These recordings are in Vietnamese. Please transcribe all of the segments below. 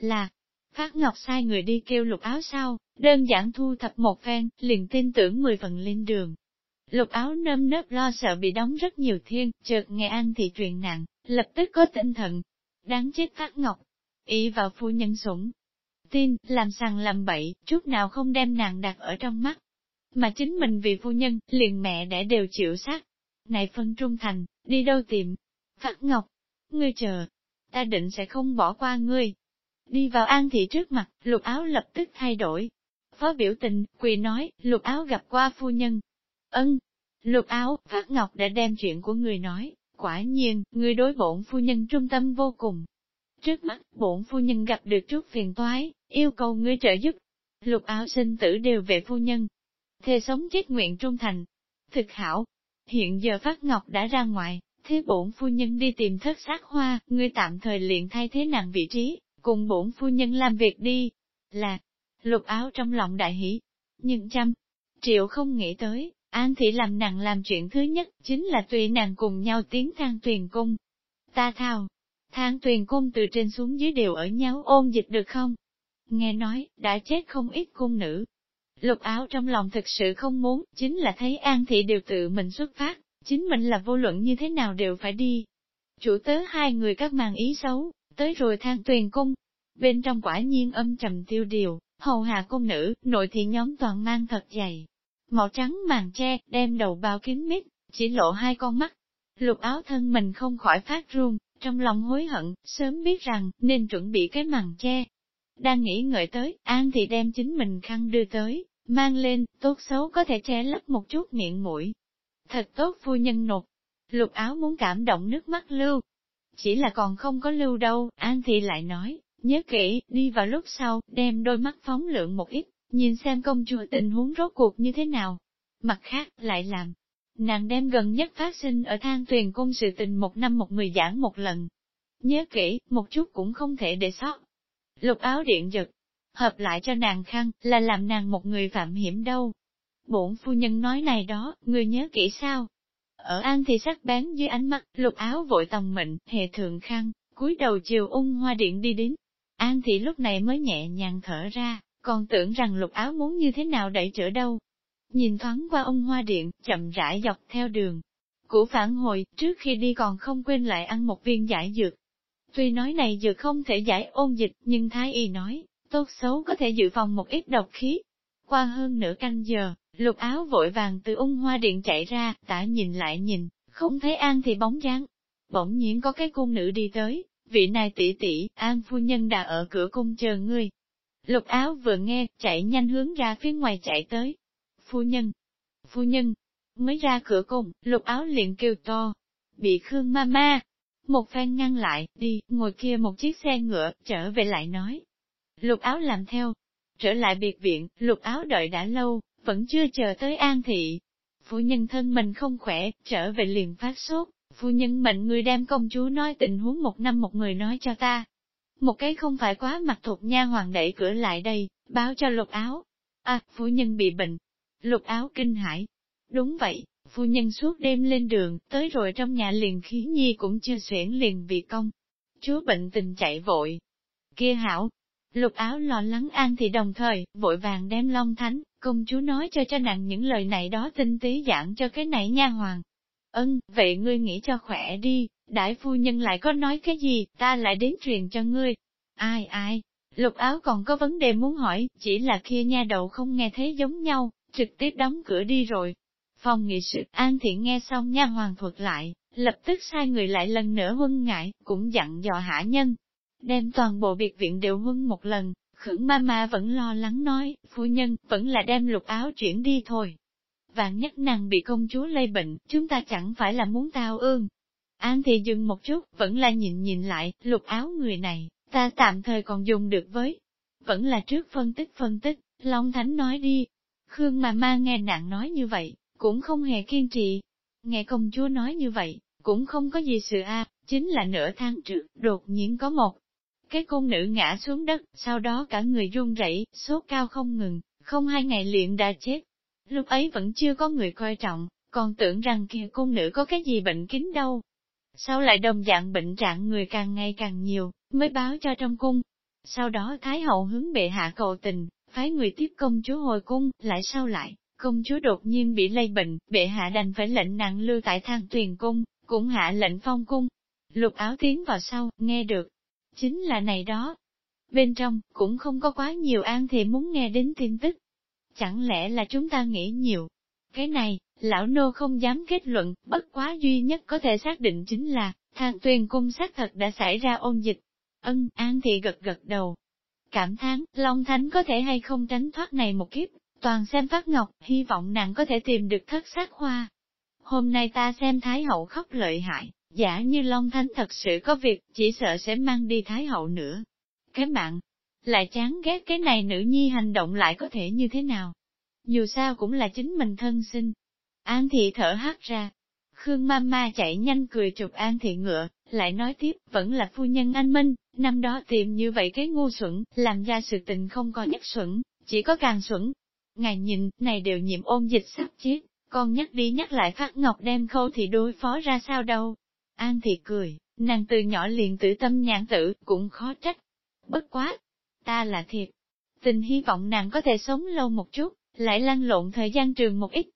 là, Phát Ngọc sai người đi kêu lục áo sao, đơn giản thu thập một phen, liền tin tưởng mười phần lên đường. Lục áo nơm nớp lo sợ bị đóng rất nhiều thiên, chợt nghe An thị truyền nặng, lập tức có tinh thần. Đáng chết Phát Ngọc, ý vào phu nhân sủng. Tin, làm sằng làm bậy, chút nào không đem nàng đặt ở trong mắt. Mà chính mình vì phu nhân, liền mẹ đã đều chịu sát. Này phân trung thành, đi đâu tìm? Phát Ngọc, ngươi chờ, ta định sẽ không bỏ qua ngươi. Đi vào an thị trước mặt, lục áo lập tức thay đổi. Phó biểu tình, quỳ nói, lục áo gặp qua phu nhân. Ân, lục áo, Phát Ngọc đã đem chuyện của người nói, quả nhiên, người đối bổn phu nhân trung tâm vô cùng. Trước mắt, bổn phu nhân gặp được chút phiền toái, yêu cầu ngươi trợ giúp. Lục áo sinh tử đều về phu nhân. Thề sống chết nguyện trung thành. Thực hảo. Hiện giờ Phát Ngọc đã ra ngoài, thế bổn phu nhân đi tìm thất sát hoa, ngươi tạm thời luyện thay thế nàng vị trí, cùng bổn phu nhân làm việc đi. Là, lục áo trong lòng đại hỷ. Nhưng trăm, triệu không nghĩ tới, An thị làm nàng làm chuyện thứ nhất, chính là tùy nàng cùng nhau tiến thang tuyền cung. Ta thao, thang tuyền cung từ trên xuống dưới đều ở nhau ôn dịch được không? Nghe nói, đã chết không ít cung nữ. Lục áo trong lòng thực sự không muốn, chính là thấy An thị đều tự mình xuất phát, chính mình là vô luận như thế nào đều phải đi. Chủ tớ hai người các màn ý xấu, tới rồi thang tuyền cung. Bên trong quả nhiên âm trầm tiêu điều, hầu hạ cung nữ, nội thị nhóm toàn mang thật dày. Màu trắng màn tre đem đầu bao kín mít, chỉ lộ hai con mắt. Lục áo thân mình không khỏi phát run, trong lòng hối hận, sớm biết rằng, nên chuẩn bị cái màn che. Đang nghĩ ngợi tới, An thì đem chính mình khăn đưa tới, mang lên, tốt xấu có thể che lấp một chút miệng mũi, Thật tốt phu nhân nột. Lục áo muốn cảm động nước mắt lưu. Chỉ là còn không có lưu đâu, An Thị lại nói, nhớ kỹ, đi vào lúc sau, đem đôi mắt phóng lượng một ít, nhìn xem công chúa tình huống rốt cuộc như thế nào. Mặt khác, lại làm. Nàng đem gần nhất phát sinh ở thang tuyền cung sự tình một năm một mười giảng một lần. Nhớ kỹ, một chút cũng không thể để sót. Lục áo điện giật, hợp lại cho nàng khăn, là làm nàng một người phạm hiểm đâu. Bổn phu nhân nói này đó, người nhớ kỹ sao? Ở an thì sắc bén dưới ánh mắt, lục áo vội tòng mệnh, hề thượng khăn, cúi đầu chiều ung hoa điện đi đến. An thị lúc này mới nhẹ nhàng thở ra, còn tưởng rằng lục áo muốn như thế nào đẩy trở đâu. Nhìn thoáng qua ung hoa điện, chậm rãi dọc theo đường. Củ phản hồi, trước khi đi còn không quên lại ăn một viên giải dược. Tuy nói này dược không thể giải ôn dịch, nhưng Thái Y nói, tốt xấu có thể dự phòng một ít độc khí. Qua hơn nửa canh giờ, Lục áo vội vàng từ ung hoa điện chạy ra, tả nhìn lại nhìn, không thấy An thì bóng dáng. Bỗng nhiên có cái cung nữ đi tới, vị này tỷ tỷ, An phu nhân đã ở cửa cung chờ ngươi. Lục áo vừa nghe, chạy nhanh hướng ra phía ngoài chạy tới. Phu nhân, phu nhân, mới ra cửa cung, lục áo liền kêu to. Bị Khương ma ma, một phen ngăn lại, đi, ngồi kia một chiếc xe ngựa, trở về lại nói. Lục áo làm theo, trở lại biệt viện, lục áo đợi đã lâu, vẫn chưa chờ tới an thị. Phu nhân thân mình không khỏe, trở về liền phát sốt, phu nhân mệnh người đem công chúa nói tình huống một năm một người nói cho ta. Một cái không phải quá mặt thuộc nha hoàng đẩy cửa lại đây, báo cho lục áo. À, phu nhân bị bệnh. Lục áo kinh hãi. Đúng vậy, phu nhân suốt đêm lên đường, tới rồi trong nhà liền khí nhi cũng chưa xuyển liền bị công. Chúa bệnh tình chạy vội. Kia hảo, Lục áo lo lắng an thì đồng thời, vội vàng đem long thánh, công chúa nói cho cho nàng những lời này đó tinh tí giảng cho cái này nha hoàng. Ân, vậy ngươi nghĩ cho khỏe đi, đại phu nhân lại có nói cái gì, ta lại đến truyền cho ngươi. Ai ai, lục áo còn có vấn đề muốn hỏi, chỉ là kia nha đầu không nghe thấy giống nhau, trực tiếp đóng cửa đi rồi. Phòng nghị sự, an thiện nghe xong nha hoàng thuật lại, lập tức sai người lại lần nữa huân ngại, cũng dặn dò hạ nhân, đem toàn bộ biệt viện đều huân một lần, khẩn ma ma vẫn lo lắng nói, phu nhân, vẫn là đem lục áo chuyển đi thôi. Vạn nhất nàng bị công chúa lây bệnh, chúng ta chẳng phải là muốn tao ương. An thì dừng một chút, vẫn là nhìn nhìn lại, lục áo người này, ta tạm thời còn dùng được với. Vẫn là trước phân tích phân tích, Long Thánh nói đi. Khương mà ma nghe nạn nói như vậy, cũng không hề kiên trì. Nghe công chúa nói như vậy, cũng không có gì sự a chính là nửa tháng trước, đột nhiên có một cái cung nữ ngã xuống đất, sau đó cả người run rẩy, sốt cao không ngừng, không hai ngày liền đã chết. Lúc ấy vẫn chưa có người coi trọng, còn tưởng rằng kia cung nữ có cái gì bệnh kín đâu. Sau lại đồng dạng bệnh trạng người càng ngày càng nhiều, mới báo cho trong cung. Sau đó Thái hậu hướng bệ hạ cầu tình, phái người tiếp công chúa hồi cung, lại sau lại, công chúa đột nhiên bị lây bệnh, bệ hạ đành phải lệnh nặng lưu tại thang tuyền cung, cũng hạ lệnh phong cung. Lục áo tiến vào sau, nghe được. Chính là này đó. Bên trong, cũng không có quá nhiều an thì muốn nghe đến tin tức. Chẳng lẽ là chúng ta nghĩ nhiều. Cái này, lão nô không dám kết luận, bất quá duy nhất có thể xác định chính là, thang tuyền cung xác thật đã xảy ra ôn dịch. Ân, an thị gật gật đầu. Cảm thán, Long Thánh có thể hay không tránh thoát này một kiếp, toàn xem phát ngọc, hy vọng nàng có thể tìm được thất sát hoa. Hôm nay ta xem Thái Hậu khóc lợi hại, giả như Long Thánh thật sự có việc, chỉ sợ sẽ mang đi Thái Hậu nữa. Cái mạng, lại chán ghét cái này nữ nhi hành động lại có thể như thế nào. Dù sao cũng là chính mình thân sinh. An thị thở hát ra. Khương Mama chạy nhanh cười chụp An thị ngựa, lại nói tiếp, vẫn là phu nhân anh Minh, năm đó tìm như vậy cái ngu xuẩn, làm ra sự tình không có nhất xuẩn, chỉ có càng xuẩn. Ngài nhìn, này đều nhiễm ôn dịch sắp chết, con nhắc đi nhắc lại phát ngọc đem khâu thì đối phó ra sao đâu. An thì cười, nàng từ nhỏ liền tử tâm nhãn tử, cũng khó trách. Bất quá, ta là thiệt. Tình hy vọng nàng có thể sống lâu một chút, lại lăn lộn thời gian trường một ít.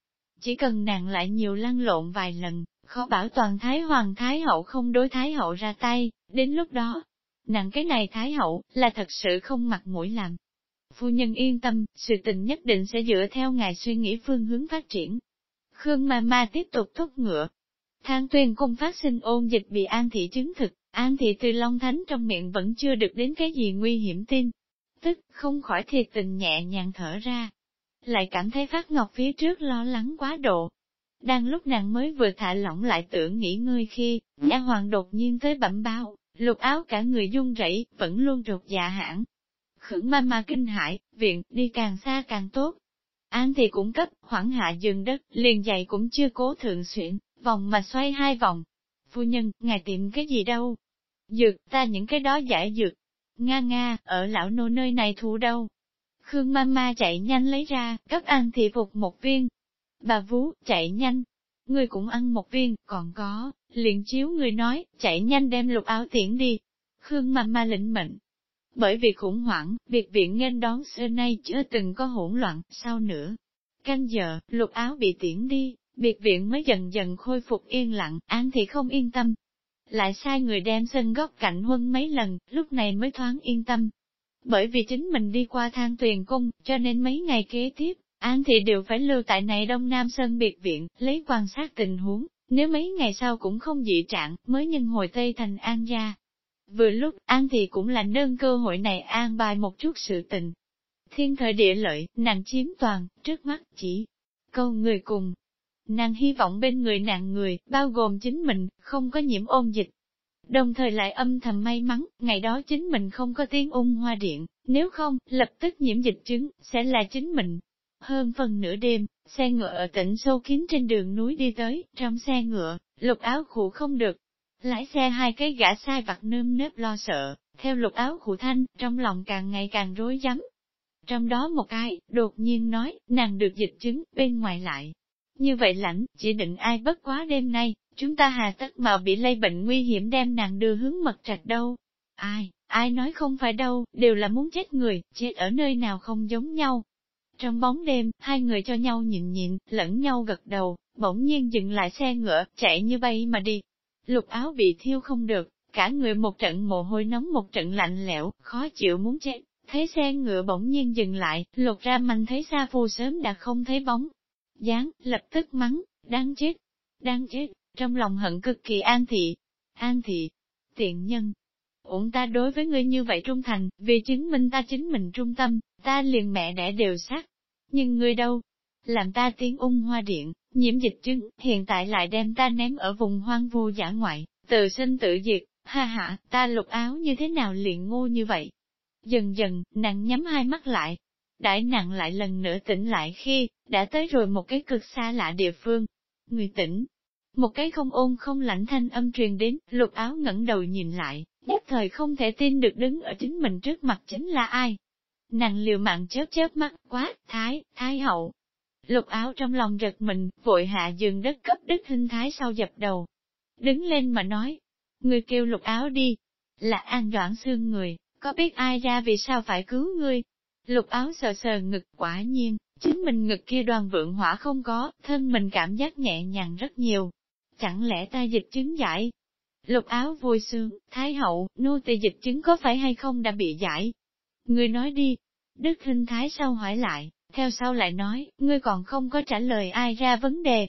Chỉ cần nàng lại nhiều lăn lộn vài lần, khó bảo toàn Thái Hoàng Thái Hậu không đối Thái Hậu ra tay, đến lúc đó, nàng cái này Thái Hậu, là thật sự không mặt mũi làm. Phu nhân yên tâm, sự tình nhất định sẽ dựa theo ngài suy nghĩ phương hướng phát triển. Khương Ma Ma tiếp tục thúc ngựa. Thang tuyên cung phát sinh ôn dịch bị an thị chứng thực, an thị từ Long Thánh trong miệng vẫn chưa được đến cái gì nguy hiểm tin. Tức, không khỏi thiệt tình nhẹ nhàng thở ra. Lại cảm thấy phát ngọc phía trước lo lắng quá độ, đang lúc nàng mới vừa thả lỏng lại tưởng nghỉ ngơi khi, nhà hoàng đột nhiên tới bẩm báo, lục áo cả người run rẩy, vẫn luôn rụt dạ hãng. Khẩn ma ma kinh hãi, viện, đi càng xa càng tốt. An thì cũng cấp, khoảng hạ dừng đất, liền dậy cũng chưa cố thượng xuyển, vòng mà xoay hai vòng. Phu nhân, ngài tìm cái gì đâu? Dược, ta những cái đó giải dược. Nga nga, ở lão nô nơi này thu đâu? Khương Mama chạy nhanh lấy ra, cấp ăn thị phục một viên, Bà vú, chạy nhanh. Ngươi cũng ăn một viên, còn có, liền chiếu người nói, chạy nhanh đem lục áo tiễn đi. Khương mama ma lĩnh mệnh. Bởi vì khủng hoảng, việc viện nghênh đón xưa nay chưa từng có hỗn loạn, sao nữa? Canh giờ, lục áo bị tiễn đi, biệt viện mới dần dần khôi phục yên lặng, an thì không yên tâm. Lại sai người đem sân góc cạnh huân mấy lần, lúc này mới thoáng yên tâm. Bởi vì chính mình đi qua thang tuyền cung, cho nên mấy ngày kế tiếp, An thị đều phải lưu tại này Đông Nam Sơn biệt viện, lấy quan sát tình huống, nếu mấy ngày sau cũng không dị trạng, mới nhân hồi Tây thành An gia. Vừa lúc, An thị cũng là nâng cơ hội này an bài một chút sự tình. Thiên thời địa lợi, nàng chiếm toàn, trước mắt chỉ câu người cùng. Nàng hy vọng bên người nàng người, bao gồm chính mình, không có nhiễm ôn dịch. Đồng thời lại âm thầm may mắn, ngày đó chính mình không có tiếng ung hoa điện, nếu không, lập tức nhiễm dịch chứng, sẽ là chính mình, hơn phần nửa đêm, xe ngựa ở tỉnh sâu kín trên đường núi đi tới, trong xe ngựa, lục áo khủ không được. Lái xe hai cái gã sai vặt nơm nớp lo sợ, theo lục áo khủ thanh, trong lòng càng ngày càng rối rắm. Trong đó một ai, đột nhiên nói, nàng được dịch chứng, bên ngoài lại. Như vậy lãnh, chỉ định ai bất quá đêm nay, chúng ta hà tất mà bị lây bệnh nguy hiểm đem nàng đưa hướng mật trạch đâu. Ai, ai nói không phải đâu, đều là muốn chết người, chết ở nơi nào không giống nhau. Trong bóng đêm, hai người cho nhau nhìn nhìn, lẫn nhau gật đầu, bỗng nhiên dừng lại xe ngựa, chạy như bay mà đi. Lục áo bị thiêu không được, cả người một trận mồ hôi nóng một trận lạnh lẽo, khó chịu muốn chết. Thấy xe ngựa bỗng nhiên dừng lại, lục ra manh thấy xa phu sớm đã không thấy bóng dáng, lập tức mắng, đang chết, đang chết, trong lòng hận cực kỳ an thị. An thị, tiện nhân, ổn ta đối với ngươi như vậy trung thành, vì chứng minh ta chính mình trung tâm, ta liền mẹ đẻ đều sát. Nhưng ngươi đâu? Làm ta tiếng ung hoa điện, nhiễm dịch chứng, hiện tại lại đem ta ném ở vùng hoang vu giả ngoại, tự sinh tự diệt, ha ha, ta lục áo như thế nào liền ngu như vậy? Dần dần, nàng nhắm hai mắt lại. Đãi nặng lại lần nữa tỉnh lại khi, đã tới rồi một cái cực xa lạ địa phương. Người tỉnh, một cái không ôn không lạnh thanh âm truyền đến, lục áo ngẩng đầu nhìn lại, nhất thời không thể tin được đứng ở chính mình trước mặt chính là ai. Nàng liều mạng chớp chớp mắt, quá, thái, thái hậu. Lục áo trong lòng giật mình, vội hạ giường đất cấp đức hình thái sau dập đầu. Đứng lên mà nói, người kêu lục áo đi, là an đoạn xương người, có biết ai ra vì sao phải cứu ngươi? Lục áo sờ sờ ngực quả nhiên, chính mình ngực kia đoàn vượng hỏa không có, thân mình cảm giác nhẹ nhàng rất nhiều. Chẳng lẽ ta dịch chứng giải? Lục áo vui sướng, thái hậu, nô tỳ dịch chứng có phải hay không đã bị giải? Ngươi nói đi. Đức Hinh Thái sau hỏi lại, theo sau lại nói, ngươi còn không có trả lời ai ra vấn đề.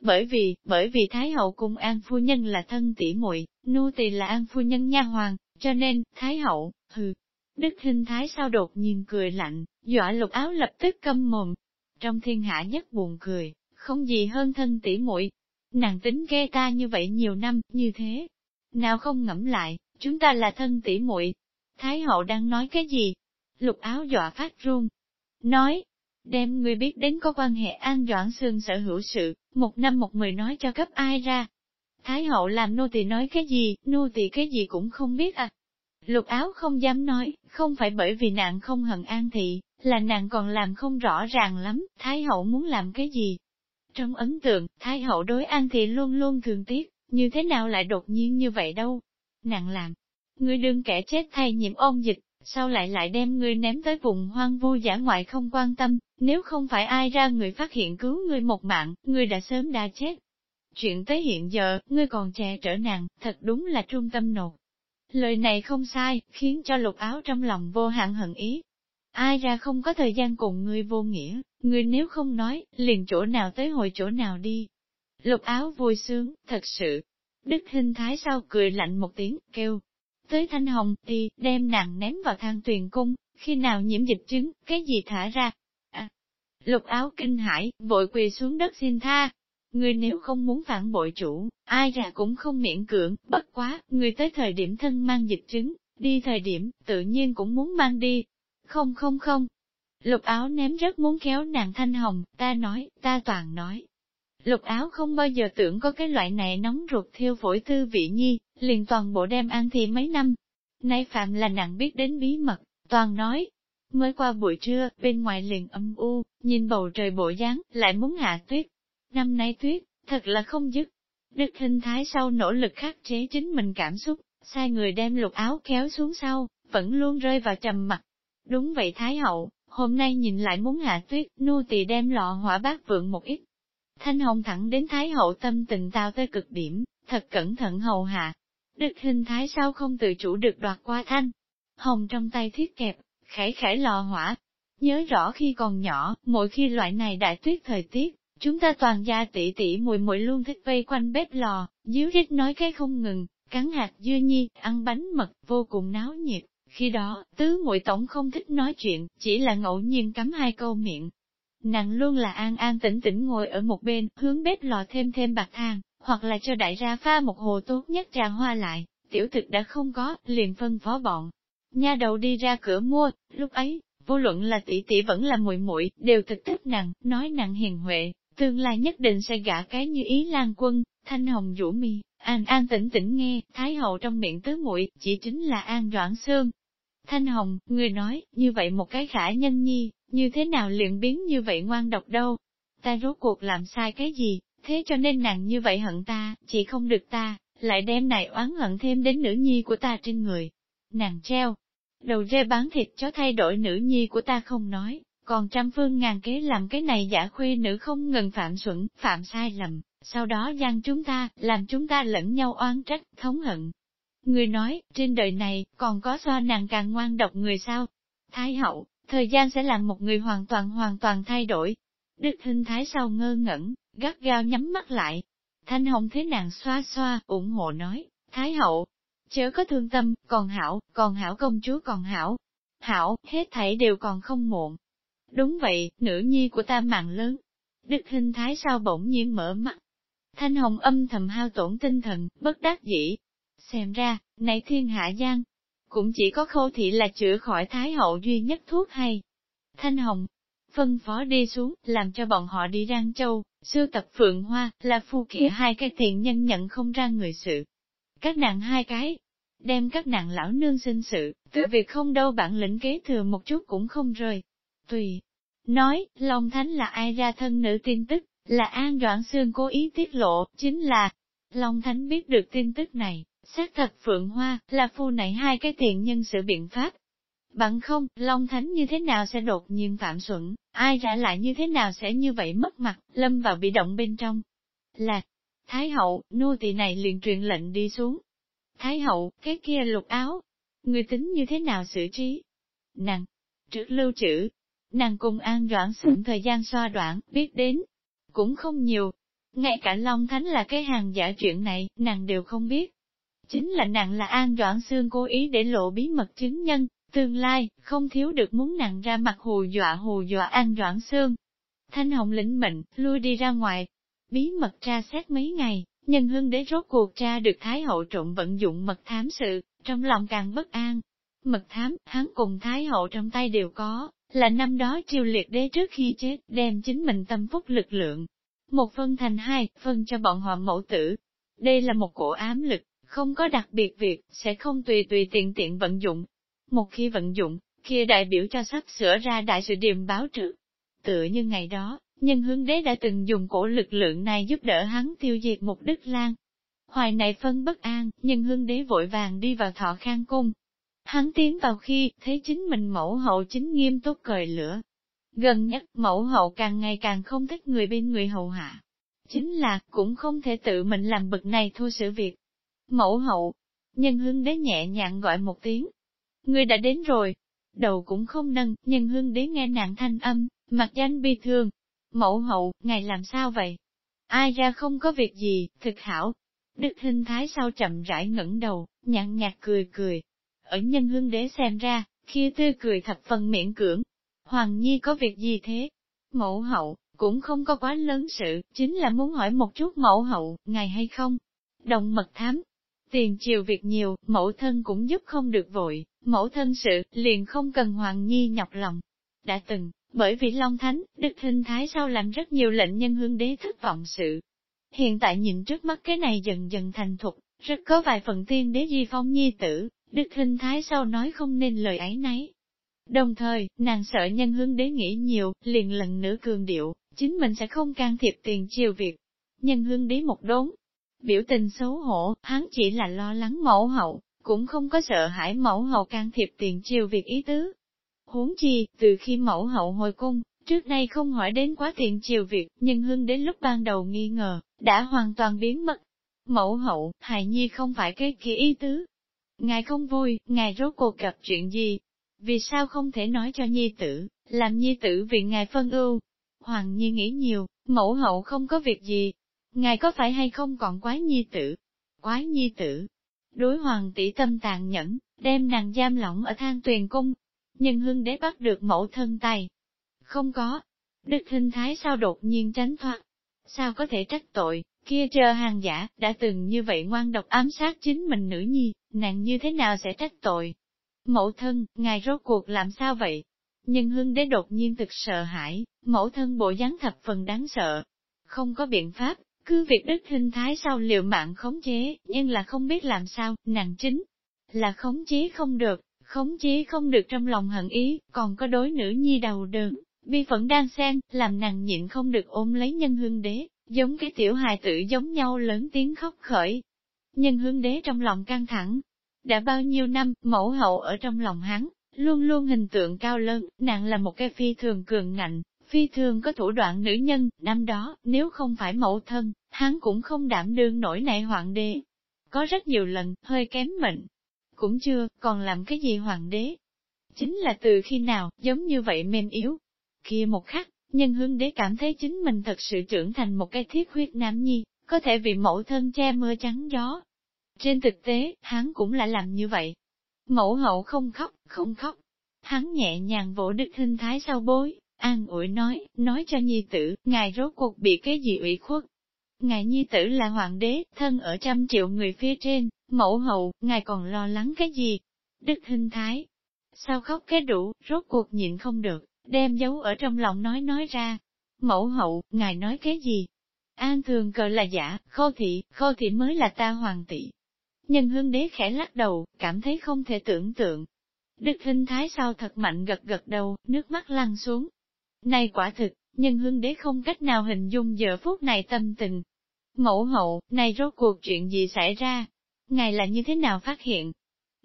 Bởi vì, bởi vì Thái hậu cùng An phu nhân là thân tỷ muội, nô tỳ là An phu nhân nha hoàng, cho nên, Thái hậu, hừ. Đức Hinh Thái sao đột nhiên cười lạnh, dọa lục áo lập tức câm mồm. Trong thiên hạ nhất buồn cười, không gì hơn thân tỷ muội. Nàng tính ghê ta như vậy nhiều năm, như thế. Nào không ngẫm lại, chúng ta là thân tỷ muội. Thái hậu đang nói cái gì? Lục áo dọa phát run. Nói, đem người biết đến có quan hệ an doãn xương sở hữu sự, một năm một mười nói cho cấp ai ra. Thái hậu làm nô tỳ nói cái gì, nô tỳ cái gì cũng không biết à. Lục áo không dám nói, không phải bởi vì nàng không hận an thị, là nàng còn làm không rõ ràng lắm, Thái hậu muốn làm cái gì. Trong ấn tượng, Thái hậu đối an thị luôn luôn thường tiếc, như thế nào lại đột nhiên như vậy đâu. Nàng làm, người đương kẻ chết thay nhiễm ôn dịch, sao lại lại đem ngươi ném tới vùng hoang vu giả ngoại không quan tâm, nếu không phải ai ra người phát hiện cứu ngươi một mạng, ngươi đã sớm đã chết. Chuyện tới hiện giờ, ngươi còn trẻ trở nàng, thật đúng là trung tâm nột. Lời này không sai, khiến cho lục áo trong lòng vô hạn hận ý. Ai ra không có thời gian cùng ngươi vô nghĩa, ngươi nếu không nói, liền chỗ nào tới hồi chỗ nào đi. Lục áo vui sướng, thật sự. Đức hình thái sau cười lạnh một tiếng, kêu, tới Thanh Hồng, đi, đem nàng ném vào thang tuyền cung, khi nào nhiễm dịch chứng, cái gì thả ra. À, lục áo kinh hãi vội quỳ xuống đất xin tha. Người nếu không muốn phản bội chủ, ai ra cũng không miễn cưỡng, bất quá, người tới thời điểm thân mang dịch chứng, đi thời điểm, tự nhiên cũng muốn mang đi. Không không không. Lục áo ném rất muốn kéo nàng thanh hồng, ta nói, ta toàn nói. Lục áo không bao giờ tưởng có cái loại này nóng ruột thiêu phổi tư vị nhi, liền toàn bộ đem ăn thì mấy năm. Nay Phạm là nặng biết đến bí mật, toàn nói. Mới qua buổi trưa, bên ngoài liền âm u, nhìn bầu trời bộ dáng, lại muốn hạ tuyết. Năm nay tuyết, thật là không dứt. Đức hình thái sau nỗ lực khắc chế chính mình cảm xúc, sai người đem lục áo kéo xuống sau, vẫn luôn rơi vào trầm mặt. Đúng vậy Thái hậu, hôm nay nhìn lại muốn hạ tuyết, nu tỳ đem lọ hỏa bát vượng một ít. Thanh hồng thẳng đến Thái hậu tâm tình tao tới cực điểm, thật cẩn thận hầu hạ, Đức hình thái sao không tự chủ được đoạt qua thanh. Hồng trong tay thiết kẹp, khải khải lò hỏa. Nhớ rõ khi còn nhỏ, mỗi khi loại này đại tuyết thời tiết, chúng ta toàn gia tỷ tỷ mùi mùi luôn thích vây quanh bếp lò, díu rít nói cái không ngừng, cắn hạt dưa nhi, ăn bánh mật, vô cùng náo nhiệt. Khi đó, tứ muội tổng không thích nói chuyện, chỉ là ngẫu nhiên cắm hai câu miệng. Nàng luôn là an an tĩnh tĩnh ngồi ở một bên, hướng bếp lò thêm thêm bạc thang, hoặc là cho đại gia pha một hồ tốt nhất trà hoa lại, tiểu thực đã không có, liền phân phó bọn. Nha đầu đi ra cửa mua, lúc ấy, vô luận là tỷ tỷ vẫn là muội muội đều thực thích nàng, nói nặng hiền huệ, tương lai nhất định sẽ gả cái như ý lan quân, thanh hồng rũ mi, an an tĩnh tĩnh nghe, thái hậu trong miệng tứ muội chỉ chính là an doãn xương. Thanh hồng, người nói, như vậy một cái khả nhân nhi, như thế nào liền biến như vậy ngoan độc đâu? Ta rốt cuộc làm sai cái gì, thế cho nên nàng như vậy hận ta, chỉ không được ta, lại đem này oán hận thêm đến nữ nhi của ta trên người. Nàng treo, đầu rê bán thịt cho thay đổi nữ nhi của ta không nói, còn trăm phương ngàn kế làm cái này giả khuê nữ không ngừng phạm xuẩn, phạm sai lầm, sau đó gian chúng ta, làm chúng ta lẫn nhau oán trách, thống hận. Người nói, trên đời này, còn có so nàng càng ngoan độc người sao? Thái hậu, thời gian sẽ làm một người hoàn toàn hoàn toàn thay đổi. Đức hình thái sau ngơ ngẩn, gắt gao nhắm mắt lại. Thanh Hồng thế nàng xoa xoa, ủng hộ nói, Thái hậu, chớ có thương tâm, còn hảo, còn hảo công chúa còn hảo. Hảo, hết thảy đều còn không muộn. Đúng vậy, nữ nhi của ta mạng lớn. Đức hình thái sao bỗng nhiên mở mắt. Thanh Hồng âm thầm hao tổn tinh thần, bất đắc dĩ. Xem ra, này thiên hạ giang, cũng chỉ có khâu thị là chữa khỏi thái hậu duy nhất thuốc hay. Thanh Hồng, phân phó đi xuống, làm cho bọn họ đi Rang Châu, Sưu tập phượng hoa, là phu kia hai cái thiện nhân nhận không ra người sự. Các nàng hai cái, đem các nàng lão nương sinh sự, tự việc không đâu bản lĩnh kế thừa một chút cũng không rơi. Tùy, nói, Long Thánh là ai ra thân nữ tin tức, là An Doãn Sương cố ý tiết lộ, chính là, Long Thánh biết được tin tức này, xác thật Phượng Hoa, là phu này hai cái thiện nhân sự biện pháp. Bằng không, Long Thánh như thế nào sẽ đột nhiên phạm xuẩn, ai trả lại như thế nào sẽ như vậy mất mặt, lâm vào bị động bên trong. Là, Thái hậu, nô tỳ này liền truyền lệnh đi xuống. Thái hậu, cái kia lục áo, người tính như thế nào xử trí? Nàng, trước lưu trữ, nàng cùng an đoạn xưởng thời gian xoa đoạn, biết đến, cũng không nhiều. Ngay cả Long Thánh là cái hàng giả chuyện này, nàng đều không biết. Chính là nàng là an đoạn xương cố ý để lộ bí mật chứng nhân, tương lai, không thiếu được muốn nàng ra mặt hù dọa hù dọa an đoạn xương. Thanh Hồng lĩnh mệnh, lui đi ra ngoài, bí mật tra xét mấy ngày, nhân hương đế rốt cuộc tra được Thái hậu trộm vận dụng mật thám sự, trong lòng càng bất an. Mật thám, hắn cùng Thái hậu trong tay đều có, là năm đó triều liệt đế trước khi chết, đem chính mình tâm phúc lực lượng. Một phân thành hai, phân cho bọn họ mẫu tử. Đây là một cổ ám lực, không có đặc biệt việc, sẽ không tùy tùy tiện tiện vận dụng. Một khi vận dụng, kia đại biểu cho sắp sửa ra đại sự điềm báo trữ. Tựa như ngày đó, nhân hướng đế đã từng dùng cổ lực lượng này giúp đỡ hắn tiêu diệt một đức lan. Hoài này phân bất an, nhân hương đế vội vàng đi vào thọ khang cung. Hắn tiến vào khi, thấy chính mình mẫu hậu chính nghiêm túc cởi lửa. Gần nhất, mẫu hậu càng ngày càng không thích người bên người hầu hạ. Chính là, cũng không thể tự mình làm bực này thua sự việc. Mẫu hậu, nhân hương đế nhẹ nhàng gọi một tiếng. Người đã đến rồi. Đầu cũng không nâng, nhân hương đế nghe nạn thanh âm, mặt danh bi thương, Mẫu hậu, ngài làm sao vậy? Ai ra không có việc gì, thực hảo. Đức hình thái sau chậm rãi ngẩng đầu, nhặn nhạt cười cười. Ở nhân hương đế xem ra, khi tươi cười thập phần miễn cưỡng. Hoàng Nhi có việc gì thế? Mẫu hậu, cũng không có quá lớn sự, chính là muốn hỏi một chút mẫu hậu, ngài hay không? Đồng mật thám. Tiền chiều việc nhiều, mẫu thân cũng giúp không được vội, mẫu thân sự, liền không cần Hoàng Nhi nhọc lòng. Đã từng, bởi vì Long Thánh, Đức Hình Thái sau làm rất nhiều lệnh nhân hương đế thất vọng sự. Hiện tại nhìn trước mắt cái này dần dần thành thục, rất có vài phần tiên đế di phong nhi tử, Đức Hình Thái sau nói không nên lời ấy nấy. Đồng thời, nàng sợ nhân hương đế nghĩ nhiều, liền lần nữa cường điệu, chính mình sẽ không can thiệp tiền chiều việc. Nhân hương đế một đốn, biểu tình xấu hổ, hắn chỉ là lo lắng mẫu hậu, cũng không có sợ hãi mẫu hậu can thiệp tiền chiều việc ý tứ. Huống chi, từ khi mẫu hậu hồi cung, trước nay không hỏi đến quá tiền chiều việc, nhân hương đến lúc ban đầu nghi ngờ, đã hoàn toàn biến mất. Mẫu hậu, hài nhi không phải cái kia ý tứ. Ngài không vui, ngài rốt cuộc gặp chuyện gì? Vì sao không thể nói cho nhi tử, làm nhi tử vì ngài phân ưu? Hoàng nhi nghĩ nhiều, mẫu hậu không có việc gì. Ngài có phải hay không còn quái nhi tử? Quái nhi tử. Đối hoàng tỷ tâm tàn nhẫn, đem nàng giam lỏng ở thang tuyền cung, nhưng hương đế bắt được mẫu thân tay. Không có. Đức hình thái sao đột nhiên tránh thoát? Sao có thể trách tội, kia chờ hàng giả, đã từng như vậy ngoan độc ám sát chính mình nữ nhi, nàng như thế nào sẽ trách tội? Mẫu thân, ngài rốt cuộc làm sao vậy? Nhưng hương đế đột nhiên thực sợ hãi, mẫu thân bộ dáng thập phần đáng sợ. Không có biện pháp, cứ việc đức hình thái sau liệu mạng khống chế, nhưng là không biết làm sao, nàng chính là khống chế không được, khống chế không được trong lòng hận ý, còn có đối nữ nhi đầu đường, bi phẫn đang xen, làm nàng nhịn không được ôm lấy nhân hương đế, giống cái tiểu hài tử giống nhau lớn tiếng khóc khởi. Nhân hương đế trong lòng căng thẳng. Đã bao nhiêu năm, mẫu hậu ở trong lòng hắn, luôn luôn hình tượng cao lớn, nàng là một cái phi thường cường ngạnh, phi thường có thủ đoạn nữ nhân, năm đó, nếu không phải mẫu thân, hắn cũng không đảm đương nổi này hoàng đế. Có rất nhiều lần, hơi kém mệnh, cũng chưa, còn làm cái gì hoàng đế? Chính là từ khi nào, giống như vậy mềm yếu. Kia một khắc, nhân hương đế cảm thấy chính mình thật sự trưởng thành một cái thiết huyết nam nhi, có thể vì mẫu thân che mưa trắng gió. Trên thực tế, hắn cũng lại làm như vậy. Mẫu hậu không khóc, không khóc. Hắn nhẹ nhàng vỗ đức hình thái sau bối, an ủi nói, nói cho nhi tử, ngài rốt cuộc bị cái gì ủy khuất. Ngài nhi tử là hoàng đế, thân ở trăm triệu người phía trên, Mẫu hậu, ngài còn lo lắng cái gì? Đức hình thái. Sao khóc cái đủ, rốt cuộc nhịn không được, đem giấu ở trong lòng nói nói ra. Mẫu hậu, ngài nói cái gì? An thường cờ là giả, khô thị, khô thị mới là ta hoàng tị. Nhân hương đế khẽ lắc đầu, cảm thấy không thể tưởng tượng. Đức hình thái Sao thật mạnh gật gật đầu, nước mắt lăn xuống. Này quả thực, nhân hương đế không cách nào hình dung giờ phút này tâm tình. Mẫu hậu, này rốt cuộc chuyện gì xảy ra? Ngài là như thế nào phát hiện?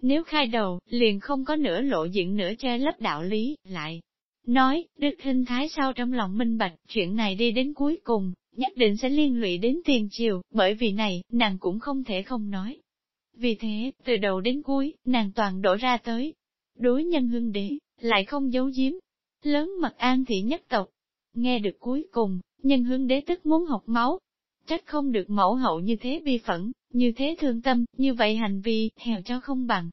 Nếu khai đầu, liền không có nửa lộ diện nửa che lấp đạo lý, lại. Nói, Đức Hình Thái Sao trong lòng minh bạch, chuyện này đi đến cuối cùng, nhất định sẽ liên lụy đến tiền triều, bởi vì này, nàng cũng không thể không nói. Vì thế, từ đầu đến cuối, nàng toàn đổ ra tới. Đối nhân hương đế, lại không giấu giếm. Lớn mật an thị nhất tộc. Nghe được cuối cùng, nhân hương đế tức muốn học máu. Trách không được mẫu hậu như thế bi phẫn, như thế thương tâm, như vậy hành vi, hèo cho không bằng.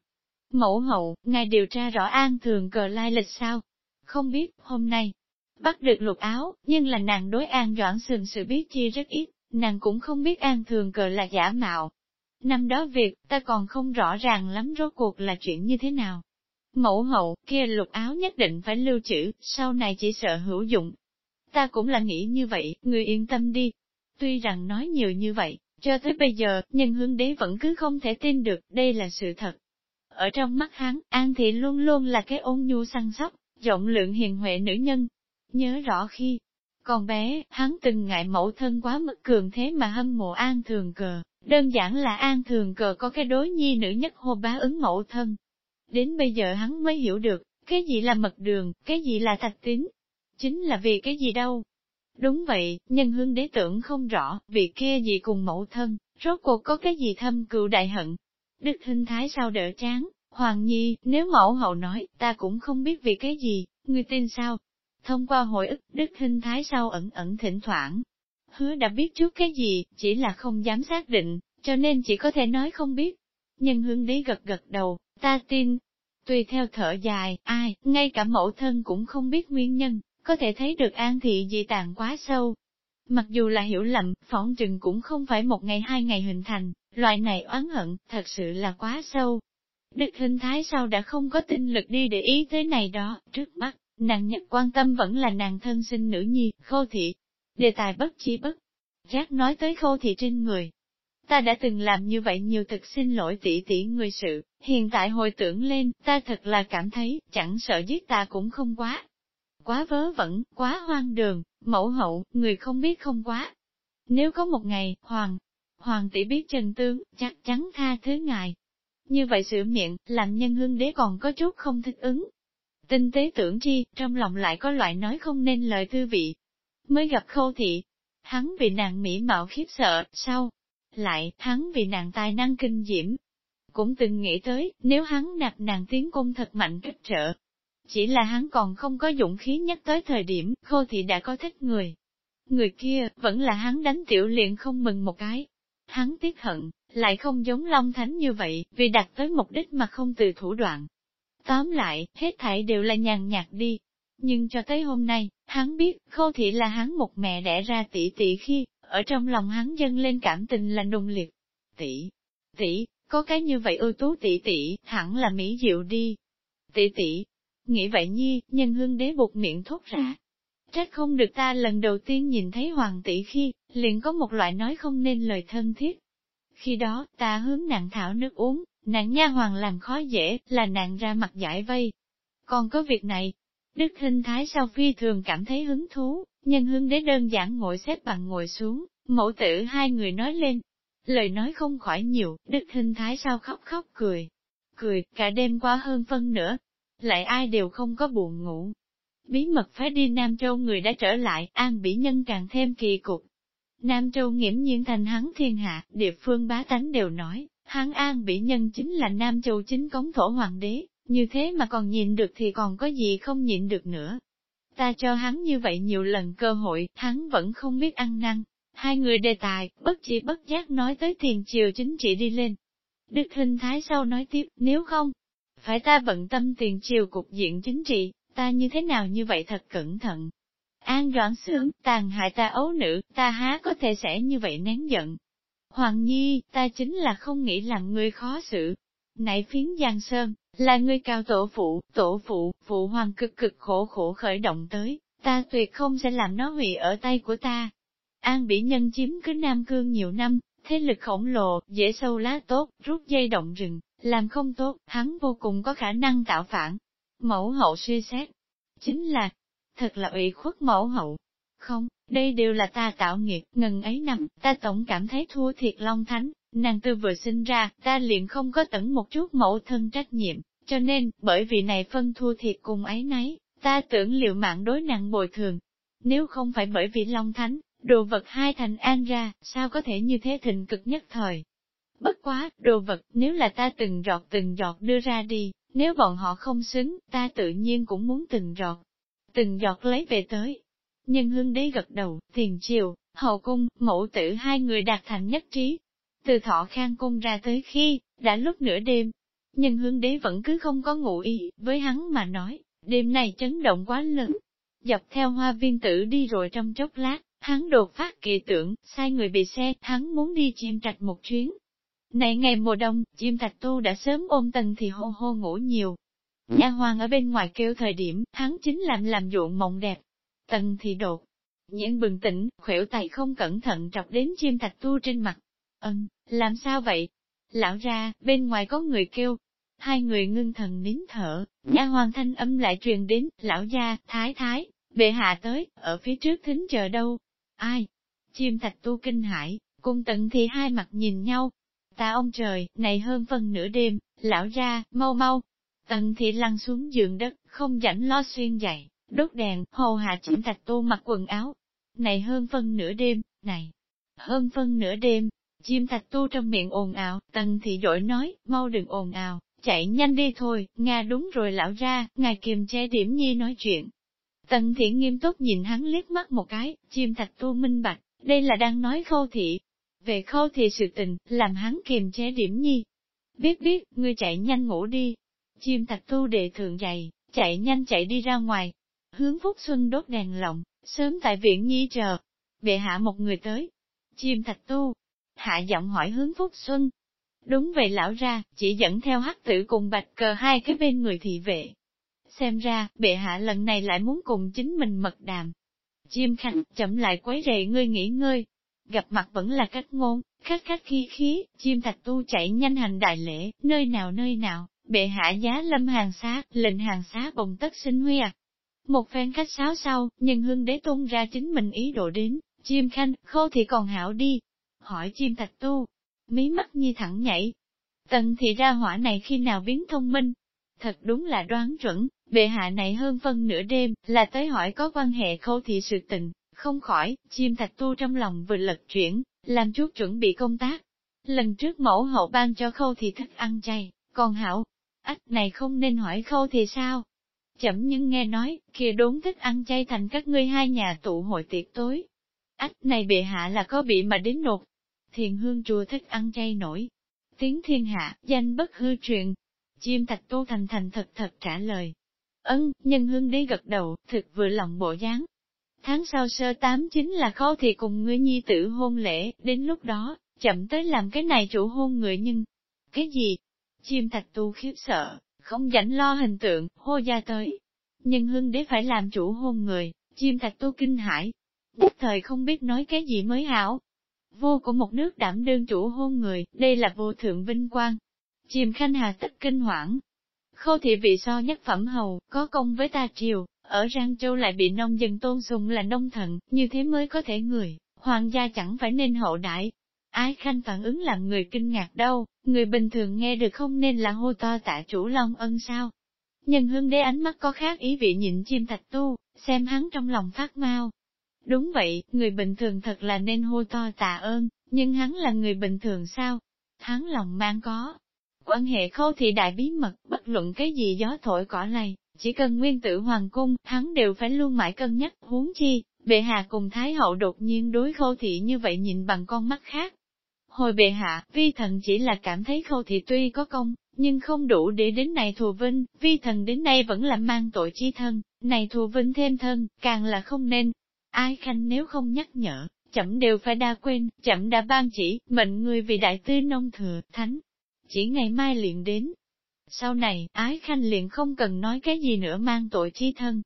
Mẫu hậu, ngài điều tra rõ an thường cờ lai lịch sao? Không biết, hôm nay, bắt được lục áo, nhưng là nàng đối an doãn sừng sự biết chi rất ít, nàng cũng không biết an thường cờ là giả mạo. Năm đó việc, ta còn không rõ ràng lắm rốt cuộc là chuyện như thế nào. Mẫu hậu, kia lục áo nhất định phải lưu trữ, sau này chỉ sợ hữu dụng. Ta cũng là nghĩ như vậy, người yên tâm đi. Tuy rằng nói nhiều như vậy, cho tới bây giờ, nhân hương đế vẫn cứ không thể tin được, đây là sự thật. Ở trong mắt hắn, An Thị luôn luôn là cái ôn nhu săn sóc, rộng lượng hiền huệ nữ nhân. Nhớ rõ khi còn bé, hắn từng ngại mẫu thân quá mức cường thế mà hâm mộ An Thường Cờ, đơn giản là An Thường Cờ có cái đối nhi nữ nhất hô bá ứng mẫu thân. Đến bây giờ hắn mới hiểu được, cái gì là mật đường, cái gì là thạch tín. Chính là vì cái gì đâu. Đúng vậy, nhân hương đế tưởng không rõ, vì kia gì cùng mẫu thân, rốt cuộc có cái gì thâm cựu đại hận. Đức hình thái sao đỡ chán, Hoàng Nhi, nếu mẫu hậu nói, ta cũng không biết vì cái gì, ngươi tin sao? Thông qua hồi ức, Đức Hình Thái sau ẩn ẩn thỉnh thoảng, hứa đã biết trước cái gì, chỉ là không dám xác định, cho nên chỉ có thể nói không biết. Nhân hương đế gật gật đầu, ta tin. Tùy theo thở dài, ai, ngay cả mẫu thân cũng không biết nguyên nhân, có thể thấy được an thị dị tàn quá sâu. Mặc dù là hiểu lầm, phỏng trừng cũng không phải một ngày hai ngày hình thành, loại này oán hận, thật sự là quá sâu. Đức hình thái sau đã không có tinh lực đi để ý tới này đó, trước mắt, nàng nhất quan tâm vẫn là nàng thân sinh nữ nhi, khô thị. Đề tài bất chi bất, giác nói tới khô thị trên người. Ta đã từng làm như vậy nhiều thực xin lỗi tỷ tỷ người sự, hiện tại hồi tưởng lên, ta thật là cảm thấy, chẳng sợ giết ta cũng không quá. Quá vớ vẩn, quá hoang đường, mẫu hậu, người không biết không quá. Nếu có một ngày, hoàng, hoàng tỷ biết trần tương, chắc chắn tha thứ ngài, như vậy sửa miệng, làm nhân hương đế còn có chút không thích ứng. Tinh tế tưởng chi, trong lòng lại có loại nói không nên lời thư vị. Mới gặp khâu thị, hắn vì nàng mỹ mạo khiếp sợ, sau. Lại, hắn vì nàng tài năng kinh diễm. Cũng từng nghĩ tới, nếu hắn nạp nàng tiến cung thật mạnh kích trợ. Chỉ là hắn còn không có dũng khí nhất tới thời điểm, khô thị đã có thích người. Người kia, vẫn là hắn đánh tiểu liền không mừng một cái. Hắn tiếc hận, lại không giống Long Thánh như vậy, vì đặt tới mục đích mà không từ thủ đoạn. Tóm lại, hết thảy đều là nhàn nhạt đi. Nhưng cho tới hôm nay, hắn biết, khâu thị là hắn một mẹ đẻ ra tỷ tỷ khi, ở trong lòng hắn dâng lên cảm tình là nùng liệt. Tỷ, tỷ, có cái như vậy ưu tú tỷ tỷ, hẳn là mỹ diệu đi. Tỷ tỷ, nghĩ vậy nhi, nhân hương đế buộc miệng thốt ra. Trách không được ta lần đầu tiên nhìn thấy hoàng tỷ khi, liền có một loại nói không nên lời thân thiết. Khi đó, ta hướng nàng thảo nước uống, nàng nha hoàng làm khó dễ, là nàng ra mặt giải vây. Còn có việc này, Đức Hinh Thái sau phi thường cảm thấy hứng thú, nhân hương đế đơn giản ngồi xếp bằng ngồi xuống, mẫu tử hai người nói lên. Lời nói không khỏi nhiều, Đức Hinh Thái sau khóc khóc cười. Cười, cả đêm qua hơn phân nữa. Lại ai đều không có buồn ngủ. Bí mật phái đi Nam Châu người đã trở lại, an bỉ nhân càng thêm kỳ cục. Nam Châu nghiễm nhiên thành hắn thiên hạ, địa phương bá tánh đều nói, Hán an bỉ nhân chính là Nam Châu chính cống thổ hoàng đế, như thế mà còn nhìn được thì còn có gì không nhịn được nữa. Ta cho hắn như vậy nhiều lần cơ hội, hắn vẫn không biết ăn năn. Hai người đề tài, bất chỉ bất giác nói tới tiền triều chính trị đi lên. Đức hình thái sau nói tiếp, nếu không, phải ta bận tâm tiền triều cục diện chính trị, ta như thế nào như vậy thật cẩn thận, An Doãn Sướng, tàn hại ta ấu nữ, ta há có thể sẽ như vậy nén giận. Hoàng Nhi, ta chính là không nghĩ làm ngươi khó xử. Nãy phiến Giang Sơn, là ngươi cao tổ phụ, tổ phụ, phụ hoàng cực cực khổ khổ khởi động tới, ta tuyệt không sẽ làm nó hủy ở tay của ta. An bị nhân chiếm cứ Nam Cương nhiều năm, thế lực khổng lồ, dễ sâu lá tốt, rút dây động rừng, làm không tốt, hắn vô cùng có khả năng tạo phản. Mẫu hậu suy xét, chính là, thật là ủy khuất mẫu hậu. Không, đây đều là ta tạo nghiệp, ngần ấy năm, ta tổng cảm thấy thua thiệt Long Thánh, nàng tư vừa sinh ra, ta liền không có tận một chút mẫu thân trách nhiệm, cho nên, bởi vì này phân thua thiệt cùng ấy nấy, ta tưởng liệu mạng đối nặng bồi thường. Nếu không phải bởi vì Long Thánh, đồ vật hai thành an ra, sao có thể như thế thịnh cực nhất thời. Bất quá, đồ vật, nếu là ta từng giọt từng giọt đưa ra đi, nếu bọn họ không xứng, ta tự nhiên cũng muốn từng giọt, từng giọt lấy về tới. Nhân hương đế gật đầu, tiền triều, hậu cung, mẫu tử hai người đạt thành nhất trí. Từ thọ khang cung ra tới khi, đã lúc nửa đêm, nhân hương đế vẫn cứ không có ngủ ý, với hắn mà nói, đêm này chấn động quá lớn. Dọc theo hoa viên tử đi rồi trong chốc lát, hắn đột phát kỳ tưởng, sai người bị xe, hắn muốn đi chim trạch một chuyến. Này ngày mùa đông, chim trạch tu đã sớm ôm tần thì hô hô ngủ nhiều. Nha hoàng ở bên ngoài kêu thời điểm, hắn chính làm làm ruộng mộng đẹp. Tần thì đột, nhiên bừng tỉnh, khuỷu tay không cẩn thận trọc đến chim thạch tu trên mặt. Ân, làm sao vậy? Lão ra, bên ngoài có người kêu. Hai người ngưng thần nín thở, nhà hoàng thanh âm lại truyền đến, lão gia, thái thái, bệ hạ tới, ở phía trước thính chờ đâu. Ai? Chim thạch tu kinh hãi, cùng tận thì hai mặt nhìn nhau. Ta ông trời, này hơn phần nửa đêm, lão ra, mau mau. Tận thị lăn xuống giường đất, không rảnh lo xuyên dậy, đốt đèn, hầu hạ chỉnh thạch tu mặc quần áo. Này hơn phân nửa đêm, này, hơn phân nửa đêm, chim thạch tu trong miệng ồn ào, tần thị dội nói, mau đừng ồn ào, chạy nhanh đi thôi, Nga đúng rồi lão ra, ngài kiềm chế điểm nhi nói chuyện. Tần thị nghiêm túc nhìn hắn liếc mắt một cái, chim thạch tu minh bạch, đây là đang nói khâu thị. Về khâu thị sự tình, làm hắn kiềm chế điểm nhi. Biết biết, ngươi chạy nhanh ngủ đi. Chim thạch tu đệ thượng dày, chạy nhanh chạy đi ra ngoài. Hướng Phúc Xuân đốt đèn lộng, sớm tại viện nhi chờ. Bệ hạ một người tới. Chim thạch tu, hạ giọng hỏi hướng Phúc Xuân. Đúng vậy lão ra, chỉ dẫn theo hắc tử cùng bạch cờ hai cái bên người thị vệ. Xem ra, bệ hạ lần này lại muốn cùng chính mình mật đàm. Chim khanh, chậm lại quấy rầy ngươi nghỉ ngơi. Gặp mặt vẫn là cách ngôn, khách khách khí khí, chim thạch tu chạy nhanh hành đại lễ, nơi nào nơi nào, bệ hạ giá lâm hàng xá, lệnh hàng xá bồng tất sinh huy à. Một phen cách sáo sau, nhân hương đế tôn ra chính mình ý đồ đến, chim khanh, khô thì còn hảo đi, hỏi chim thạch tu. Mí mắt nhi thẳng nhảy. Tần thì ra hỏa này khi nào biến thông minh? Thật đúng là đoán chuẩn, bệ hạ này hơn phân nửa đêm, là tới hỏi có quan hệ khâu thị sự tình, không khỏi, chim thạch tu trong lòng vừa lật chuyển, làm chút chuẩn bị công tác. Lần trước mẫu hậu ban cho khâu thị thức ăn chay, còn hảo, ách này không nên hỏi khâu thì sao? Chậm nhưng nghe nói, kia đốn thích ăn chay thành các ngươi hai nhà tụ hội tiệc tối. Ách này bệ hạ là có bị mà đến nột, thiền hương chùa thích ăn chay nổi. Tiếng thiên hạ, danh bất hư truyền. Chim thạch tô thành thành thật thật trả lời. Ân, nhân hương đế gật đầu, thực vừa lòng bộ dáng. Tháng sau sơ tám chính là khó thì cùng ngươi nhi tử hôn lễ, đến lúc đó, chậm tới làm cái này chủ hôn người nhưng. Cái gì? Chim thạch tu khiếp sợ, không dãnh lo hình tượng, hô gia tới. Nhân hương đế phải làm chủ hôn người, chim thạch tu kinh hãi. Nhất thời không biết nói cái gì mới hảo, vô của một nước đảm đương chủ hôn người, đây là vô thượng vinh quang. Chìm khanh hà tất kinh hoảng. Khâu thị vị so nhất phẩm hầu, có công với ta triều, ở Giang Châu lại bị nông dân tôn sùng là nông thần, như thế mới có thể người, hoàng gia chẳng phải nên hậu đại. Ái khanh phản ứng làm người kinh ngạc đâu, người bình thường nghe được không nên là hô to tạ chủ long ân sao. Nhân hương đế ánh mắt có khác ý vị nhịn chim thạch tu, xem hắn trong lòng phát mau, Đúng vậy, người bình thường thật là nên hô to tạ ơn, nhưng hắn là người bình thường sao? Hắn lòng mang có. Quan hệ khâu thị đại bí mật, bất luận cái gì gió thổi cỏ lầy, chỉ cần nguyên tử hoàng cung, hắn đều phải luôn mãi cân nhắc, huống chi, bệ hạ cùng thái hậu đột nhiên đối khâu thị như vậy nhìn bằng con mắt khác. Hồi bệ hạ, vi thần chỉ là cảm thấy khâu thị tuy có công, nhưng không đủ để đến này thù vinh, vi thần đến nay vẫn là mang tội chi thân, này thù vinh thêm thân, càng là không nên, Ai khanh nếu không nhắc nhở, chậm đều phải đa quên, chậm đã ban chỉ, mệnh người vì đại tư nông thừa, thánh. Chỉ ngày mai liền đến. Sau này, ái khanh liền không cần nói cái gì nữa mang tội chi thân.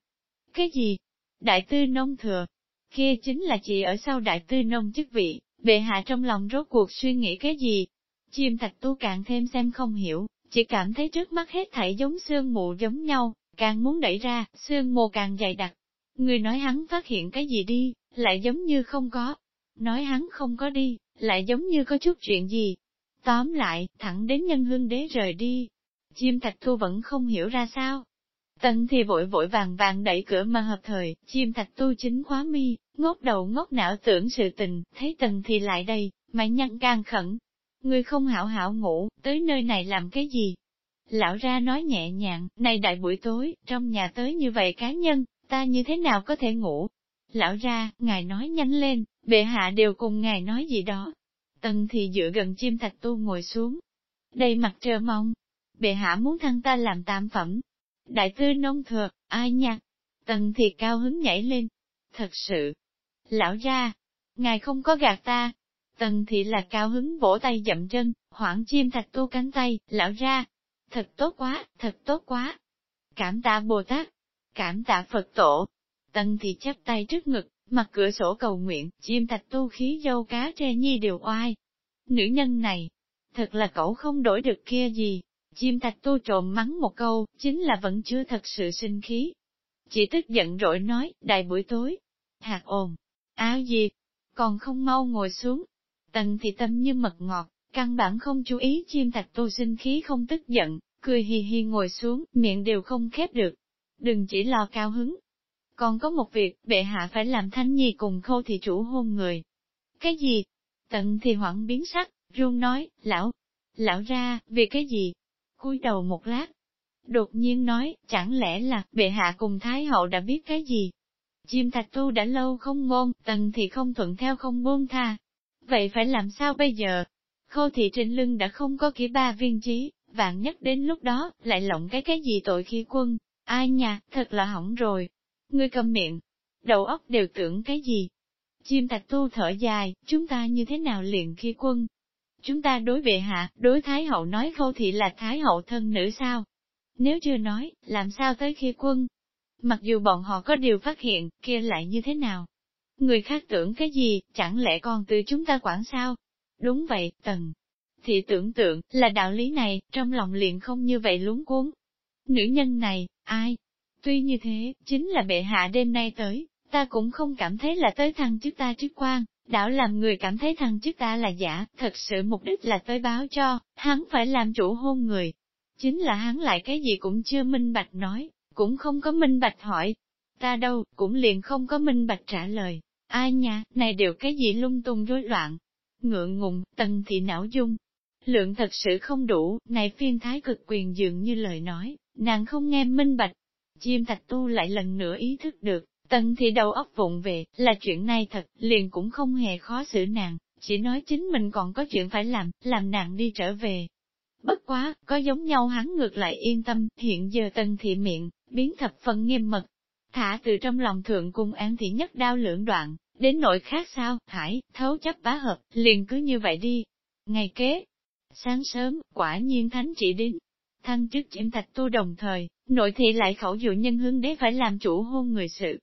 Cái gì? Đại tư nông thừa. Kia chính là chị ở sau đại tư nông chức vị, bệ hạ trong lòng rốt cuộc suy nghĩ cái gì? Chim thạch tu càng thêm xem không hiểu, chỉ cảm thấy trước mắt hết thảy giống xương mù giống nhau, càng muốn đẩy ra, xương mù càng dày đặc, Người nói hắn phát hiện cái gì đi, lại giống như không có. Nói hắn không có đi, lại giống như có chút chuyện gì. Tóm lại, thẳng đến nhân hương đế rời đi. Chim thạch thu vẫn không hiểu ra sao. Tần thì vội vội vàng vàng đẩy cửa mà hợp thời, chim thạch tu chính khóa mi, ngốc đầu ngốc não tưởng sự tình, thấy tần thì lại đây, mày nhăn càng khẩn. Người không hảo hảo ngủ, tới nơi này làm cái gì? Lão ra nói nhẹ nhàng, này đại buổi tối, trong nhà tới như vậy cá nhân, ta như thế nào có thể ngủ? Lão ra, ngài nói nhanh lên, bệ hạ đều cùng ngài nói gì đó. Tần thì dựa gần chim thạch tu ngồi xuống. Đây mặt trơ mong, bệ hạ muốn thăng ta làm tam phẩm. Đại tư nông thừa, ai nha? Tần thì cao hứng nhảy lên. Thật sự, lão ra, ngài không có gạt ta. Tần thị là cao hứng vỗ tay dậm chân, hoảng chim thạch tu cánh tay, lão ra. Thật tốt quá, thật tốt quá. Cảm tạ Bồ Tát, cảm tạ Phật tổ. Tần thị chắp tay trước ngực, mặt cửa sổ cầu nguyện, chim thạch tu khí dâu cá tre nhi đều oai. Nữ nhân này, thật là cậu không đổi được kia gì. Chim thạch tu trộm mắng một câu, chính là vẫn chưa thật sự sinh khí. Chỉ tức giận rỗi nói, đại buổi tối. Hạt ồn, áo gì, còn không mau ngồi xuống. Tần thì tâm như mật ngọt, căn bản không chú ý chim thạch tu sinh khí không tức giận, cười hì hì ngồi xuống, miệng đều không khép được. Đừng chỉ lo cao hứng. Còn có một việc, bệ hạ phải làm thanh nhi cùng khâu thị chủ hôn người. Cái gì? Tận thì hoảng biến sắc, run nói, lão, lão ra, vì cái gì? Cúi đầu một lát. Đột nhiên nói, chẳng lẽ là, bệ hạ cùng Thái hậu đã biết cái gì? Chim thạch tu đã lâu không ngôn, tần thì không thuận theo không buông tha. Vậy phải làm sao bây giờ? Khô thị trên lưng đã không có kỹ ba viên trí, vạn nhất đến lúc đó, lại lộng cái cái gì tội khi quân. Ai nha, thật là hỏng rồi. Ngươi cầm miệng, đầu óc đều tưởng cái gì? Chim thạch tu thở dài, chúng ta như thế nào liền khi quân? Chúng ta đối bệ hạ, đối Thái hậu nói khâu thị là Thái hậu thân nữ sao? Nếu chưa nói, làm sao tới khi quân? Mặc dù bọn họ có điều phát hiện, kia lại như thế nào? Người khác tưởng cái gì, chẳng lẽ còn từ chúng ta quản sao? Đúng vậy, tần. thị tưởng tượng, là đạo lý này, trong lòng liền không như vậy luống cuốn. Nữ nhân này, ai? Tuy như thế, chính là bệ hạ đêm nay tới, ta cũng không cảm thấy là tới thăng chức ta chức quan, đảo làm người cảm thấy thằng chức ta là giả, thật sự mục đích là tới báo cho, hắn phải làm chủ hôn người. Chính là hắn lại cái gì cũng chưa minh bạch nói, cũng không có minh bạch hỏi. Ta đâu, cũng liền không có minh bạch trả lời. Ai nha, này đều cái gì lung tung rối loạn. Ngượng ngùng, tần thị não dung. Lượng thật sự không đủ, này phiên thái cực quyền dường như lời nói, nàng không nghe minh bạch. Chim thạch tu lại lần nữa ý thức được, tần thị đầu óc vụng về, là chuyện này thật, liền cũng không hề khó xử nàng, chỉ nói chính mình còn có chuyện phải làm, làm nàng đi trở về. Bất quá, có giống nhau hắn ngược lại yên tâm, hiện giờ tần thị miệng, biến thập phần nghiêm mật. Thả từ trong lòng thượng cung an thị nhất đao lưỡng đoạn, đến nội khác sao, hải, thấu chấp bá hợp, liền cứ như vậy đi. Ngày kế, sáng sớm, quả nhiên thánh chỉ đến. Thăng chức chiếm thạch tu đồng thời, nội thị lại khẩu dụ nhân hương đế phải làm chủ hôn người sự.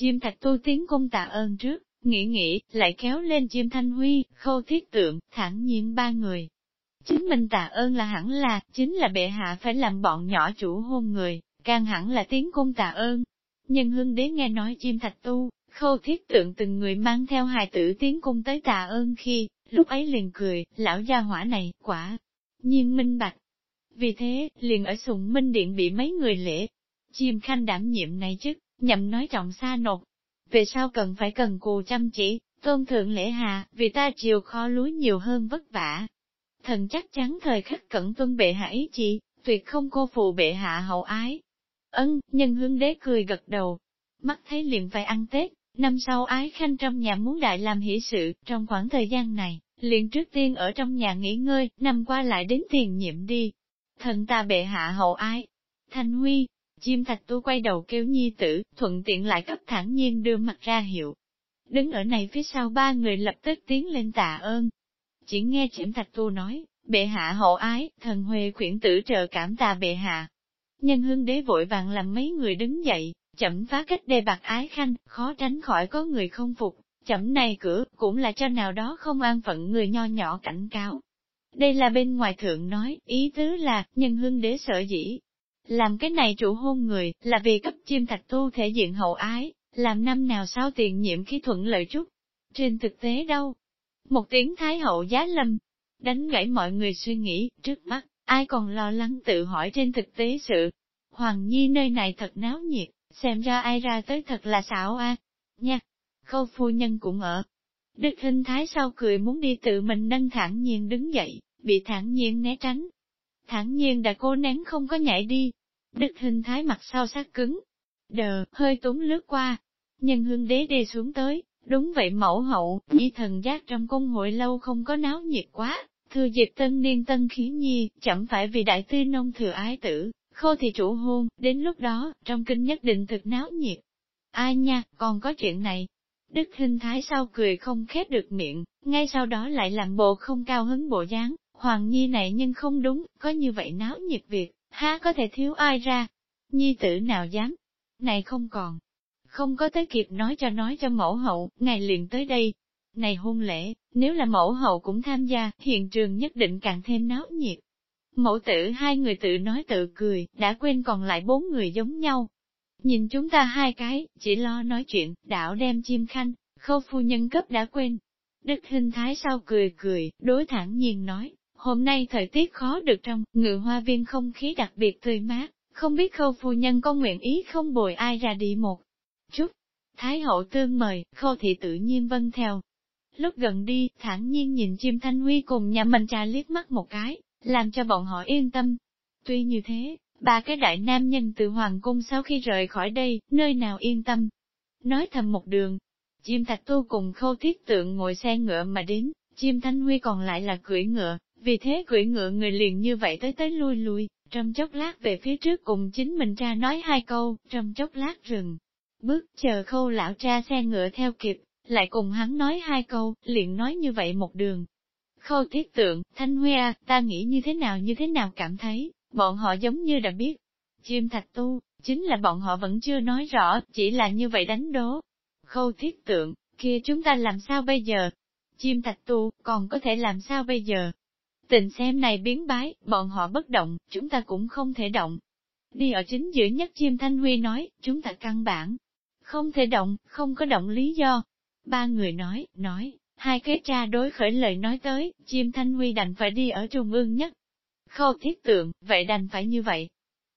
Chim thạch tu tiến cung tạ ơn trước, nghĩ nghĩ, lại kéo lên chim thanh huy, khâu thiết tượng, thẳng nhiên ba người. Chính mình tạ ơn là hẳn là, chính là bệ hạ phải làm bọn nhỏ chủ hôn người, càng hẳn là tiến cung tạ ơn. Nhân hương đế nghe nói chim thạch tu, khâu thiết tượng từng người mang theo hài tử tiến cung tới tạ ơn khi, lúc ấy liền cười, lão gia hỏa này, quả, nhiên minh bạch. Vì thế, liền ở sùng minh điện bị mấy người lễ, chim khanh đảm nhiệm này chức, nhậm nói trọng xa nột. Về sau cần phải cần cù chăm chỉ, tôn thượng lễ hạ, vì ta chiều kho lúa nhiều hơn vất vả. Thần chắc chắn thời khắc cẩn tuân bệ hạ ý chỉ, tuyệt không cô phụ bệ hạ hậu ái. Ân, nhân hương đế cười gật đầu. Mắt thấy liền phải ăn Tết, năm sau ái khanh trong nhà muốn đại làm hỷ sự, trong khoảng thời gian này, liền trước tiên ở trong nhà nghỉ ngơi, năm qua lại đến tiền nhiệm đi. Thần ta bệ hạ hậu ái. Thanh Huy, chim thạch tu quay đầu kêu nhi tử, thuận tiện lại cấp thẳng nhiên đưa mặt ra hiệu. Đứng ở này phía sau ba người lập tức tiến lên tạ ơn. Chỉ nghe chim thạch tu nói, bệ hạ hậu ái, thần huê khuyển tử trợ cảm tà bệ hạ. Nhân hương đế vội vàng làm mấy người đứng dậy, chậm phá cách đề bạc ái khanh, khó tránh khỏi có người không phục, chậm này cửa, cũng là cho nào đó không an phận người nho nhỏ cảnh cáo. Đây là bên ngoài thượng nói, ý tứ là, nhân hương đế sợ dĩ. Làm cái này chủ hôn người, là vì cấp chim thạch tu thể diện hậu ái, làm năm nào sao tiền nhiệm khi thuận lợi chút. Trên thực tế đâu? Một tiếng Thái hậu giá lâm, đánh gãy mọi người suy nghĩ, trước mắt, ai còn lo lắng tự hỏi trên thực tế sự. Hoàng Nhi nơi này thật náo nhiệt, xem ra ai ra tới thật là xảo a Nha, khâu phu nhân cũng ở. Đức hình thái sau cười muốn đi tự mình nâng thẳng nhiên đứng dậy, bị thẳng nhiên né tránh. Thẳng nhiên đã cố nén không có nhảy đi. Đức hình thái mặt sau sát cứng. Đờ, hơi túng lướt qua. Nhân hương đế đi xuống tới, đúng vậy mẫu hậu, nhi thần giác trong cung hội lâu không có náo nhiệt quá, Thừa dịp tân niên tân khí nhi, chẳng phải vì đại tư nông thừa ái tử, khô thì chủ hôn, đến lúc đó, trong kinh nhất định thực náo nhiệt. Ai nha, còn có chuyện này. Đức hình thái sau cười không khép được miệng, ngay sau đó lại làm bộ không cao hứng bộ dáng, hoàng nhi này nhưng không đúng, có như vậy náo nhiệt việc, há có thể thiếu ai ra. Nhi tử nào dám? Này không còn. Không có tới kịp nói cho nói cho mẫu hậu, ngày liền tới đây, này hôn lễ, nếu là mẫu hậu cũng tham gia, hiện trường nhất định càng thêm náo nhiệt. Mẫu tử hai người tự nói tự cười, đã quên còn lại bốn người giống nhau. Nhìn chúng ta hai cái, chỉ lo nói chuyện, đảo đem chim khanh, khâu phu nhân cấp đã quên. Đức hình thái sau cười cười, đối thẳng nhiên nói, hôm nay thời tiết khó được trong, ngự hoa viên không khí đặc biệt tươi mát, không biết khâu phu nhân có nguyện ý không bồi ai ra đi một chút. Thái hậu tương mời, khâu thị tự nhiên vân theo, Lúc gần đi, thản nhiên nhìn chim thanh huy cùng nhà mình trà liếc mắt một cái, làm cho bọn họ yên tâm. Tuy như thế, ba cái đại nam nhân từ hoàng cung sau khi rời khỏi đây, nơi nào yên tâm. Nói thầm một đường, chim thạch tu cùng khâu thiết tượng ngồi xe ngựa mà đến, chim thanh huy còn lại là cưỡi ngựa, vì thế cưỡi ngựa người liền như vậy tới tới lui lui, trong chốc lát về phía trước cùng chính mình ra nói hai câu, trong chốc lát rừng. Bước chờ khâu lão cha xe ngựa theo kịp, lại cùng hắn nói hai câu, liền nói như vậy một đường. Khâu thiết tượng, Thanh Huy à, ta nghĩ như thế nào như thế nào cảm thấy, bọn họ giống như đã biết. Chim thạch tu, chính là bọn họ vẫn chưa nói rõ, chỉ là như vậy đánh đố. Khâu thiết tượng, kia chúng ta làm sao bây giờ? Chim thạch tu, còn có thể làm sao bây giờ? Tình xem này biến bái, bọn họ bất động, chúng ta cũng không thể động. Đi ở chính giữa nhất chim Thanh Huy nói, chúng ta căn bản, không thể động, không có động lý do, Ba người nói, nói, hai cái cha đối khởi lời nói tới, chim thanh huy đành phải đi ở trung ương nhất. Khâu thiết tượng, vậy đành phải như vậy.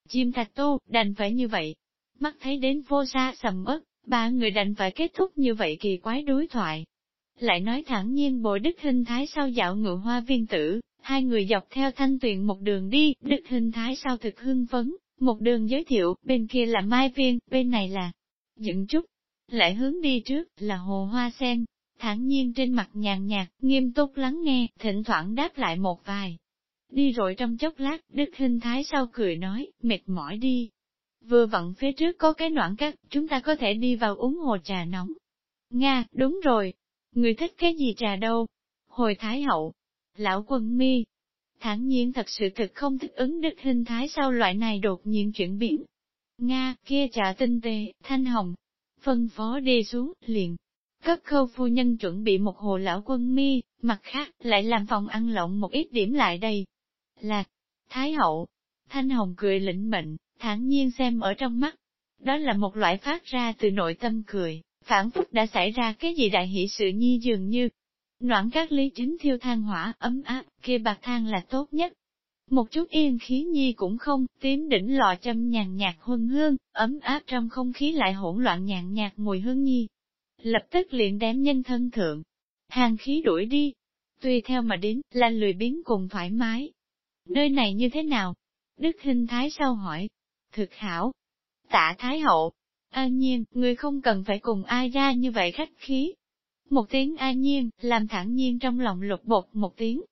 Chim thạch tu, đành phải như vậy. Mắt thấy đến vô xa sầm ớt, ba người đành phải kết thúc như vậy kỳ quái đối thoại. Lại nói thẳng nhiên bồi đức hình thái sau dạo ngựa hoa viên tử, hai người dọc theo thanh tuyền một đường đi, đức hình thái sau thực hưng phấn, một đường giới thiệu, bên kia là mai viên, bên này là dựng trúc, lại hướng đi trước, là hồ hoa sen, thản nhiên trên mặt nhàn nhạt, nghiêm túc lắng nghe, thỉnh thoảng đáp lại một vài. Đi rồi trong chốc lát, Đức Hình Thái sau cười nói, mệt mỏi đi. Vừa vặn phía trước có cái noãn cắt, chúng ta có thể đi vào uống hồ trà nóng. Nga, đúng rồi. Người thích cái gì trà đâu? Hồi Thái Hậu. Lão quân mi. Thẳng nhiên thật sự thực không thích ứng Đức Hình Thái sau loại này đột nhiên chuyển biến. Nga, kia trả tinh tề, thanh hồng, phân phó đi xuống, liền. Cấp khâu phu nhân chuẩn bị một hồ lão quân mi, mặt khác, lại làm phòng ăn lộng một ít điểm lại đây. Lạc, Thái hậu, Thanh Hồng cười lĩnh mệnh, thản nhiên xem ở trong mắt. Đó là một loại phát ra từ nội tâm cười, phản phúc đã xảy ra cái gì đại hỷ sự nhi dường như. Noãn các lý chính thiêu than hỏa, ấm áp, kia bạc than là tốt nhất, một chút yên khí nhi cũng không, tím đỉnh lò châm nhàn nhạt huân hương, ấm áp trong không khí lại hỗn loạn nhàn nhạt mùi hương nhi. Lập tức liền đem nhân thân thượng, hàng khí đuổi đi, tùy theo mà đến, là lười biến cùng thoải mái. Nơi này như thế nào? Đức Hinh Thái sau hỏi. Thực hảo. Tạ Thái Hậu. An nhiên, người không cần phải cùng ai ra như vậy khách khí. Một tiếng an nhiên, làm thẳng nhiên trong lòng lục bột một tiếng,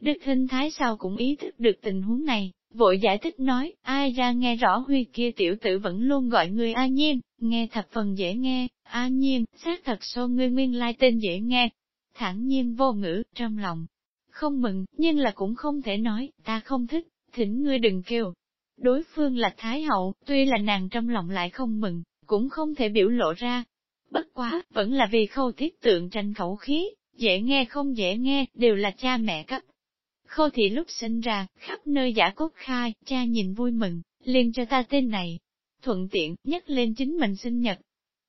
Đức Hinh Thái sau cũng ý thức được tình huống này, vội giải thích nói, ai ra nghe rõ huy kia tiểu tử vẫn luôn gọi người A Nhiên, nghe thập phần dễ nghe, A Nhiên, xác thật so ngươi nguyên lai tên dễ nghe. Thẳng nhiên vô ngữ, trong lòng, không mừng, nhưng là cũng không thể nói, ta không thích, thỉnh ngươi đừng kêu. Đối phương là Thái Hậu, tuy là nàng trong lòng lại không mừng, cũng không thể biểu lộ ra. Bất quá, vẫn là vì khâu thiết tượng tranh khẩu khí, dễ nghe không dễ nghe, đều là cha mẹ cấp, khâu thị lúc sinh ra, khắp nơi giả cốt khai, cha nhìn vui mừng, liền cho ta tên này. Thuận tiện, nhắc lên chính mình sinh nhật.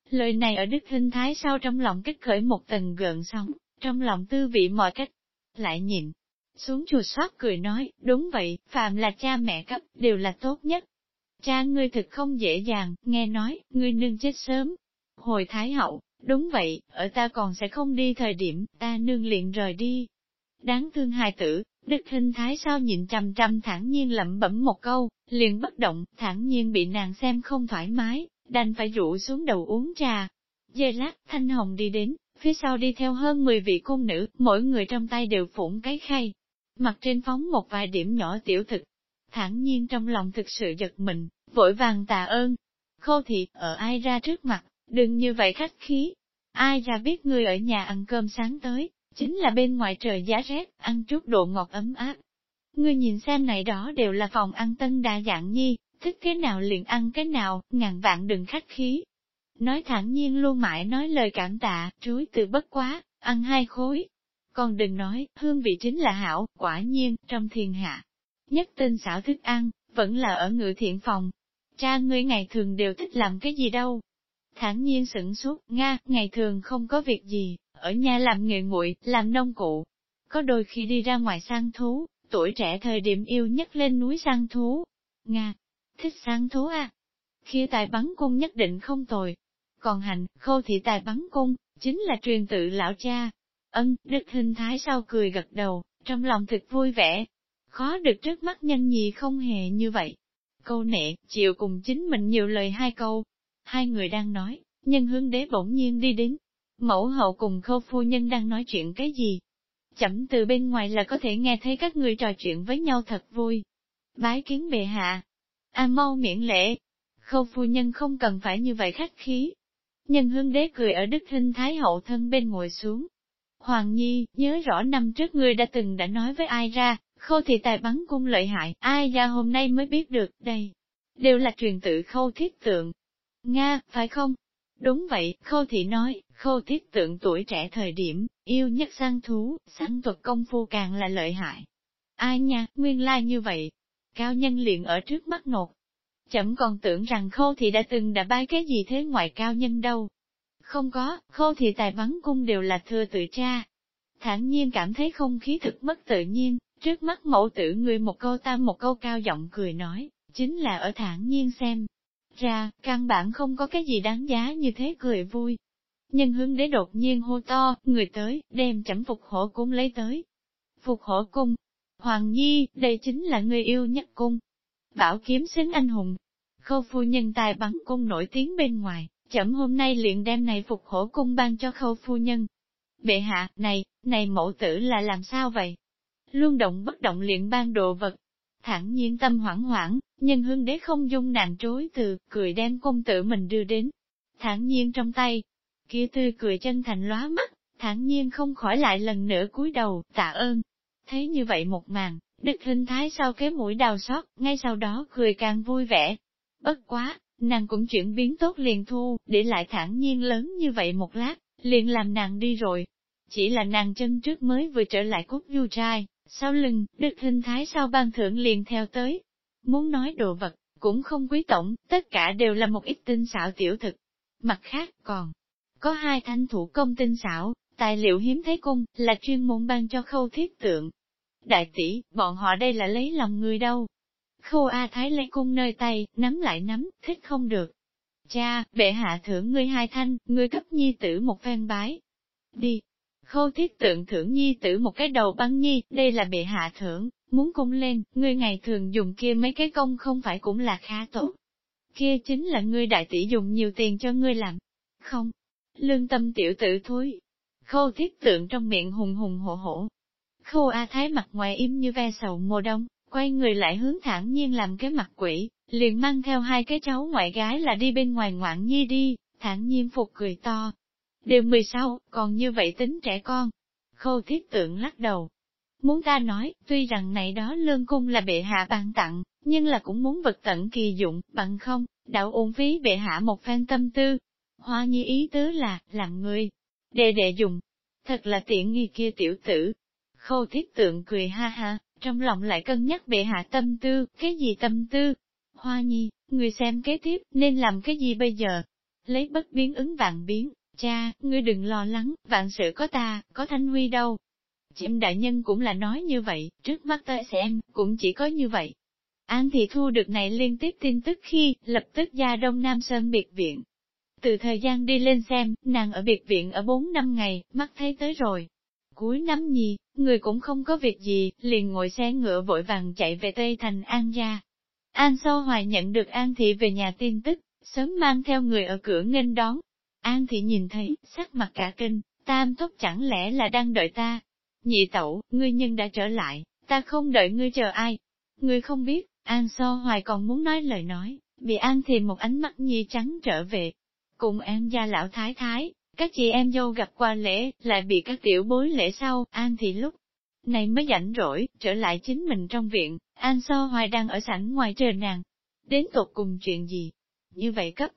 Lời này ở đức Hinh thái sau trong lòng kích khởi một tầng gợn sóng, trong lòng tư vị mọi cách. Lại nhìn, xuống chùa xót cười nói, đúng vậy, phạm là cha mẹ cấp, đều là tốt nhất. Cha ngươi thực không dễ dàng, nghe nói, ngươi nương chết sớm. Hồi Thái Hậu, đúng vậy, ở ta còn sẽ không đi thời điểm, ta nương liền rời đi. Đáng thương hài tử, Đức Hinh thái sao nhìn trầm trầm thản nhiên lẩm bẩm một câu, liền bất động, thản nhiên bị nàng xem không thoải mái, đành phải rủ xuống đầu uống trà. Dây lát, Thanh Hồng đi đến, phía sau đi theo hơn 10 vị cung nữ, mỗi người trong tay đều phủng cái khay. Mặt trên phóng một vài điểm nhỏ tiểu thực. Thản nhiên trong lòng thực sự giật mình, vội vàng tạ ơn. Khô thị, ở ai ra trước mặt, đừng như vậy khách khí. Ai ra biết người ở nhà ăn cơm sáng tới, chính là bên ngoài trời giá rét, ăn chút độ ngọt ấm áp. Ngươi nhìn xem này đó đều là phòng ăn tân đa dạng nhi, thích cái nào liền ăn cái nào, ngàn vạn đừng khách khí. Nói thẳng nhiên luôn mãi nói lời cảm tạ, chuối từ bất quá, ăn hai khối. Còn đừng nói, hương vị chính là hảo, quả nhiên, trong thiên hạ. Nhất tinh xảo thức ăn, vẫn là ở ngự thiện phòng. Cha ngươi ngày thường đều thích làm cái gì đâu thản nhiên sửng suốt, Nga, ngày thường không có việc gì, ở nhà làm nghề nguội, làm nông cụ. Có đôi khi đi ra ngoài săn thú, tuổi trẻ thời điểm yêu nhất lên núi săn thú. Nga, thích săn thú à? Khi tài bắn cung nhất định không tồi. Còn hành, khâu thị tài bắn cung, chính là truyền tự lão cha. Ân, đức hình thái sau cười gật đầu, trong lòng thực vui vẻ. Khó được trước mắt nhân nhì không hề như vậy. Câu nệ, chịu cùng chính mình nhiều lời hai câu. Hai người đang nói, nhân hướng đế bỗng nhiên đi đến, Mẫu hậu cùng khâu phu nhân đang nói chuyện cái gì? Chậm từ bên ngoài là có thể nghe thấy các người trò chuyện với nhau thật vui. Bái kiến bệ hạ. A mau miễn lễ. Khâu phu nhân không cần phải như vậy khách khí. Nhân hương đế cười ở đức hình thái hậu thân bên ngồi xuống. Hoàng Nhi, nhớ rõ năm trước ngươi đã từng đã nói với ai ra, khâu thì tài bắn cung lợi hại, ai ra hôm nay mới biết được, đây. Đều là truyền tự khâu thiết tượng. Nga, phải không? Đúng vậy, khâu thị nói, khâu thiết tượng tuổi trẻ thời điểm, yêu nhất săn thú, săn thuật công phu càng là lợi hại. Ai nha, nguyên lai như vậy. Cao nhân liền ở trước mắt nột. Chậm còn tưởng rằng khâu thị đã từng đã bái cái gì thế ngoại cao nhân đâu. Không có, khâu thị tài vắng cung đều là thừa tự cha. Thản nhiên cảm thấy không khí thực mất tự nhiên, trước mắt mẫu tử người một câu tam một câu cao giọng cười nói, chính là ở thản nhiên xem, ra, căn bản không có cái gì đáng giá như thế cười vui. Nhân hướng đế đột nhiên hô to, người tới, đem chẩm phục hổ cung lấy tới. Phục hổ cung. Hoàng Nhi, đây chính là người yêu nhất cung. Bảo kiếm xứng anh hùng. Khâu phu nhân tài bắn cung nổi tiếng bên ngoài, Chẩm hôm nay liền đem này phục hổ cung ban cho khâu phu nhân. Bệ hạ, này, này mẫu tử là làm sao vậy? Luôn động bất động liền ban đồ vật. Thẳng nhiên tâm hoảng hoảng, Nhân hương đế không dung nàng chối từ, cười đem công tử mình đưa đến. Thản nhiên trong tay, kia tươi cười chân thành lóa mắt, thản nhiên không khỏi lại lần nữa cúi đầu, tạ ơn. Thấy như vậy một màn, đức hình thái sau cái mũi đào xót, ngay sau đó cười càng vui vẻ. Bất quá, nàng cũng chuyển biến tốt liền thu, để lại thản nhiên lớn như vậy một lát, liền làm nàng đi rồi. Chỉ là nàng chân trước mới vừa trở lại cốt du trai, sau lưng, đức hình thái sau ban thưởng liền theo tới, Muốn nói đồ vật, cũng không quý tổng, tất cả đều là một ít tinh xảo tiểu thực. Mặt khác còn có hai thanh thủ công tinh xảo, tài liệu hiếm thấy cung, là chuyên môn ban cho khâu thiết tượng. Đại tỷ, bọn họ đây là lấy lòng người đâu. Khâu A Thái lấy cung nơi tay, nắm lại nắm, thích không được. Cha, bệ hạ thưởng ngươi hai thanh, ngươi cấp nhi tử một phen bái. Đi. Khâu thiết tượng thưởng nhi tử một cái đầu băng nhi, đây là bệ hạ thưởng, Muốn cung lên, ngươi ngày thường dùng kia mấy cái công không phải cũng là khá tốt. Kia chính là ngươi đại tỷ dùng nhiều tiền cho ngươi làm. Không, lương tâm tiểu tử thối. Khâu thiết tượng trong miệng hùng hùng hổ hổ. Khâu A Thái mặt ngoài im như ve sầu mùa đông, quay người lại hướng thẳng nhiên làm cái mặt quỷ, liền mang theo hai cái cháu ngoại gái là đi bên ngoài ngoạn nhi đi, thản nhiên phục cười to. Điều 16, còn như vậy tính trẻ con. Khâu thiết tượng lắc đầu, Muốn ta nói, tuy rằng này đó lương cung là bệ hạ ban tặng, nhưng là cũng muốn vật tận kỳ dụng, bằng không, đạo uổng phí bệ hạ một phen tâm tư. Hoa nhi ý tứ là, làm người, đệ đệ dùng. Thật là tiện nghi kia tiểu tử. Khâu thiết tượng cười ha ha, trong lòng lại cân nhắc bệ hạ tâm tư, cái gì tâm tư? Hoa nhi, người xem kế tiếp, nên làm cái gì bây giờ? lấy bất biến ứng vạn biến, cha, ngươi đừng lo lắng, vạn sự có ta, có thanh huy đâu. Diễm đại nhân cũng là nói như vậy, trước mắt tới xem, cũng chỉ có như vậy. An Thị thu được này liên tiếp tin tức khi, lập tức ra Đông Nam Sơn biệt viện. Từ thời gian đi lên xem, nàng ở biệt viện ở 4 năm ngày, mắt thấy tới rồi. Cuối năm nhì, người cũng không có việc gì, liền ngồi xe ngựa vội vàng chạy về Tây Thành An gia. An Sâu Hoài nhận được An Thị về nhà tin tức, sớm mang theo người ở cửa nghênh đón. An Thị nhìn thấy, sắc mặt cả kinh, tam thúc chẳng lẽ là đang đợi ta. Nhị tẩu, ngươi nhân đã trở lại, ta không đợi ngươi chờ ai. Ngươi không biết, An So Hoài còn muốn nói lời nói, bị An thì một ánh mắt nhi trắng trở về. Cùng An gia lão thái thái, các chị em dâu gặp qua lễ, lại bị các tiểu bối lễ sau, An thì lúc này mới rảnh rỗi, trở lại chính mình trong viện, An So Hoài đang ở sảnh ngoài trời nàng. Đến tột cùng chuyện gì? Như vậy cấp.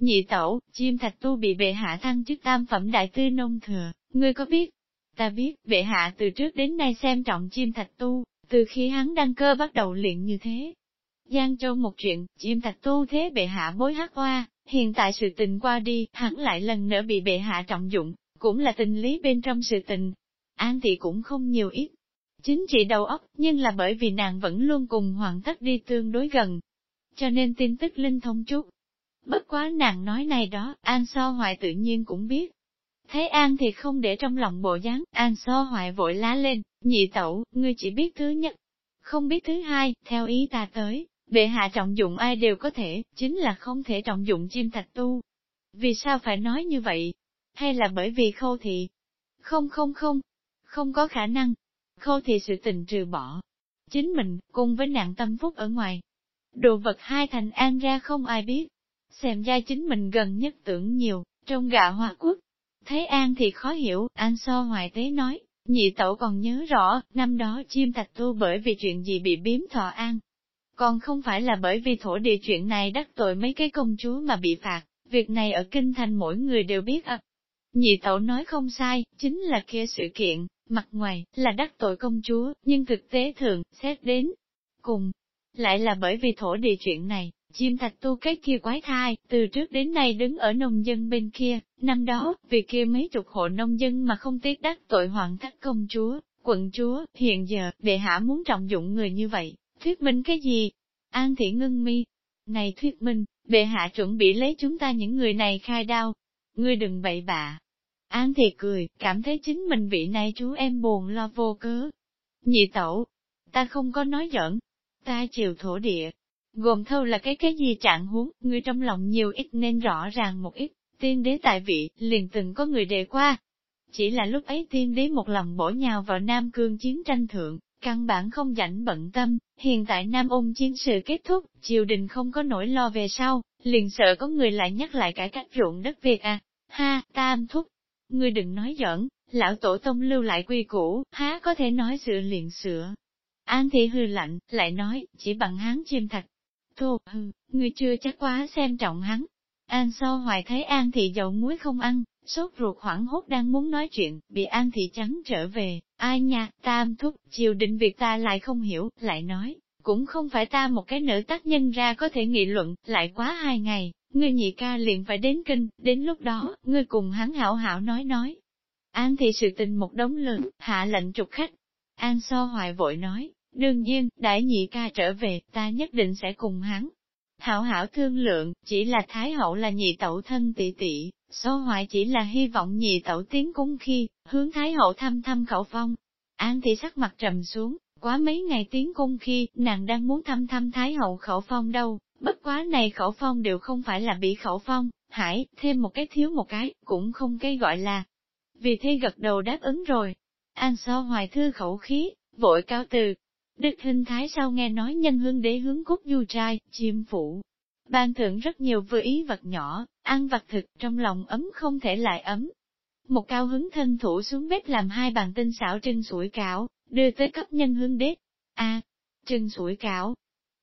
Nhị tẩu, chim thạch tu bị bệ hạ thăng chức tam phẩm đại tư nông thừa, ngươi có biết? Ta biết, bệ hạ từ trước đến nay xem trọng chim thạch tu, từ khi hắn đăng cơ bắt đầu luyện như thế. Giang Châu một chuyện, chim thạch tu thế bệ hạ bối hát qua hiện tại sự tình qua đi, hắn lại lần nữa bị bệ hạ trọng dụng, cũng là tình lý bên trong sự tình. An thị cũng không nhiều ít, chính trị đầu óc, nhưng là bởi vì nàng vẫn luôn cùng hoàng thất đi tương đối gần. Cho nên tin tức linh thông chút. Bất quá nàng nói này đó, An So Hoài tự nhiên cũng biết. Thấy An thì không để trong lòng bộ dáng, An So hoại vội lá lên, nhị tẩu, ngươi chỉ biết thứ nhất, không biết thứ hai, theo ý ta tới, bệ hạ trọng dụng ai đều có thể, chính là không thể trọng dụng chim thạch tu. Vì sao phải nói như vậy? Hay là bởi vì khâu thị? Không không không, không có khả năng, khâu thì sự tình trừ bỏ. Chính mình, cùng với nạn tâm phúc ở ngoài. Đồ vật hai thành an ra không ai biết. Xem ra chính mình gần nhất tưởng nhiều, trong gạ hoa quốc. Thấy an thì khó hiểu, an so hoài tế nói, nhị tẩu còn nhớ rõ, năm đó chim thạch tu bởi vì chuyện gì bị biếm thọ an. Còn không phải là bởi vì thổ địa chuyện này đắc tội mấy cái công chúa mà bị phạt, việc này ở kinh thành mỗi người đều biết à. Nhị tẩu nói không sai, chính là kia sự kiện, Mặt ngoài, là đắc tội công chúa, nhưng thực tế thường, xét đến. Cùng, lại là bởi vì thổ địa chuyện này, chim thạch tu cái kia quái thai, từ trước đến nay đứng ở nông dân bên kia, năm đó, vì kia mấy chục hộ nông dân mà không tiếc đắc tội hoàng thất công chúa, quận chúa, hiện giờ, đệ hạ muốn trọng dụng người như vậy, thuyết minh cái gì? An thị ngưng mi, này thuyết minh, bệ hạ chuẩn bị lấy chúng ta những người này khai đao. Ngươi đừng bậy bạ, An thì cười, cảm thấy chính mình vị này chú em buồn lo vô cớ. Nhị tẩu, ta không có nói giỡn, ta chiều thổ địa, gồm thâu là cái cái gì trạng huống, người trong lòng nhiều ít nên rõ ràng một ít, tiên đế tại vị, liền từng có người đề qua. Chỉ là lúc ấy tiên đế một lòng bổ nhào vào Nam Cương chiến tranh thượng, căn bản không rảnh bận tâm, hiện tại Nam ung chiến sự kết thúc, triều đình không có nỗi lo về sau, liền sợ có người lại nhắc lại cải cách ruộng đất Việt à. Ha, tam thúc, Ngươi đừng nói giỡn, lão tổ tông lưu lại quy củ, há có thể nói sửa liền sửa. An thị hư lạnh, lại nói, chỉ bằng hán chim thạch. Thô, hừ ngươi chưa chắc quá xem trọng hắn. An so hoài thấy An thị dầu muối không ăn, sốt ruột hoảng hốt đang muốn nói chuyện, bị An thị trắng trở về, ai nha, tam thúc, chiều định việc ta lại không hiểu, lại nói, cũng không phải ta một cái nữ tác nhân ra có thể nghị luận, lại quá hai ngày, ngươi nhị ca liền phải đến kinh, đến lúc đó, ngươi cùng hắn hảo hảo nói nói. An thị sự tình một đống lớn, hạ lệnh trục khách. An so hoài vội nói, đương nhiên, đại nhị ca trở về, ta nhất định sẽ cùng hắn. Hảo hảo thương lượng, chỉ là Thái hậu là nhị tẩu thân tỷ tỷ, so hoài chỉ là hy vọng nhị tẩu tiến cung khi, hướng Thái hậu thăm thăm khẩu phong. An thị sắc mặt trầm xuống, quá mấy ngày tiến cung khi, nàng đang muốn thăm thăm Thái hậu khẩu phong đâu, Bất quá này khẩu phong đều không phải là bị khẩu phong, hải, thêm một cái thiếu một cái, cũng không cái gọi là. Vì thế gật đầu đáp ứng rồi. An so hoài thư khẩu khí, vội cao từ. Đức hình thái sau nghe nói nhân hương đế hướng cốt du trai, chiêm phụ. Ban thưởng rất nhiều vừa ý vật nhỏ, ăn vật thực trong lòng ấm không thể lại ấm. Một cao hứng thân thủ xuống bếp làm hai bàn tinh xảo trưng sủi cảo, đưa tới cấp nhân hương đế. A, à, trưng sủi cảo,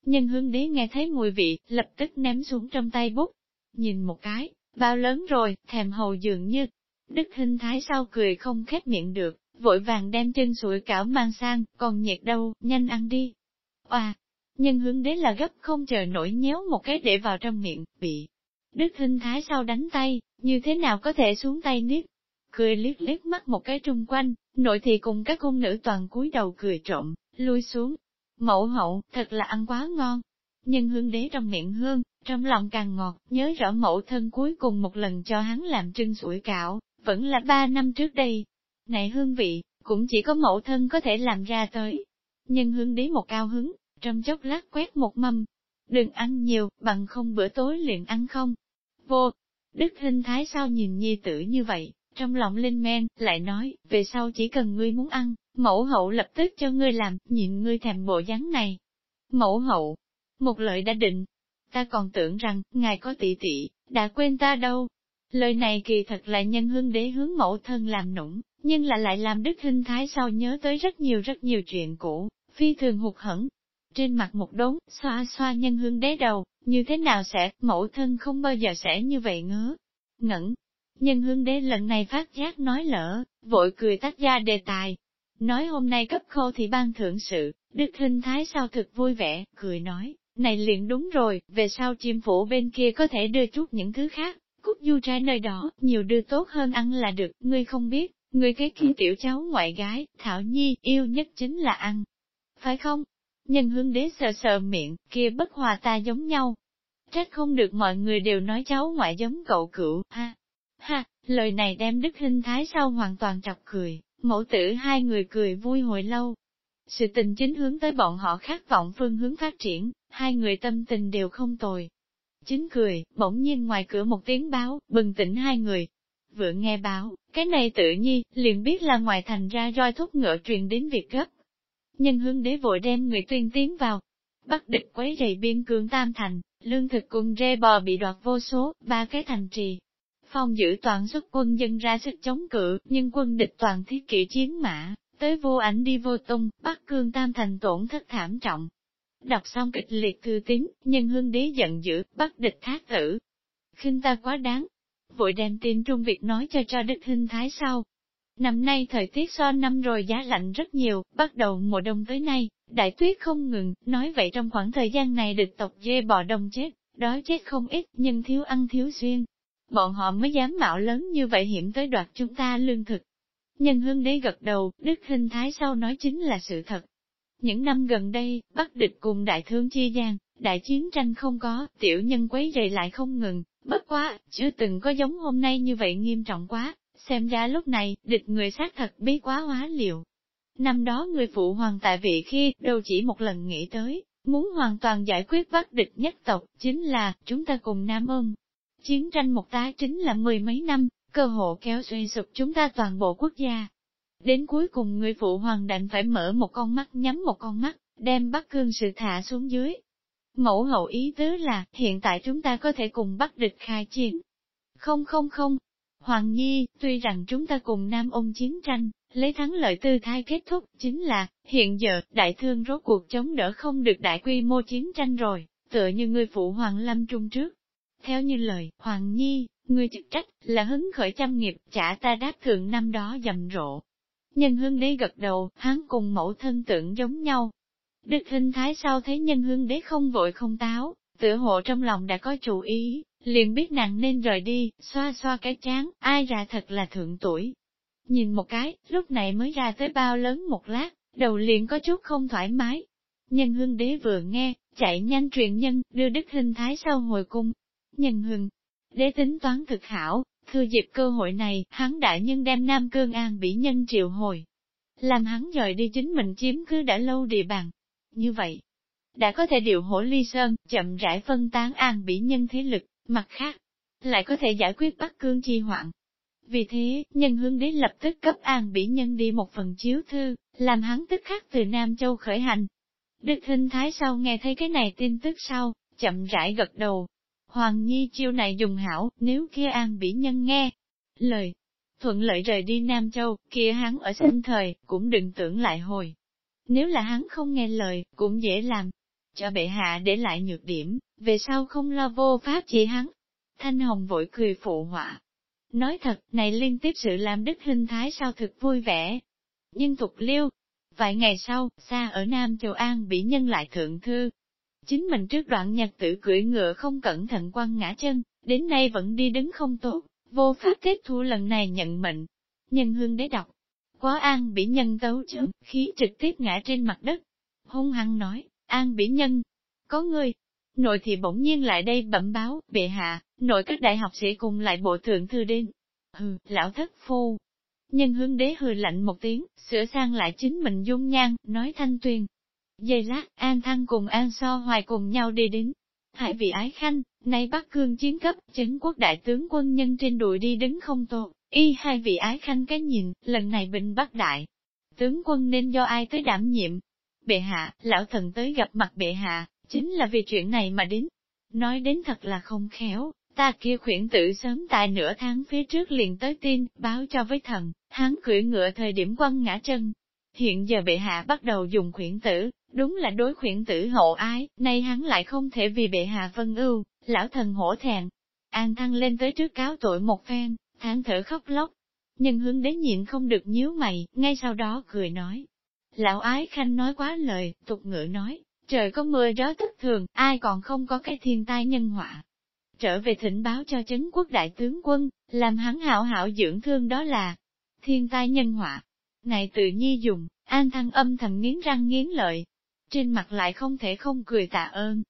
Nhân hương đế nghe thấy mùi vị, lập tức ném xuống trong tay bút. Nhìn một cái, bao lớn rồi, thèm hầu dường như. Đức hình thái sau cười không khép miệng được, vội vàng đem chân sủi cảo mang sang, còn nhiệt đâu, nhanh ăn đi. Oà, nhân hướng đế là gấp không chờ nổi nhéo một cái để vào trong miệng, bị Đức Hinh Thái sau đánh tay, như thế nào có thể xuống tay niết? Cười liếc liếc mắt một cái trung quanh, nội thì cùng các cung nữ toàn cúi đầu cười trộm, lui xuống. Mẫu hậu, thật là ăn quá ngon. nhân hương đế trong miệng hương, trong lòng càng ngọt, nhớ rõ mẫu thân cuối cùng một lần cho hắn làm trưng sủi cảo, vẫn là ba năm trước đây. Này hương vị, cũng chỉ có mẫu thân có thể làm ra tới. Nhưng hương đế một cao hứng, trong chốc lát quét một mâm. Đừng ăn nhiều, bằng không bữa tối liền ăn không. Vô, Đức Hinh Thái sao nhìn nhi tử như vậy, trong lòng linh men, lại nói, về sau chỉ cần ngươi muốn ăn, mẫu hậu lập tức cho ngươi làm, nhịn ngươi thèm bộ dáng này. Mẫu hậu, một lời đã định, ta còn tưởng rằng, ngài có tỷ tỷ, đã quên ta đâu. Lời này kỳ thật là nhân hương đế hướng mẫu thân làm nũng, nhưng là lại làm đức Hinh thái sau nhớ tới rất nhiều rất nhiều chuyện cũ, phi thường hụt hẫng. Trên mặt một đốn, xoa xoa nhân hương đế đầu, như thế nào sẽ, mẫu thân không bao giờ sẽ như vậy ngớ. Ngẩn, nhân hương đế lần này phát giác nói lỡ, vội cười tách ra đề tài. Nói hôm nay cấp khô thì ban thưởng sự, đức Hinh thái sao thực vui vẻ, cười nói, này liền đúng rồi, về sau chim phủ bên kia có thể đưa chút những thứ khác, cút du trai nơi đó, nhiều đưa tốt hơn ăn là được, ngươi không biết, người cái kia tiểu cháu ngoại gái, Thảo Nhi, yêu nhất chính là ăn. Phải không? Nhân hương đế sờ sờ miệng, kia bất hòa ta giống nhau. Trách không được mọi người đều nói cháu ngoại giống cậu cựu, ha. Ha, lời này đem đức hình thái sau hoàn toàn chọc cười, mẫu tử hai người cười vui hồi lâu. Sự tình chính hướng tới bọn họ khát vọng phương hướng phát triển, hai người tâm tình đều không tồi. Chính cười, bỗng nhiên ngoài cửa một tiếng báo, bừng tỉnh hai người. Vừa nghe báo, cái này tự nhi, liền biết là ngoài thành ra roi thúc ngựa truyền đến việc gấp. Nhân hương đế vội đem người tuyên tiến vào. Bắt địch quấy rầy biên cương tam thành, lương thực cùng rê bò bị đoạt vô số, ba cái thành trì. Phong giữ toàn xuất quân dân ra sức chống cự, nhưng quân địch toàn thiết kỷ chiến mã, tới vô ảnh đi vô tung, bắt cương tam thành tổn thất thảm trọng, Đọc xong kịch liệt thư tín, nhân hương đế giận dữ, bắt địch thác tử. khinh ta quá đáng. Vội đem tin trung việc nói cho cho đức Hinh thái sau. Năm nay thời tiết so năm rồi giá lạnh rất nhiều, bắt đầu mùa đông tới nay, đại tuyết không ngừng, nói vậy trong khoảng thời gian này địch tộc dê bò đông chết, đói chết không ít, nhưng thiếu ăn thiếu xuyên. Bọn họ mới dám mạo lớn như vậy hiểm tới đoạt chúng ta lương thực. Nhân hương đế gật đầu, đức Hinh thái sau nói chính là sự thật. Những năm gần đây, Bắc địch cùng đại thương chia gian, đại chiến tranh không có, tiểu nhân quấy rầy lại không ngừng, bất quá, chưa từng có giống hôm nay như vậy nghiêm trọng quá, xem ra lúc này, địch người xác thật bí quá hóa liệu. Năm đó người phụ hoàng tại vị khi, đâu chỉ một lần nghĩ tới, muốn hoàn toàn giải quyết vắt địch nhất tộc, chính là, chúng ta cùng Nam ơn. Chiến tranh một tá chính là mười mấy năm, cơ hộ kéo suy sụp chúng ta toàn bộ quốc gia, Đến cuối cùng người phụ hoàng đành phải mở một con mắt nhắm một con mắt, đem bắt cương sự thả xuống dưới. Mẫu hậu ý tứ là, hiện tại chúng ta có thể cùng bắt địch khai chiến. Không không không, Hoàng Nhi, tuy rằng chúng ta cùng Nam ôn chiến tranh, lấy thắng lợi tư thai kết thúc, chính là, hiện giờ, đại thương rốt cuộc chống đỡ không được đại quy mô chiến tranh rồi, tựa như người phụ hoàng lâm trung trước. Theo như lời, Hoàng Nhi, người trực trách, là hứng khởi trăm nghiệp, trả ta đáp thượng năm đó dầm rộ, Nhân hương đế gật đầu, hắn cùng mẫu thân tưởng giống nhau. Đức hình thái sau thấy nhân hương đế không vội không táo, tựa hộ trong lòng đã có chủ ý, liền biết nàng nên rời đi, xoa xoa cái chán, ai ra thật là thượng tuổi. Nhìn một cái, lúc này mới ra tới bao lớn một lát, đầu liền có chút không thoải mái. Nhân hương đế vừa nghe, chạy nhanh truyền nhân, đưa đức hình thái sau hồi cung. Nhân hương, đế tính toán thực hảo, Thừa dịp cơ hội này, hắn đại nhân đem Nam Cương An bị nhân triệu hồi. Làm hắn dời đi chính mình chiếm cứ đã lâu địa bàn. Như vậy, đã có thể điều hổ ly sơn, chậm rãi phân tán An bỉ nhân thế lực, mặt khác, lại có thể giải quyết Bắc Cương chi hoạn. Vì thế, nhân hướng đế lập tức cấp An bỉ nhân đi một phần chiếu thư, làm hắn tức khắc từ Nam Châu khởi hành. Đức Thinh thái sau nghe thấy cái này tin tức sau, chậm rãi gật đầu, Hoàng Nhi chiêu này dùng hảo, nếu kia an bỉ nhân nghe. Lời, thuận lợi rời đi Nam Châu, kia hắn ở sinh thời, cũng đừng tưởng lại hồi. Nếu là hắn không nghe lời, cũng dễ làm. Cho bệ hạ để lại nhược điểm, về sau không lo vô pháp chỉ hắn. Thanh Hồng vội cười phụ họa. Nói thật, này liên tiếp sự làm đức hình thái sao thực vui vẻ. Nhưng tục liêu, vài ngày sau, xa ở Nam Châu An bị nhân lại thượng thư, Chính mình trước đoạn nhật tử cưỡi ngựa không cẩn thận quăng ngã chân, đến nay vẫn đi đứng không tốt, vô pháp kết thu lần này nhận mệnh. Nhân hương đế đọc, quá an bị nhân tấu chưởng, khí trực tiếp ngã trên mặt đất. Hung hăng nói, an bị nhân, có người. Nội thì bỗng nhiên lại đây bẩm báo, bệ hạ, nội các đại học sĩ cùng lại bộ thượng thư đến. Hừ, lão thất phu. Nhân hướng đế hừ lạnh một tiếng, sửa sang lại chính mình dung nhan, nói thanh tuyên. Dây lát, An Thăng cùng An So Hoài cùng nhau đi đến. Hải vị ái khanh, nay Bắc Cương chiến cấp, chấn quốc đại tướng quân nhân trên đùi đi đứng không tốt, y hai vị ái khanh cái nhìn, lần này bình Bắc đại. Tướng quân nên do ai tới đảm nhiệm? Bệ hạ, lão thần tới gặp mặt bệ hạ, chính là vì chuyện này mà đến. Nói đến thật là không khéo, ta kia khuyển tử sớm tại nửa tháng phía trước liền tới tin, báo cho với thần, hắn cưỡi ngựa thời điểm quăng ngã chân. Hiện giờ bệ hạ bắt đầu dùng khuyển tử, đúng là đối khuyển tử hộ ái, nay hắn lại không thể vì bệ hạ phân ưu, lão thần hổ thẹn. An thăng lên tới trước cáo tội một phen, than thở khóc lóc. Nhưng hướng đến nhịn không được nhíu mày, ngay sau đó cười nói. Lão ái khanh nói quá lời, tục ngữ nói, trời có mưa gió thất thường, ai còn không có cái thiên tai nhân họa. Trở về thỉnh báo cho chấn quốc đại tướng quân, làm hắn hảo hảo dưỡng thương đó là thiên tai nhân họa. Ngài tự nhi dùng, an thăng âm thầm nghiến răng nghiến lợi. Trên mặt lại không thể không cười tạ ơn.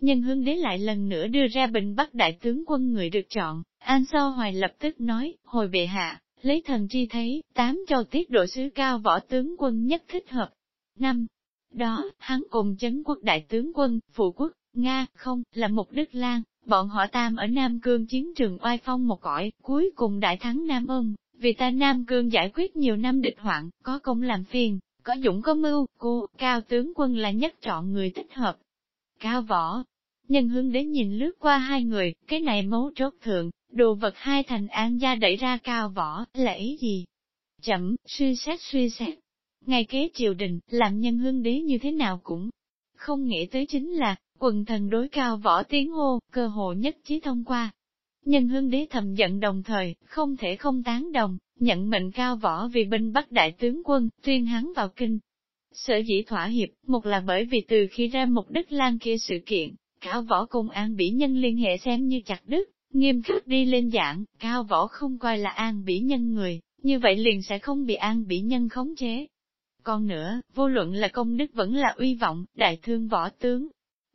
Nhân hương đế lại lần nữa đưa ra bình bắt đại tướng quân người được chọn, An So Hoài lập tức nói, hồi bệ hạ, lấy thần chi thấy, tám châu tiết độ sứ cao võ tướng quân nhất thích hợp. Năm, đó, hắn cùng chấn quốc đại tướng quân, phụ quốc, Nga, không, là một Đức Lan, bọn họ tam ở Nam Cương chiến trường oai phong một cõi, cuối cùng đại thắng Nam ân, vì ta Nam Cương giải quyết nhiều năm địch hoạn, có công làm phiền, có dũng có mưu, cô, cao tướng quân là nhất chọn người thích hợp. Cao võ, nhân hướng đến nhìn lướt qua hai người, cái này mấu chốt thượng, đồ vật hai thành an gia đẩy ra cao võ, là ý gì? Chậm, suy xét suy xét. Ngày kế triều đình, làm nhân hương đế như thế nào cũng không nghĩ tới chính là, quần thần đối cao võ tiếng hô, cơ hội nhất trí thông qua. Nhân hương đế thầm giận đồng thời, không thể không tán đồng, nhận mệnh cao võ vì binh bắt đại tướng quân, tuyên hắn vào kinh. Sở dĩ thỏa hiệp, một là bởi vì từ khi ra mục đích lan kia sự kiện, cao võ cùng an bỉ nhân liên hệ xem như chặt đứt, nghiêm khắc đi lên dạng, cao võ không coi là an bỉ nhân người, như vậy liền sẽ không bị an bỉ nhân khống chế. Còn nữa, vô luận là công đức vẫn là uy vọng, đại thương võ tướng.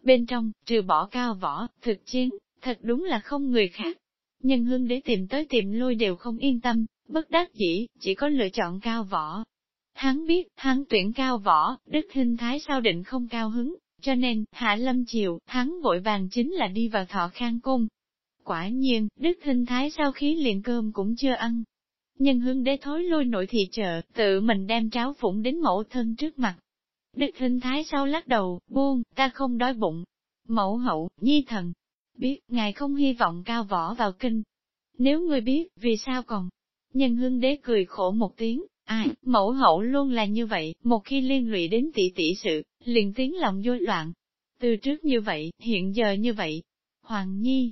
Bên trong, trừ bỏ cao võ, thực chiến, thật đúng là không người khác. Nhân hương để tìm tới tìm lui đều không yên tâm, bất đắc dĩ, chỉ có lựa chọn cao võ. Hắn biết, hắn tuyển cao võ, đức hình thái sao định không cao hứng, cho nên, hạ lâm chiều, hắn vội vàng chính là đi vào thọ khang cung. Quả nhiên, đức hình thái sau khí liền cơm cũng chưa ăn, nhân hương đế thối lui nội thị chợ, tự mình đem cháo phụng đến mẫu thân trước mặt. Đức hình thái sau lắc đầu, buông, ta không đói bụng. Mẫu hậu, nhi thần, biết, ngài không hy vọng cao võ vào kinh. Nếu ngươi biết, vì sao còn? Nhân hương đế cười khổ một tiếng, ai, mẫu hậu luôn là như vậy, một khi liên lụy đến tỷ tỷ sự, liền tiếng lòng vui loạn. Từ trước như vậy, hiện giờ như vậy. Hoàng Nhi,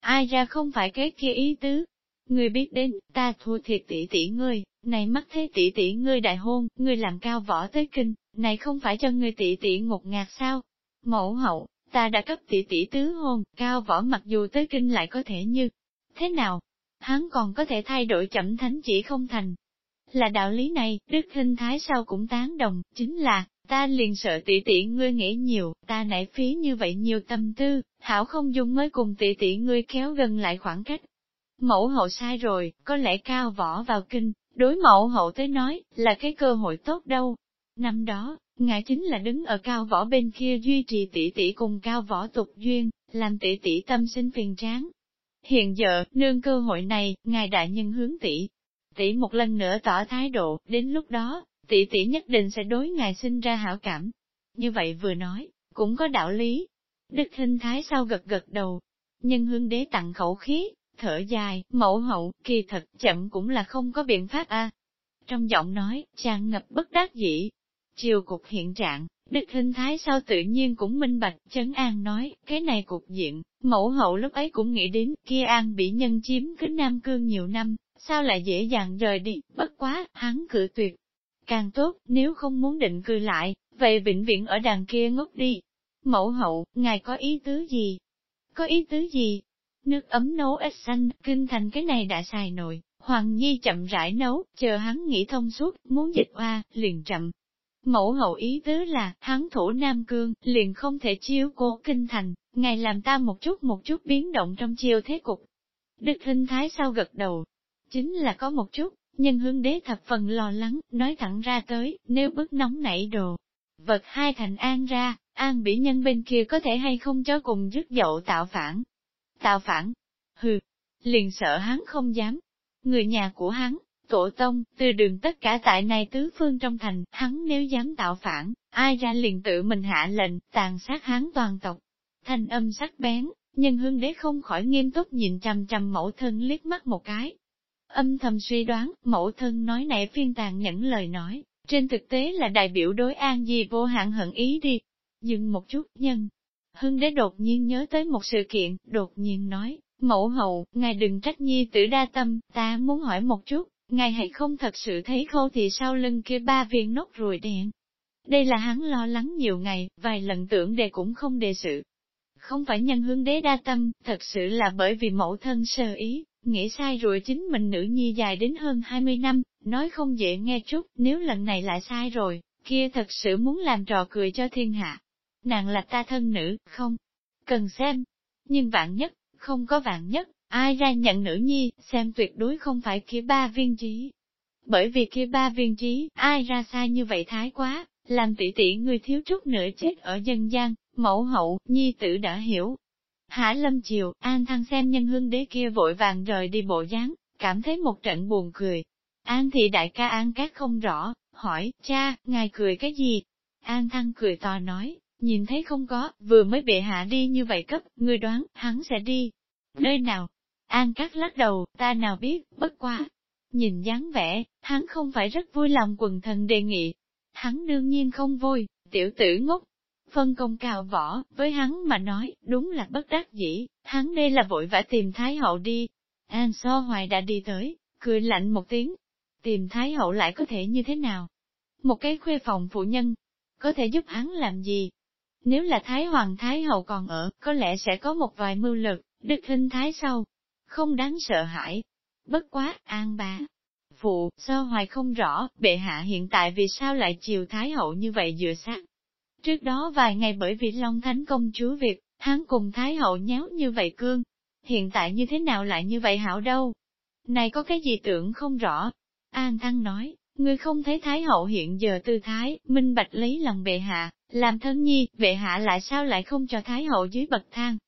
ai ra không phải cái kia ý tứ, Ngươi biết đến, ta thua thiệt tỷ tỷ ngươi, này mắt thế tỷ tỷ ngươi đại hôn, ngươi làm cao võ tới kinh, này không phải cho ngươi tỷ tỷ ngột ngạt sao? Mẫu hậu, ta đã cấp tỷ tỷ tứ hôn, cao võ mặc dù tới kinh lại có thể như, thế nào? Hắn còn có thể thay đổi chậm thánh chỉ không thành. Là đạo lý này, Đức Hình Thái sau cũng tán đồng, chính là, ta liền sợ tỷ tỷ ngươi nghĩ nhiều, ta nảy phí như vậy nhiều tâm tư, hảo không dung mới cùng tỷ tỷ ngươi kéo gần lại khoảng cách, Mẫu hậu sai rồi, có lẽ cao võ vào kinh, đối mẫu hậu tới nói, là cái cơ hội tốt đâu. Năm đó, ngài chính là đứng ở cao võ bên kia duy trì tỷ tỷ cùng cao võ tục duyên, làm tỷ tỷ tâm sinh phiền tráng. Hiện giờ, nương cơ hội này, ngài đại nhân hướng tỷ. Tỷ một lần nữa tỏ thái độ, đến lúc đó, tỷ tỷ nhất định sẽ đối ngài sinh ra hảo cảm. Như vậy vừa nói, cũng có đạo lý. Đức hình thái sau gật gật đầu. Nhân hương đế tặng khẩu khí, thở dài, mẫu hậu, kỳ thật, chậm cũng là không có biện pháp a. Trong giọng nói, tràn ngập bất đắc dĩ. chiều cục hiện trạng, đức hình thái sao tự nhiên cũng minh bạch, chấn an nói, cái này cục diện, mẫu hậu lúc ấy cũng nghĩ đến, kia an bị nhân chiếm cứ Nam Cương nhiều năm, sao lại dễ dàng rời đi, bất quá, hắn cự tuyệt. Càng tốt, nếu không muốn định cư lại, vậy vĩnh viễn ở đàn kia ngốc đi. Mẫu hậu, ngài có ý tứ gì? Có ý tứ gì? nước ấm nấu ít xanh, kinh thành cái này đã xài nồi, Hoàng Nhi chậm rãi nấu, chờ hắn nghĩ thông suốt, muốn dịch oa, liền chậm. Mẫu hậu ý tứ là, hắn thủ Nam Cương, liền không thể chiếu cố kinh thành, ngài làm ta một chút một chút biến động trong chiêu thế cục. Đức hình Thái sau gật đầu, chính là có một chút, nhân hương đế thập phần lo lắng, nói thẳng ra tới, nếu bức nóng nảy đồ. Vật hai thành an ra, an bỉ nhân bên kia có thể hay không cho cùng dứt dậu tạo phản. Tạo phản? Hừ, liền sợ hắn không dám. Người nhà của hắn, tổ tông, từ đường tất cả tại này tứ phương trong thành, hắn nếu dám tạo phản, ai ra liền tự mình hạ lệnh, tàn sát hắn toàn tộc. Thanh âm sắc bén, nhân hương đế không khỏi nghiêm túc nhìn chằm chằm mẫu thân liếc mắt một cái, Âm thầm suy đoán, mẫu thân nói nẻ phiên tàn nhẫn lời nói, trên thực tế là đại biểu đối an gì vô hạn hận ý đi. Dừng một chút, nhân. Hưng đế đột nhiên nhớ tới một sự kiện, đột nhiên nói, mẫu hậu, ngài đừng trách nhi tử đa tâm, ta muốn hỏi một chút, ngài hãy không thật sự thấy khô thì sau lưng kia ba viên nốt ruồi đen. Đây là hắn lo lắng nhiều ngày, vài lần tưởng đề cũng không đề sự. Không phải nhân hướng đế đa tâm, thật sự là bởi vì mẫu thân sơ ý, Nghĩ sai rồi chính mình nữ nhi dài đến hơn 20 năm, nói không dễ nghe chút, nếu lần này lại sai rồi, kia thật sự muốn làm trò cười cho thiên hạ. Nàng là ta thân nữ, không? Cần xem. Nhưng vạn nhất, không có vạn nhất, ai ra nhận nữ nhi, xem tuyệt đối không phải kia ba viên trí. Bởi vì kia ba viên trí, ai ra sai như vậy thái quá, làm tỷ tỷ người thiếu chút nữa chết ở dân gian, mẫu hậu, nhi tử đã hiểu, Hả lâm chiều, an thăng xem nhân hương đế kia vội vàng rời đi bộ dáng, cảm thấy một trận buồn cười. An thị đại ca an cát không rõ, hỏi, cha, ngài cười cái gì? An thăng cười to nói, nhìn thấy không có, vừa mới bệ hạ đi như vậy cấp, người đoán, hắn sẽ đi. Nơi nào? An cát lắc đầu, ta nào biết, bất quá Nhìn dáng vẻ, hắn không phải rất vui lòng quần thần đề nghị. Hắn đương nhiên không vui, tiểu tử ngốc, phân công cao võ, với hắn mà nói, đúng là bất đắc dĩ, hắn đây là vội vã tìm Thái Hậu đi. An so hoài đã đi tới, cười lạnh một tiếng. Tìm Thái Hậu lại có thể như thế nào? Một cái khuê phòng phụ nhân, có thể giúp hắn làm gì? Nếu là Thái Hoàng Thái Hậu còn ở, có lẽ sẽ có một vài mưu lực, đức hình Thái sau. Không đáng sợ hãi. Bất quá, an bà. Phụ, so hoài không rõ, bệ hạ hiện tại vì sao lại chiều Thái Hậu như vậy dựa sát. Trước đó vài ngày bởi vì Long Thánh công chúa Việt, hắn cùng Thái Hậu nhéo như vậy cương. Hiện tại như thế nào lại như vậy hảo đâu? Này có cái gì tưởng không rõ? An Thăng nói, ngươi không thấy Thái Hậu hiện giờ tư thái, minh bạch lấy lòng bệ hạ, làm thân nhi, bệ hạ lại sao lại không cho Thái Hậu dưới bậc thang?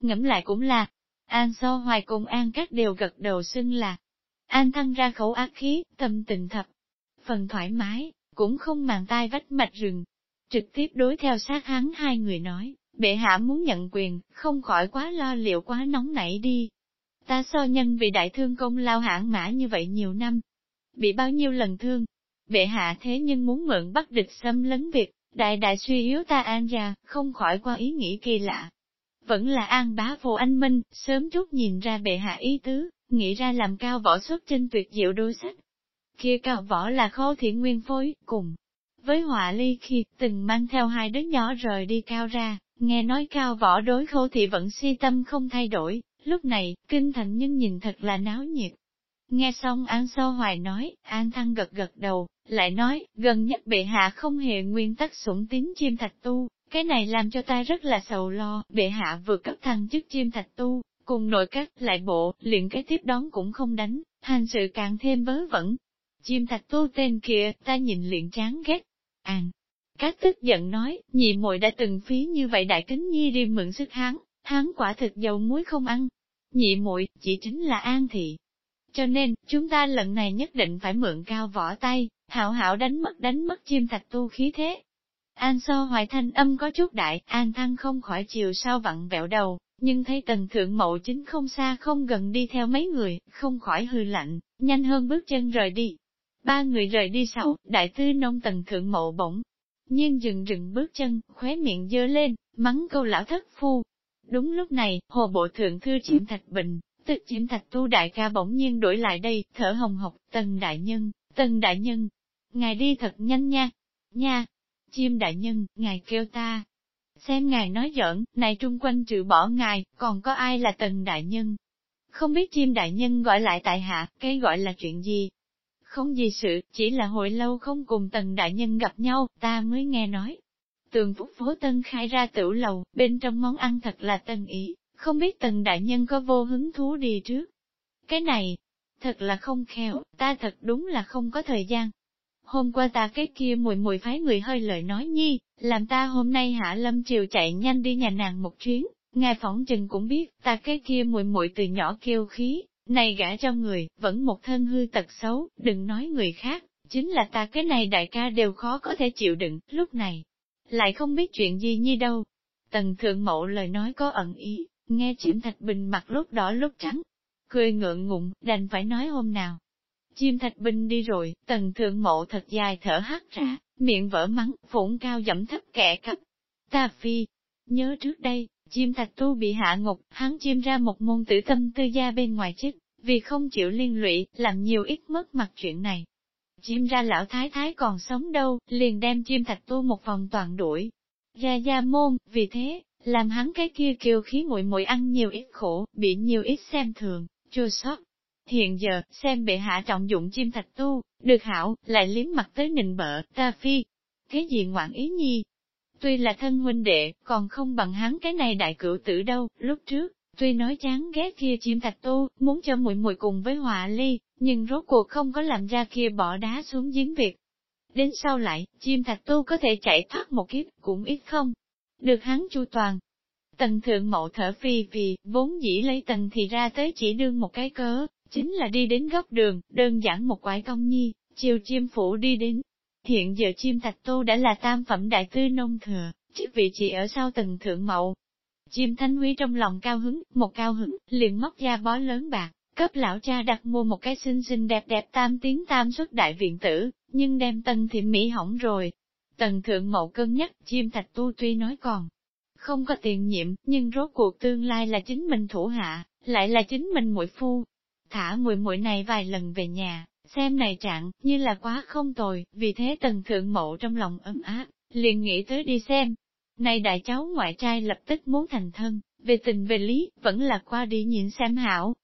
Ngẫm lại cũng là, An So Hoài cùng An Các đều gật đầu xưng là. An Thăng ra khẩu ác khí, tâm tình thập. Phần thoải mái, cũng không màng tai vách mạch rừng, trực tiếp đối theo sát hắn hai người nói, bệ hạ muốn nhận quyền, không khỏi quá lo liệu quá nóng nảy đi. Ta so nhân vì đại thương công lao hãng mã như vậy nhiều năm, bị bao nhiêu lần thương, bệ hạ thế nhưng muốn mượn bắt địch xâm lấn việc, đại đại suy yếu ta an ra, không khỏi qua ý nghĩ kỳ lạ. Vẫn là an bá vô anh minh, sớm chút nhìn ra bệ hạ ý tứ, nghĩ ra làm cao võ xuất trên tuyệt diệu đôi sách. Kia cao võ là khô thiện nguyên phối, cùng, với họa ly khi từng mang theo hai đứa nhỏ rời đi cao ra, nghe nói cao võ đối khâu thì vẫn si tâm không thay đổi, lúc này, kinh thành nhưng nhìn thật là náo nhiệt. Nghe xong An Sơ Hoài nói, An Thăng gật gật đầu, lại nói, gần nhất bệ hạ không hề nguyên tắc sủng tín chim thạch tu, cái này làm cho ta rất là sầu lo, bệ hạ vừa cấp thăng chức chim thạch tu, cùng nội các lại bộ, liền cái tiếp đón cũng không đánh, hành sự càng thêm vớ vẩn. Chim thạch tu tên kia, ta nhìn liền chán ghét, An. Các tức giận nói, nhị muội đã từng phí như vậy đại kính nhi đi mượn sức hắn, hắn quả thực dầu muối không ăn. Nhị muội chỉ chính là An thị. Cho nên, chúng ta lần này nhất định phải mượn cao võ tay, hảo hảo đánh mất đánh mất chim thạch tu khí thế. An so hoài thanh âm có chút đại, An thăng không khỏi chiều sau vặn vẹo đầu, nhưng thấy tần thượng mậu chính không xa không gần đi theo mấy người, không khỏi hư lạnh, nhanh hơn bước chân rời đi. Ba người rời đi sau, đại tư nông tần thượng mộ bổng. nhiên dừng dừng bước chân, khóe miệng dơ lên, mắng câu lão thất phu. Đúng lúc này, hồ bộ thượng thư chiếm thạch bình, tự chiếm thạch tu đại ca bỗng nhiên đổi lại đây, thở hồng hộc, tần đại nhân, tần đại nhân. Ngài đi thật nhanh nha, nha. Chim đại nhân, ngài kêu ta. Xem ngài nói giỡn, này trung quanh trừ bỏ ngài, còn có ai là tần đại nhân? Không biết chim đại nhân gọi lại tại hạ, cái gọi là chuyện gì? Không gì sự, chỉ là hồi lâu không cùng tần đại nhân gặp nhau, ta mới nghe nói. Tường phúc phố tân khai ra tiểu lầu, bên trong món ăn thật là tân ý, không biết tần đại nhân có vô hứng thú đi trước. Cái này, thật là không khéo, ta thật đúng là không có thời gian. Hôm qua ta cái kia mùi mùi phái người hơi lời nói nhi, làm ta hôm nay hạ lâm triều chạy nhanh đi nhà nàng một chuyến, ngài phỏng chừng cũng biết, ta cái kia mùi mùi từ nhỏ kêu khí, này gã cho người, vẫn một thân hư tật xấu, đừng nói người khác, chính là ta cái này đại ca đều khó có thể chịu đựng, lúc này, lại không biết chuyện gì như đâu. Tần thượng mộ lời nói có ẩn ý, nghe chiếm thạch bình mặt lúc đỏ lúc trắng, cười ngượng ngụng, đành phải nói hôm nào. Chim thạch bình đi rồi, tần thượng mộ thật dài thở hắt ra, miệng vỡ mắng, phủng cao dẫm thấp kẻ cấp. Ta phi, nhớ trước đây, chim thạch tu bị hạ ngục, hắn chim ra một môn tử tâm tư gia bên ngoài chức, vì không chịu liên lụy, làm nhiều ít mất mặt chuyện này. Chim ra lão thái thái còn sống đâu, liền đem chim thạch tu một vòng toàn đuổi. Ra gia môn, vì thế, làm hắn cái kia kiều khí muội muội ăn nhiều ít khổ, bị nhiều ít xem thường, chua sót. Hiện giờ, xem bệ hạ trọng dụng chim thạch tu, được hảo, lại liếm mặt tới nịnh bợ, ta phi. Thế gì ngoạn ý nhi? Tuy là thân huynh đệ, còn không bằng hắn cái này đại cửu tử đâu, lúc trước, tuy nói chán ghét kia chim thạch tu, muốn cho muội muội cùng với họa ly, nhưng rốt cuộc không có làm ra kia bỏ đá xuống giếng việc. Đến sau lại, chim thạch tu có thể chạy thoát một kiếp, cũng ít không. Được hắn chu toàn, Tần thượng mộ thở phi vì, vốn dĩ lấy tần thì ra tới chỉ đương một cái cớ, chính là đi đến góc đường, đơn giản một quải công nhi, chiều chim phủ đi đến. Hiện giờ chim thạch tô đã là tam phẩm đại tư nông thừa, chức vị chỉ ở sau tầng thượng mậu. Chim thanh huy trong lòng cao hứng, một cao hứng, liền móc ra bó lớn bạc, cấp lão cha đặt mua một cái xinh xinh đẹp đẹp tam tiếng tam xuất đại viện tử, nhưng đem tân thị mỹ hỏng rồi. Tần thượng mậu cân nhắc, chim thạch tu tuy nói còn không có tiền nhiệm, nhưng rốt cuộc tương lai là chính mình thủ hạ, lại là chính mình muội phu. Thả muội muội này vài lần về nhà, xem này trạng, như là quá không tồi, vì thế tần thượng mộ trong lòng ấm áp, liền nghĩ tới đi xem. Này đại cháu ngoại trai lập tức muốn thành thân, về tình về lý, vẫn là qua đi nhìn xem hảo.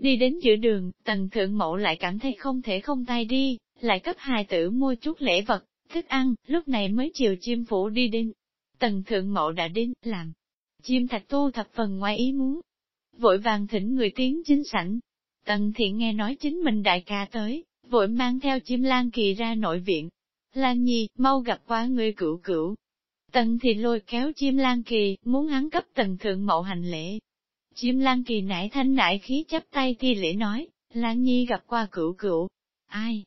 Đi đến giữa đường, tần thượng mộ lại cảm thấy không thể không tay đi, lại cấp hài tử mua chút lễ vật, thức ăn, lúc này mới chiều chim phủ đi đến, Tần thượng mộ đã đến, làm. Chim thạch tu thập phần ngoài ý muốn. Vội vàng thỉnh người tiến chính sảnh. Tần thiện nghe nói chính mình đại ca tới, vội mang theo chim lan kỳ ra nội viện. Lan nhi, mau gặp qua người cửu cửu. Tần thì lôi kéo chim lan kỳ, muốn hắn cấp tần thượng mậu hành lễ. Chim lan kỳ nải thanh nải khí chắp tay thi lễ nói, Lan nhi gặp qua cửu cửu. Ai?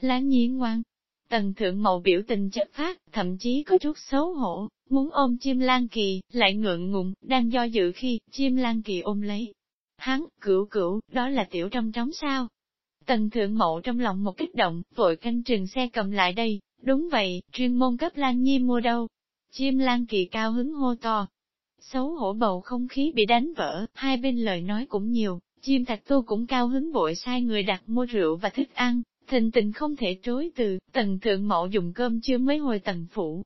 Lan nhi ngoan. Tần thượng mậu biểu tình chất phát, thậm chí có chút xấu hổ, Muốn ôm chim lan kỳ, lại ngượng ngùng, đang do dự khi, chim lan kỳ ôm lấy. Hắn, cửu cửu, đó là tiểu trong trống sao. Tần thượng mộ trong lòng một kích động, vội canh trường xe cầm lại đây, đúng vậy, chuyên môn cấp lan nhi mua đâu. Chim lan kỳ cao hứng hô to. Xấu hổ bầu không khí bị đánh vỡ, hai bên lời nói cũng nhiều, chim thạch tu cũng cao hứng vội sai người đặt mua rượu và thức ăn, thình tình không thể trối từ, tần thượng mộ dùng cơm chưa mới hồi tần phủ,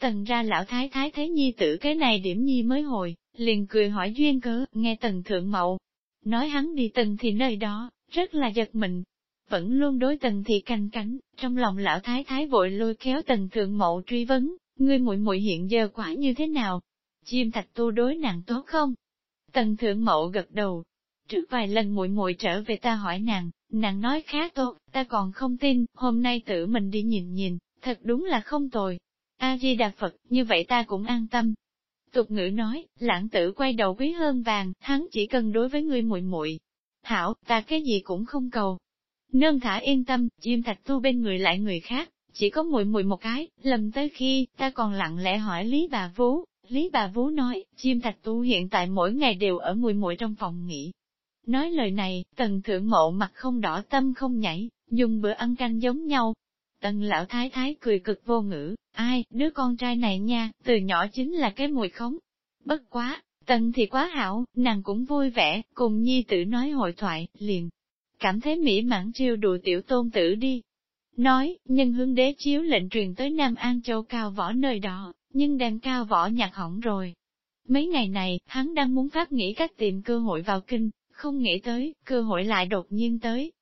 Tần ra lão thái thái thấy nhi tử cái này điểm nhi mới hồi, liền cười hỏi duyên cớ, nghe tần thượng mậu. Nói hắn đi tần thì nơi đó, rất là giật mình. Vẫn luôn đối tần thị canh cánh, trong lòng lão thái thái vội lôi kéo tần thượng mậu truy vấn, ngươi muội muội hiện giờ quả như thế nào? Chim thạch tu đối nàng tốt không? Tần thượng mậu gật đầu. Trước vài lần muội muội trở về ta hỏi nàng, nàng nói khá tốt, ta còn không tin, hôm nay tự mình đi nhìn nhìn, thật đúng là không tồi, A-di-đà Phật, như vậy ta cũng an tâm. Tục ngữ nói, lãng tử quay đầu quý hơn vàng, hắn chỉ cần đối với ngươi muội muội. Hảo, ta cái gì cũng không cầu. Nương thả yên tâm, chim thạch tu bên người lại người khác, chỉ có muội muội một cái, lầm tới khi, ta còn lặng lẽ hỏi Lý bà Vú. Lý bà Vú nói, chim thạch tu hiện tại mỗi ngày đều ở muội muội trong phòng nghỉ. Nói lời này, tần thượng mộ mặt không đỏ tâm không nhảy, dùng bữa ăn canh giống nhau, Tần lão thái thái cười cực vô ngữ, ai, đứa con trai này nha, từ nhỏ chính là cái mùi khống. Bất quá, tần thì quá hảo, nàng cũng vui vẻ, cùng nhi tử nói hội thoại, liền. Cảm thấy mỹ mãn chiêu đùa tiểu tôn tử đi. Nói, nhân hướng đế chiếu lệnh truyền tới Nam An Châu Cao Võ nơi đó, nhưng đem cao võ nhạc hỏng rồi. Mấy ngày này, hắn đang muốn phát nghĩ cách tìm cơ hội vào kinh, không nghĩ tới, cơ hội lại đột nhiên tới.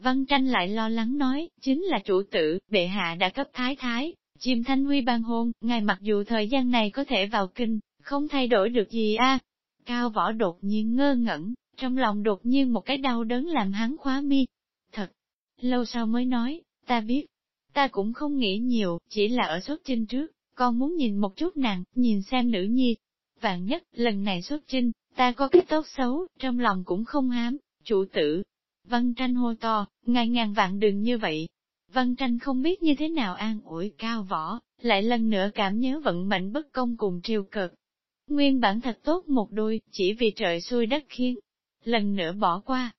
Văn tranh lại lo lắng nói, chính là chủ tử, bệ hạ đã cấp thái thái, chim thanh huy ban hôn, ngài mặc dù thời gian này có thể vào kinh, không thay đổi được gì a. Cao võ đột nhiên ngơ ngẩn, trong lòng đột nhiên một cái đau đớn làm hắn khóa mi. Thật, lâu sau mới nói, ta biết, ta cũng không nghĩ nhiều, chỉ là ở xuất chinh trước, con muốn nhìn một chút nàng, nhìn xem nữ nhi. Vạn nhất, lần này xuất chinh, ta có cái tốt xấu, trong lòng cũng không hám, chủ tử. Văn tranh hô to, ngài ngàn vạn đừng như vậy. Văn tranh không biết như thế nào an ủi cao võ, lại lần nữa cảm nhớ vận mệnh bất công cùng triều cực. Nguyên bản thật tốt một đôi, chỉ vì trời xuôi đất khiên. Lần nữa bỏ qua.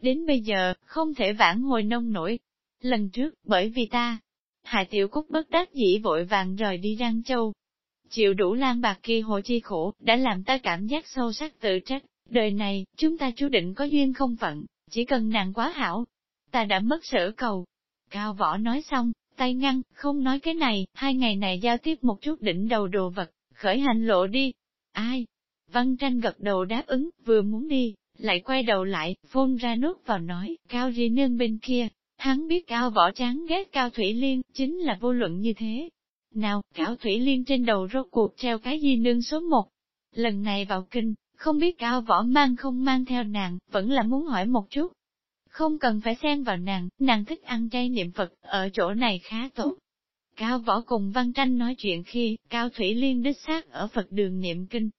Đến bây giờ, không thể vãn hồi nông nổi. Lần trước, bởi vì ta, hải tiểu cúc bất đắc dĩ vội vàng rời đi Răng Châu. Chịu đủ lan bạc kia hộ chi khổ, đã làm ta cảm giác sâu sắc tự trách. Đời này, chúng ta chú định có duyên không phận, chỉ cần nàng quá hảo. Ta đã mất sở cầu. Cao võ nói xong, tay ngăn, không nói cái này, hai ngày này giao tiếp một chút đỉnh đầu đồ vật, khởi hành lộ đi. Ai? Văn tranh gật đầu đáp ứng, vừa muốn đi, lại quay đầu lại, phun ra nước vào nói, cao ri nương bên kia, Hắn biết cao võ chán ghét cao thủy liên, chính là vô luận như thế. Nào, cao thủy liên trên đầu rốt cuộc treo cái di nương số một. Lần này vào kinh, không biết cao võ mang không mang theo nàng, vẫn là muốn hỏi một chút. Không cần phải xen vào nàng, nàng thích ăn chay niệm Phật, ở chỗ này khá tốt. Cao võ cùng văn tranh nói chuyện khi, Cao Thủy Liên đích xác ở Phật đường niệm kinh.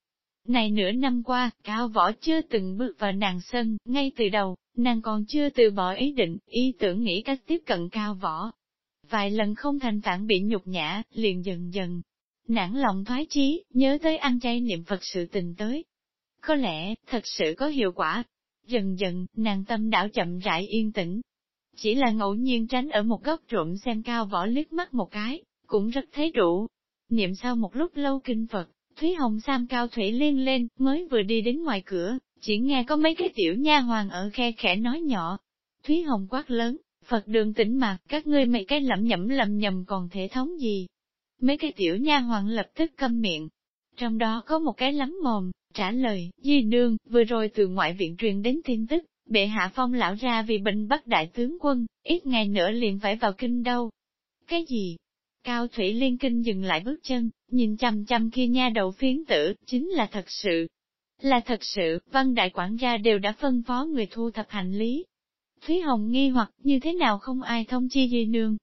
Này nửa năm qua, Cao võ chưa từng bước vào nàng sân, ngay từ đầu, Nàng còn chưa từ bỏ ý định, ý tưởng nghĩ cách tiếp cận cao võ. Vài lần không thành phản bị nhục nhã, liền dần dần. Nản lòng thoái chí, nhớ tới ăn chay niệm Phật sự tình tới. Có lẽ, thật sự có hiệu quả. Dần dần, nàng tâm đảo chậm rãi yên tĩnh. Chỉ là ngẫu nhiên tránh ở một góc trộm xem cao võ liếc mắt một cái, cũng rất thấy đủ. Niệm sau một lúc lâu kinh Phật, Thúy Hồng Sam cao thủy liên lên, mới vừa đi đến ngoài cửa, chỉ nghe có mấy cái tiểu nha hoàng ở khe khẽ nói nhỏ. Thúy Hồng quát lớn, Phật đường tĩnh mạc, các ngươi mấy cái lẩm nhẩm lầm nhầm còn thể thống gì. Mấy cái tiểu nha hoàng lập tức câm miệng. Trong đó có một cái lắm mồm, trả lời, Di Nương, vừa rồi từ ngoại viện truyền đến tin tức, bệ hạ phong lão ra vì bệnh bắt đại tướng quân, ít ngày nữa liền phải vào kinh đâu. Cái gì? Cao Thủy Liên Kinh dừng lại bước chân, nhìn chằm chằm kia nha đầu phiến tử, chính là thật sự, là thật sự, văn đại quản gia đều đã phân phó người thu thập hành lý. Thúy Hồng nghi hoặc như thế nào không ai thông chi di nương.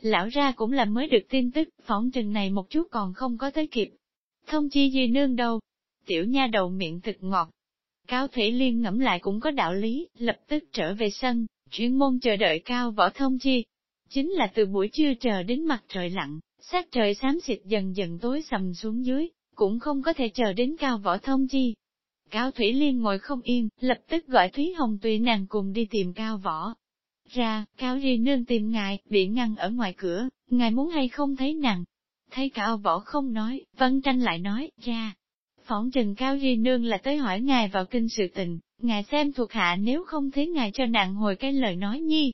Lão ra cũng là mới được tin tức, phỏng trình này một chút còn không có tới kịp. Thông chi di nương đâu? Tiểu nha đầu miệng thực ngọt. Cao Thủy Liên ngẫm lại cũng có đạo lý, lập tức trở về sân, chuyên môn chờ đợi cao võ thông chi. Chính là từ buổi trưa chờ đến mặt trời lặn, sát trời xám xịt dần dần tối sầm xuống dưới, cũng không có thể chờ đến cao võ thông chi, Cao Thủy Liên ngồi không yên, lập tức gọi Thúy Hồng tùy nàng cùng đi tìm Cao Võ. Ra, Cao Ri Nương tìm ngài, bị ngăn ở ngoài cửa, ngài muốn hay không thấy nàng. Thấy Cao Võ không nói, Vân Tranh lại nói, ra. Phỏng trừng Cao Ri Nương là tới hỏi ngài vào kinh sự tình, ngài xem thuộc hạ nếu không thấy ngài cho nàng hồi cái lời nói nhi.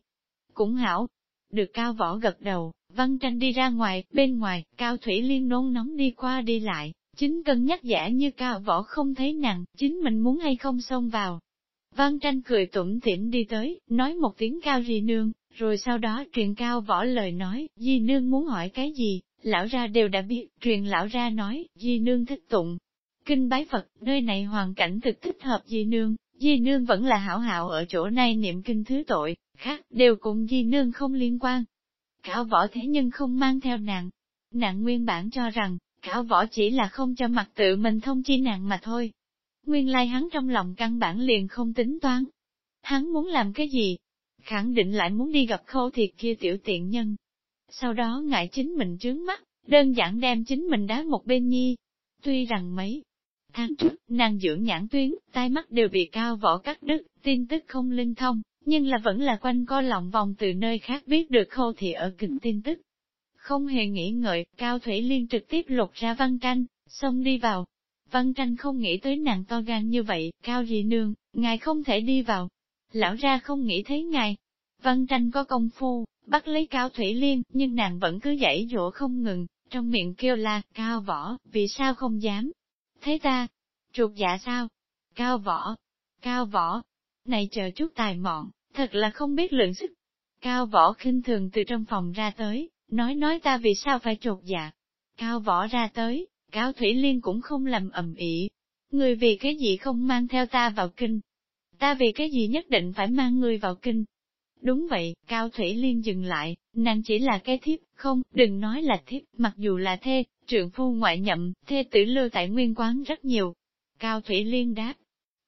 Cũng hảo. Được Cao Võ gật đầu, Văn Tranh đi ra ngoài, bên ngoài, Cao Thủy Liên nôn nóng đi qua đi lại, Chính cân nhắc giả như cao võ không thấy nặng, chính mình muốn hay không xông vào. Văn tranh cười tủm tỉm đi tới, nói một tiếng cao di nương, rồi sau đó truyền cao võ lời nói, di nương muốn hỏi cái gì, lão ra đều đã biết, truyền lão ra nói, di nương thích tụng. Kinh bái Phật, nơi này hoàn cảnh thực thích hợp di nương, di nương vẫn là hảo hảo ở chỗ này niệm kinh thứ tội, khác đều cùng di nương không liên quan. Cao võ thế nhưng không mang theo nàng. Nàng nguyên bản cho rằng, Khảo võ chỉ là không cho mặt tự mình thông chi nàng mà thôi. Nguyên lai hắn trong lòng căn bản liền không tính toán. Hắn muốn làm cái gì? Khẳng định lại muốn đi gặp khâu thiệt kia tiểu tiện nhân. Sau đó ngại chính mình trướng mắt, đơn giản đem chính mình đá một bên nhi. Tuy rằng mấy tháng trước, nàng dưỡng nhãn tuyến, tai mắt đều bị cao võ cắt đứt, tin tức không linh thông, nhưng là vẫn là quanh co lòng vòng từ nơi khác biết được khâu thì ở kình tin tức. Không hề nghĩ ngợi, Cao Thủy Liên trực tiếp lột ra văn tranh, xông đi vào. Văn tranh không nghĩ tới nàng to gan như vậy, Cao dị nương, ngài không thể đi vào. Lão ra không nghĩ thấy ngài. Văn tranh có công phu, bắt lấy Cao Thủy Liên, nhưng nàng vẫn cứ dãy dỗ không ngừng, trong miệng kêu là, cao võ, vì sao không dám? Thấy ta, trục dạ sao? Cao võ, cao võ, này chờ chút tài mọn, thật là không biết lượng sức. Cao võ khinh thường từ trong phòng ra tới, nói nói ta vì sao phải trột dạ. Cao võ ra tới, Cao Thủy Liên cũng không làm ầm ĩ. Người vì cái gì không mang theo ta vào kinh? Ta vì cái gì nhất định phải mang người vào kinh? Đúng vậy, Cao Thủy Liên dừng lại, nàng chỉ là cái thiếp, không, đừng nói là thiếp, mặc dù là thê, trượng phu ngoại nhậm, thê tử lưu tại nguyên quán rất nhiều. Cao Thủy Liên đáp,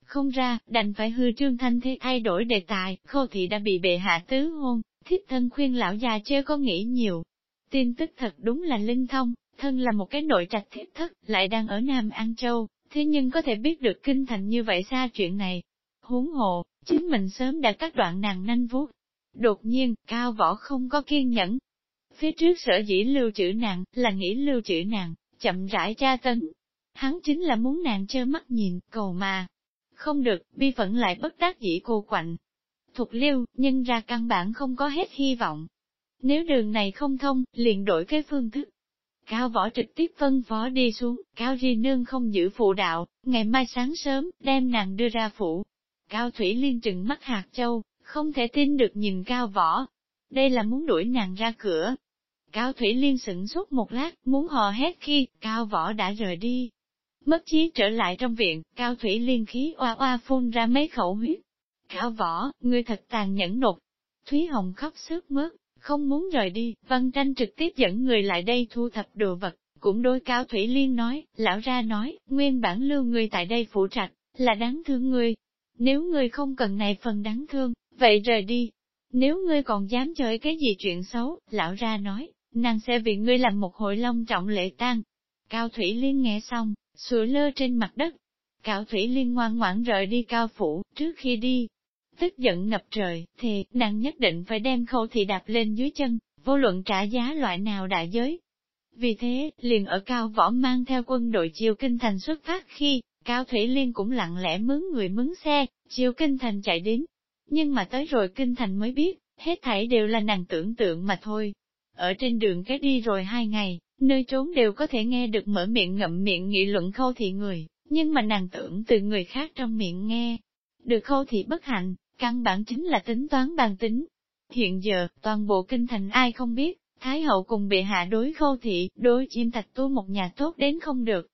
không ra, đành phải hư trương thanh thế thay đổi đề tài, khô thị đã bị bệ hạ tứ hôn, thiếp thân khuyên lão già chưa có nghĩ nhiều. Tin tức thật đúng là linh thông, thân là một cái nội trạch thiếp thất, lại đang ở Nam An Châu, thế nhưng có thể biết được kinh thành như vậy xa chuyện này. Huống hồ, chính mình sớm đã cắt đoạn nàng nanh vuốt. Đột nhiên, cao võ không có kiên nhẫn. Phía trước sở dĩ lưu trữ nàng, là nghĩ lưu trữ nàng, chậm rãi tra tấn. Hắn chính là muốn nàng trơ mắt nhìn, cầu mà. Không được, bi phẫn lại bất đắc dĩ cô quạnh. Thục liêu, nhưng ra căn bản không có hết hy vọng. Nếu đường này không thông, liền đổi cái phương thức. Cao võ trực tiếp phân phó đi xuống, Cao ri Nương không giữ phụ đạo, ngày mai sáng sớm, đem nàng đưa ra phủ. Cao Thủy Liên trừng mắt hạt châu, không thể tin được nhìn Cao võ. Đây là muốn đuổi nàng ra cửa. Cao Thủy Liên sửng sốt một lát, muốn hò hét khi, Cao võ đã rời đi. Mất chí trở lại trong viện, Cao Thủy Liên khí oa oa phun ra mấy khẩu huyết. Cao võ, ngươi thật tàn nhẫn nột. Thúy Hồng khóc sướt mướt, không muốn rời đi, Văn Tranh trực tiếp dẫn người lại đây thu thập đồ vật, cũng đôi Cao Thủy Liên nói, lão ra nói, nguyên bản lưu người tại đây phụ trạch, là đáng thương người. Nếu người không cần này phần đáng thương, vậy rời đi. Nếu ngươi còn dám chơi cái gì chuyện xấu, lão ra nói, nàng sẽ vì ngươi làm một hội long trọng lễ tang. Cao Thủy Liên nghe xong, sủi lơ trên mặt đất. Cao Thủy Liên ngoan ngoãn rời đi cao phủ, trước khi đi, tức giận ngập trời, thì nàng nhất định phải đem khâu thị đạp lên dưới chân, vô luận trả giá loại nào đại giới. Vì thế, liền ở cao võ mang theo quân đội chiều kinh thành xuất phát khi, Cao Thủy Liên cũng lặng lẽ mướn người mướn xe, chiều kinh thành chạy đến. Nhưng mà tới rồi kinh thành mới biết, hết thảy đều là nàng tưởng tượng mà thôi. Ở trên đường cái đi rồi hai ngày, nơi trốn đều có thể nghe được mở miệng ngậm miệng nghị luận khâu thị người, nhưng mà nàng tưởng từ người khác trong miệng nghe. Được khâu thị bất hạnh, Căn bản chính là tính toán bàn tính. Hiện giờ, toàn bộ kinh thành ai không biết, Thái hậu cùng bệ hạ đối khâu thị, đối chim thạch tu một nhà tốt đến không được.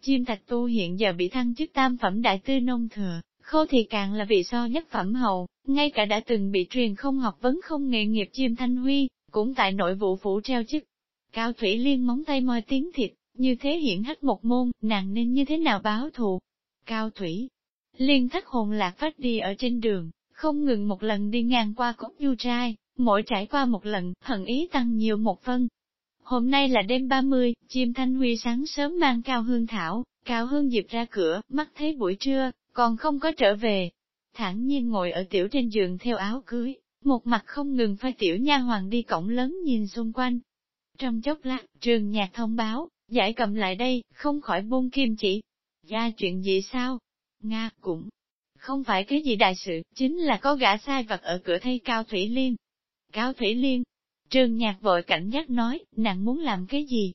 Chim thạch tu hiện giờ bị thăng chức tam phẩm đại tư nông thừa, khâu thị càng là vị so nhất phẩm hậu, ngay cả đã từng bị truyền không học vấn không nghề nghiệp chim thanh huy, cũng tại nội vụ phủ treo chức. Cao Thủy Liên móng tay moi tiếng thịt, như thế hiện hách một môn, nàng nên như thế nào báo thù. Cao Thủy Liên thất hồn lạc phát đi ở trên đường, không ngừng một lần đi ngang qua cốt du trai, mỗi trải qua một lần, hận ý tăng nhiều một phân. Hôm nay là đêm 30, chim thanh huy sáng sớm mang cao hương thảo, cao hương dịp ra cửa, mắt thấy buổi trưa, còn không có trở về. thản nhiên ngồi ở tiểu trên giường theo áo cưới, một mặt không ngừng phai tiểu nha hoàng đi cổng lớn nhìn xung quanh. Trong chốc lát, trường nhạc thông báo, giải cầm lại đây, không khỏi buông kim chỉ. Gia chuyện gì sao? Nga cũng không phải cái gì đại sự, chính là có gã sai vật ở cửa thay Cao Thủy Liên. Cao Thủy Liên, Trương Nhạc vội cảnh giác nói, nàng muốn làm cái gì?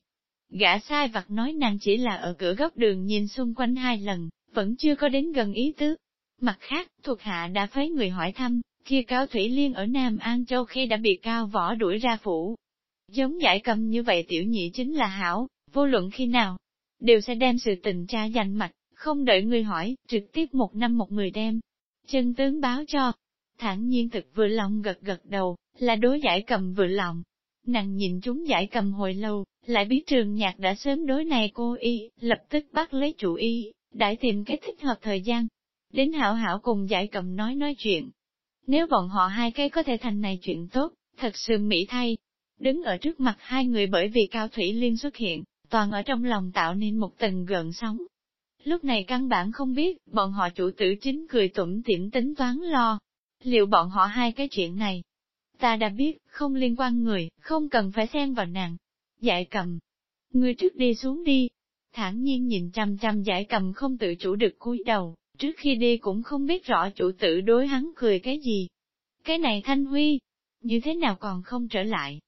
Gã sai vật nói nàng chỉ là ở cửa góc đường nhìn xung quanh hai lần, vẫn chưa có đến gần ý tứ. Mặt khác, thuộc hạ đã phái người hỏi thăm, kia Cao Thủy Liên ở Nam An Châu khi đã bị Cao Võ đuổi ra phủ. Giống giải cầm như vậy tiểu nhị chính là hảo, vô luận khi nào, đều sẽ đem sự tình tra danh mạch, không đợi người hỏi, trực tiếp một năm một người đem. Chân tướng báo cho, thản nhiên thực vừa lòng gật gật đầu, là đối giải cầm vừa lòng. Nàng nhìn chúng giải cầm hồi lâu, lại biết trường nhạc đã sớm đối này cô y, lập tức bắt lấy chủ y, đại tìm cái thích hợp thời gian. Đến hảo hảo cùng giải cầm nói nói chuyện. Nếu bọn họ hai cái có thể thành này chuyện tốt, thật sự mỹ thay. Đứng ở trước mặt hai người bởi vì Cao Thủy Liên xuất hiện, toàn ở trong lòng tạo nên một tầng gợn sóng, Lúc này căn bản không biết, bọn họ chủ tử chính cười tủm tỉm tính toán lo. Liệu bọn họ hai cái chuyện này? Ta đã biết, không liên quan người, không cần phải xen vào nàng. Dạy cầm. Người trước đi xuống đi. thản nhiên nhìn chăm chăm giải cầm không tự chủ được cúi đầu, trước khi đi cũng không biết rõ chủ tử đối hắn cười cái gì. Cái này Thanh Huy, như thế nào còn không trở lại?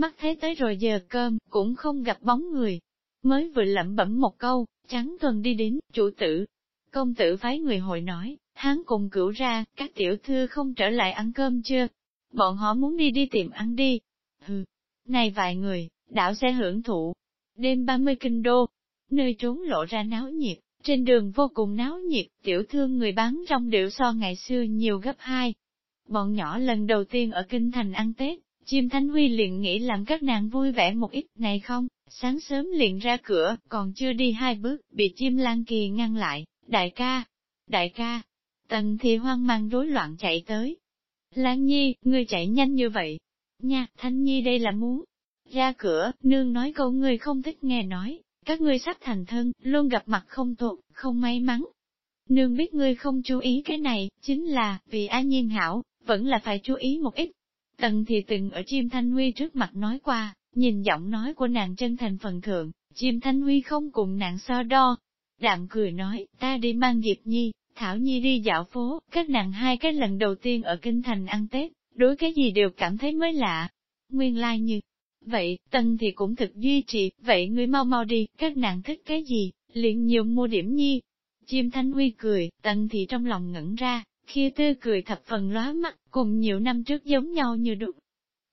mắt thấy tới rồi giờ cơm, cũng không gặp bóng người. Mới vừa lẩm bẩm một câu, trắng tuần đi đến, chủ tử. Công tử phái người hội nói, hắn cùng cửu ra, các tiểu thư không trở lại ăn cơm chưa? Bọn họ muốn đi đi tìm ăn đi. Hừ, này vài người, đảo sẽ hưởng thụ. Đêm 30 kinh đô, nơi trốn lộ ra náo nhiệt, trên đường vô cùng náo nhiệt, tiểu thương người bán rong điệu so ngày xưa nhiều gấp hai. Bọn nhỏ lần đầu tiên ở kinh thành ăn Tết, chim Thanh Huy liền nghĩ làm các nàng vui vẻ một ít, này không, sáng sớm liền ra cửa, còn chưa đi hai bước, bị chim Lan Kỳ ngăn lại, đại ca, đại ca, tần thì hoang mang rối loạn chạy tới. Lan Nhi, ngươi chạy nhanh như vậy, nha, Thanh Nhi đây là muốn, ra cửa, nương nói câu ngươi không thích nghe nói, các ngươi sắp thành thân, luôn gặp mặt không thuộc, không may mắn. Nương biết ngươi không chú ý cái này, chính là, vì an nhiên hảo, vẫn là phải chú ý một ít. Tần thì từng ở chim Thanh Huy trước mặt nói qua, nhìn giọng nói của nàng chân thành phần thượng, chim Thanh Huy không cùng nàng so đo. Đạm cười nói, ta đi mang Diệp Nhi, Thảo Nhi đi dạo phố, các nàng hai cái lần đầu tiên ở Kinh Thành ăn Tết, đối cái gì đều cảm thấy mới lạ. Nguyên lai like như, Vậy, tân thì cũng thực duy trì, vậy ngươi mau mau đi, các nàng thích cái gì, liền nhiều mua điểm nhi. Chim Thanh Huy cười, tần thì trong lòng ngẩn ra, khi tư cười thập phần lóa mắt, cùng nhiều năm trước giống nhau như đục.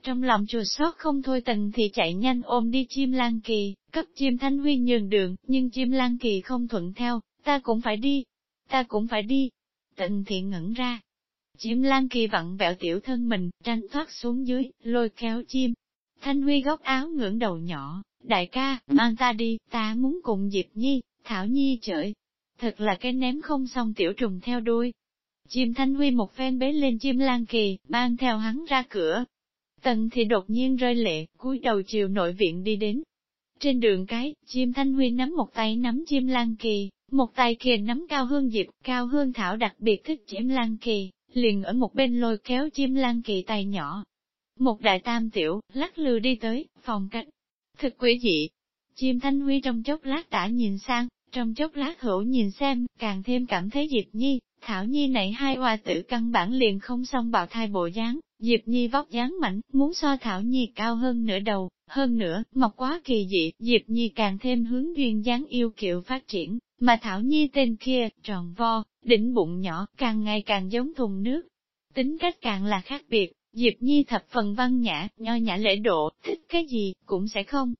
Trong lòng chùa sót không thôi tần thì chạy nhanh ôm đi chim lan kỳ, cấp chim Thanh Huy nhường đường, nhưng chim lan kỳ không thuận theo, ta cũng phải đi, ta cũng phải đi. Tần thì ngẩn ra. Chim lan kỳ vặn vẹo tiểu thân mình, tranh thoát xuống dưới, lôi kéo chim, Thanh Huy góc áo ngưỡng đầu nhỏ, đại ca, mang ta đi, ta muốn cùng Diệp Nhi, Thảo Nhi chợi. Thật là cái ném không xong tiểu trùng theo đuôi. Chim Thanh Huy một phen bế lên chim Lan Kỳ, mang theo hắn ra cửa. Tần thì đột nhiên rơi lệ, cúi đầu chiều nội viện đi đến. Trên đường cái, chim Thanh Huy nắm một tay nắm chim Lan Kỳ, một tay kia nắm cao hương diệp, cao hương thảo đặc biệt thích chim Lan Kỳ, liền ở một bên lôi kéo chim Lan Kỳ tay nhỏ, một đại tam tiểu, lắc lư đi tới, phòng cách. Thực quỷ dị. Chim thanh huy trong chốc lát đã nhìn sang, trong chốc lát hữu nhìn xem, càng thêm cảm thấy Diệp Nhi, Thảo Nhi này hai hoa tử căn bản liền không xong bào thai bộ dáng, Diệp Nhi vóc dáng mảnh muốn so Thảo Nhi cao hơn nửa đầu, hơn nữa, mọc quá kỳ dị, Diệp Nhi càng thêm hướng duyên dáng yêu kiệu phát triển, mà Thảo Nhi tên kia, tròn vo, đỉnh bụng nhỏ, càng ngày càng giống thùng nước. Tính cách càng là khác biệt, Diệp Nhi thập phần văn nhã, nho nhã lễ độ, thích cái gì, cũng sẽ không.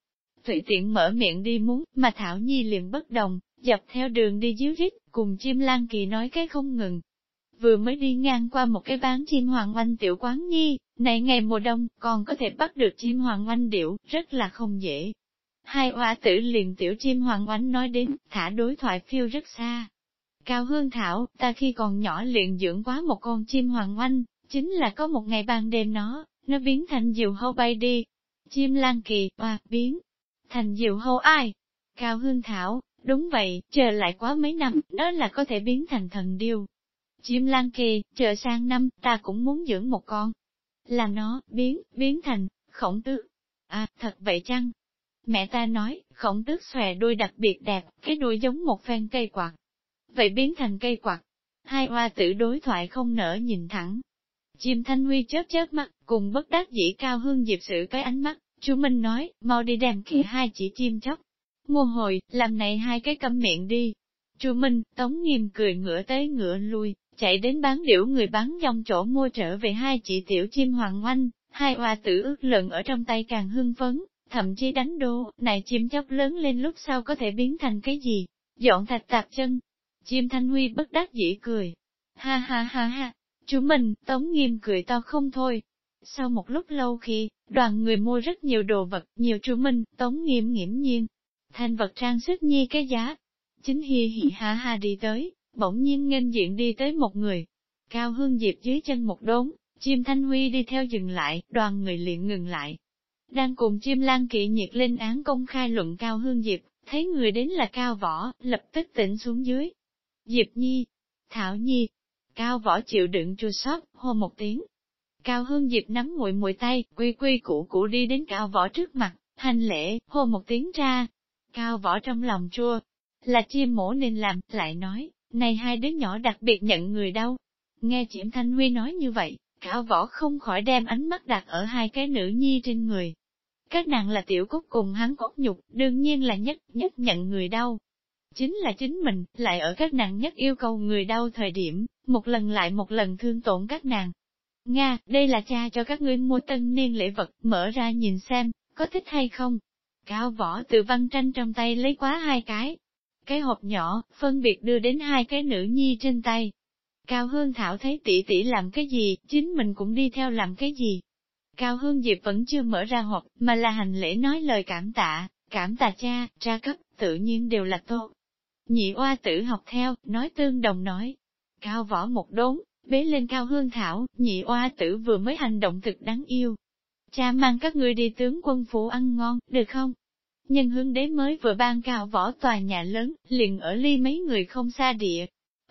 Thủy tiện mở miệng đi muốn, mà Thảo Nhi liền bất đồng, dập theo đường đi díu rít, cùng chim lan kỳ nói cái không ngừng. Vừa mới đi ngang qua một cái bán chim hoàng oanh tiểu quán nhi, này ngày mùa đông, còn có thể bắt được chim hoàng oanh điểu rất là không dễ. Hai oa tử liền tiểu chim hoàng oanh nói đến, thả đối thoại phiêu rất xa. Cao Hương Thảo, ta khi còn nhỏ liền dưỡng quá một con chim hoàng oanh, Chính là có một ngày ban đêm nó, nó biến thành diều hâu bay đi. Chim lan kỳ, và biến thành diều hâu ai? Cao Hương Thảo, đúng vậy, chờ lại quá mấy năm, đó là có thể biến thành thần điêu. Chim lan kỳ, chờ sang năm, ta cũng muốn dưỡng một con. Là nó, biến, biến thành, khổng tước. À, thật vậy chăng? Mẹ ta nói, khổng tước xòe đuôi đặc biệt đẹp, cái đuôi giống một phen cây quạt. Vậy biến thành cây quạt. Hai hoa tử đối thoại không nở nhìn thẳng, Chim Thanh Huy chớp chớp mắt, cùng bất đắc dĩ cao hương diệp sự cái ánh mắt, chú Minh nói, mau đi đem kia hai chỉ chim chóc. Mua hồi, làm này hai cái câm miệng đi. Chu Minh, Tống Nghiêm cười ngửa tới ngửa lui, chạy đến bán điểu người bán dòng chỗ mua trở về hai chỉ tiểu chim hoàng oanh, hai hoa tử ước lợn ở trong tay càng hưng phấn, thậm chí đánh đô, này chim chóc lớn lên lúc sau có thể biến thành cái gì? Dọn thạch tạp chân. Chim Thanh Huy bất đắc dĩ cười. Ha ha ha ha, Chú mình, Tống Nghiêm cười to không thôi. Sau một lúc lâu khi, đoàn người mua rất nhiều đồ vật, nhiều chú Minh, Tống Nghiêm nghiễm nhiên. Thành vật trang sức nhi cái giá. Chính hi hi ha ha đi tới, bỗng nhiên nghênh diện đi tới một người. Cao hương diệp dưới chân một đốn, chim thanh huy đi theo dừng lại, đoàn người liền ngừng lại. Đang cùng chim lan kỵ nhiệt lên án công khai luận cao hương diệp, thấy người đến là cao võ, lập tức tỉnh xuống dưới. Diệp nhi, Thảo nhi, Cao võ chịu đựng chua sót, hô một tiếng. Cao hương dịp nắm muội muội tay, quy quy củ củ đi đến cao võ trước mặt, hành lễ, hô một tiếng ra. Cao võ trong lòng chua, là chim mổ nên làm, lại nói, này hai đứa nhỏ đặc biệt nhận người đâu. Nghe Chiểm Thanh Huy nói như vậy, cao võ không khỏi đem ánh mắt đặt ở hai cái nữ nhi trên người. Các nàng là tiểu cốt cùng hắn cốt nhục, đương nhiên là nhất, nhất nhận người đau. Chính là chính mình, lại ở các nàng nhất yêu cầu người đau thời điểm, một lần lại một lần thương tổn các nàng. Nga, đây là cha cho các ngươi mua tân niên lễ vật, mở ra nhìn xem, có thích hay không? Cao võ từ văn tranh trong tay lấy quá hai cái. Cái hộp nhỏ, phân biệt đưa đến hai cái nữ nhi trên tay. Cao Hương Thảo thấy tỷ tỷ làm cái gì, chính mình cũng đi theo làm cái gì. Cao Hương Diệp vẫn chưa mở ra hộp, mà là hành lễ nói lời cảm tạ, cảm tạ cha, tra cấp, tự nhiên đều là tốt. Nhị oa tử học theo, nói tương đồng nói. Cao võ một đốn, bế lên Cao Hương Thảo, nhị oa tử vừa mới hành động thực đáng yêu, Cha mang các ngươi đi tướng quân phủ ăn ngon, được không? Nhân hướng đế mới vừa ban cao võ tòa nhà lớn, liền ở ly mấy người không xa địa.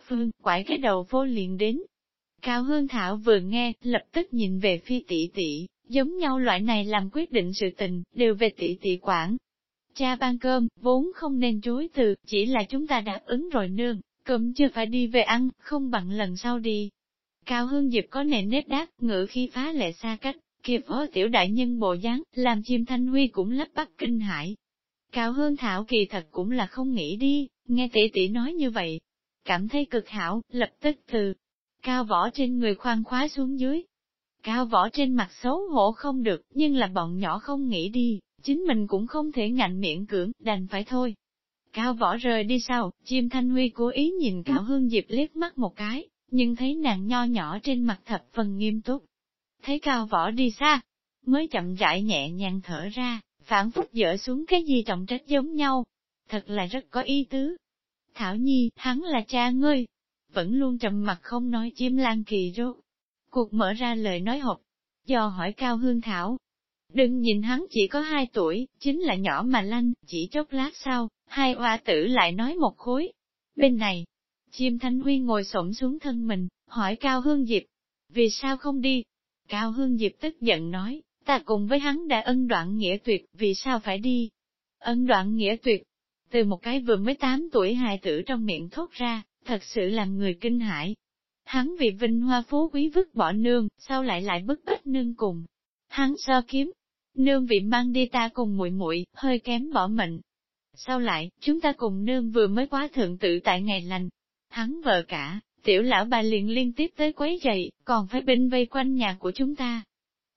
Phương, quải cái đầu vô liền đến. Cao Hương Thảo vừa nghe, lập tức nhìn về phi tỷ tỷ, giống nhau loại này làm quyết định sự tình, đều về tỷ tỷ quản. Cha ban cơm, vốn không nên chối từ, chỉ là chúng ta đáp ứng rồi nương, cơm chưa phải đi về ăn, không bằng lần sau đi. Cao Hương Diệp có nề nếp đáp, ngữ khi phá lệ xa cách, Kịp phó tiểu đại nhân bộ dáng, làm chim thanh huy cũng lắp bắp kinh hãi. Cao Hương Thảo kỳ thật cũng là không nghĩ đi, nghe tỷ tỷ nói như vậy. Cảm thấy cực hảo, lập tức từ cao võ trên người khoan khóa xuống dưới. Cao võ trên mặt xấu hổ không được, nhưng là bọn nhỏ không nghĩ đi, chính mình cũng không thể ngạnh miệng cưỡng, đành phải thôi. Cao võ rời đi sau, chim thanh huy cố ý nhìn Cao Hương Diệp liếc mắt một cái, nhưng thấy nàng nho nhỏ trên mặt thập phần nghiêm túc, thấy cao võ đi xa, mới chậm rãi nhẹ nhàng thở ra, phản phúc dỡ xuống cái gì trọng trách giống nhau. Thật là rất có ý tứ. Thảo Nhi, hắn là cha ngươi. Vẫn luôn trầm mặt không nói chim lan kỳ rốt. Cuộc mở ra lời nói hộp, do hỏi Cao Hương Thảo. Đừng nhìn hắn chỉ có hai tuổi, chính là nhỏ mà lanh, chỉ chốc lát sau, hai oa tử lại nói một khối. Bên này, chim Thanh Huy ngồi xổm xuống thân mình, hỏi Cao Hương Diệp, vì sao không đi, Cao Hương Diệp tức giận nói, ta cùng với hắn đã ân đoạn nghĩa tuyệt, vì sao phải đi? Ân đoạn nghĩa tuyệt, từ một cái vừa mới 8 tuổi hài tử trong miệng thốt ra, thật sự làm người kinh hãi. Hắn vì vinh hoa phú quý vứt bỏ nương, sao lại lại bức bách nương cùng. Hắn so kiếm, nương vị mang đi ta cùng muội muội hơi kém bỏ mệnh. Sau lại, chúng ta cùng nương vừa mới quá thượng tự tại ngày lành. Hắn vợ cả, Tiểu lão bà liền liên tiếp tới quấy giày, còn phải binh vây quanh nhà của chúng ta.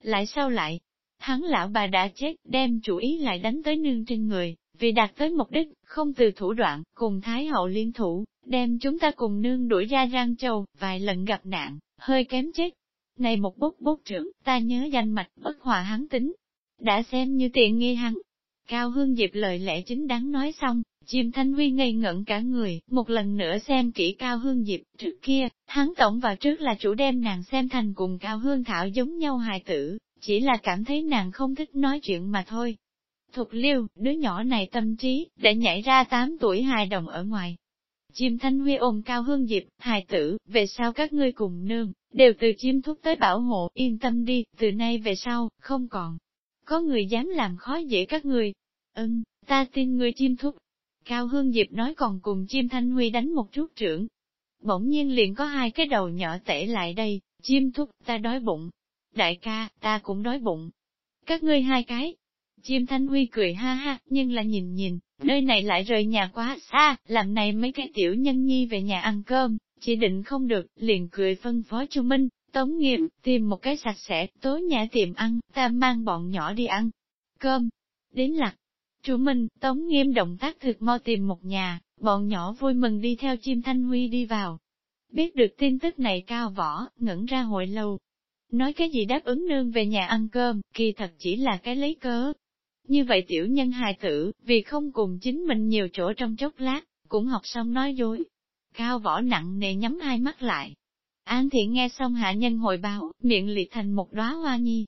Lại sau lại, hắn lão bà đã chết, đem chủ ý lại đánh tới nương trên người, vì đạt tới mục đích, không từ thủ đoạn, cùng Thái hậu liên thủ, đem chúng ta cùng nương đuổi ra Giang Châu, vài lần gặp nạn, hơi kém chết. Này một bút bút trưởng, ta nhớ danh mạch bất hòa hắn tính, đã xem như tiện nghi hắn. Cao Hương Diệp lời lẽ chính đáng nói xong, Chim Thanh Huy ngây ngẩn cả người, một lần nữa xem kỹ Cao Hương Diệp, trước kia, hắn tổng và trước là chủ đem nàng xem thành cùng Cao Hương Thảo giống nhau hài tử, chỉ là cảm thấy nàng không thích nói chuyện mà thôi. Thục liêu, đứa nhỏ này tâm trí, đã nhảy ra 8 tuổi hài đồng ở ngoài. Chim Thanh Huy ôm Cao Hương Diệp, hài tử, về sau các ngươi cùng nương, đều từ chim thúc tới bảo hộ, yên tâm đi, từ nay về sau, không còn. Có người dám làm khó dễ các người ân ta tin người chim thúc, Cao Hương Diệp nói còn cùng chim Thanh Huy đánh một chút trưởng. Bỗng nhiên liền có hai cái đầu nhỏ tể lại đây, chim thúc, ta đói bụng. Đại ca, ta cũng đói bụng. Các ngươi hai cái. Chim Thanh Huy cười ha ha, nhưng là nhìn nhìn, nơi này lại rời nhà quá xa, làm này mấy cái tiểu nhân nhi về nhà ăn cơm, chỉ định không được, liền cười phân phó Chu Minh, Tống Nghiệp, tìm một cái sạch sẽ, tối nhà tiệm ăn, ta mang bọn nhỏ đi ăn cơm. Đến lạc, Chủ Minh, Tống Nghiêm động tác thực mo tìm một nhà, bọn nhỏ vui mừng đi theo chim Thanh Huy đi vào. Biết được tin tức này cao võ, ngẩn ra hội lâu. Nói cái gì đáp ứng nương về nhà ăn cơm, kỳ thật chỉ là cái lấy cớ. Như vậy tiểu nhân hài tử, vì không cùng chính mình nhiều chỗ trong chốc lát, cũng học xong nói dối. Cao võ nặng nề nhắm hai mắt lại. An thiện nghe xong hạ nhân hồi báo, miệng liệt thành một đóa hoa nhi,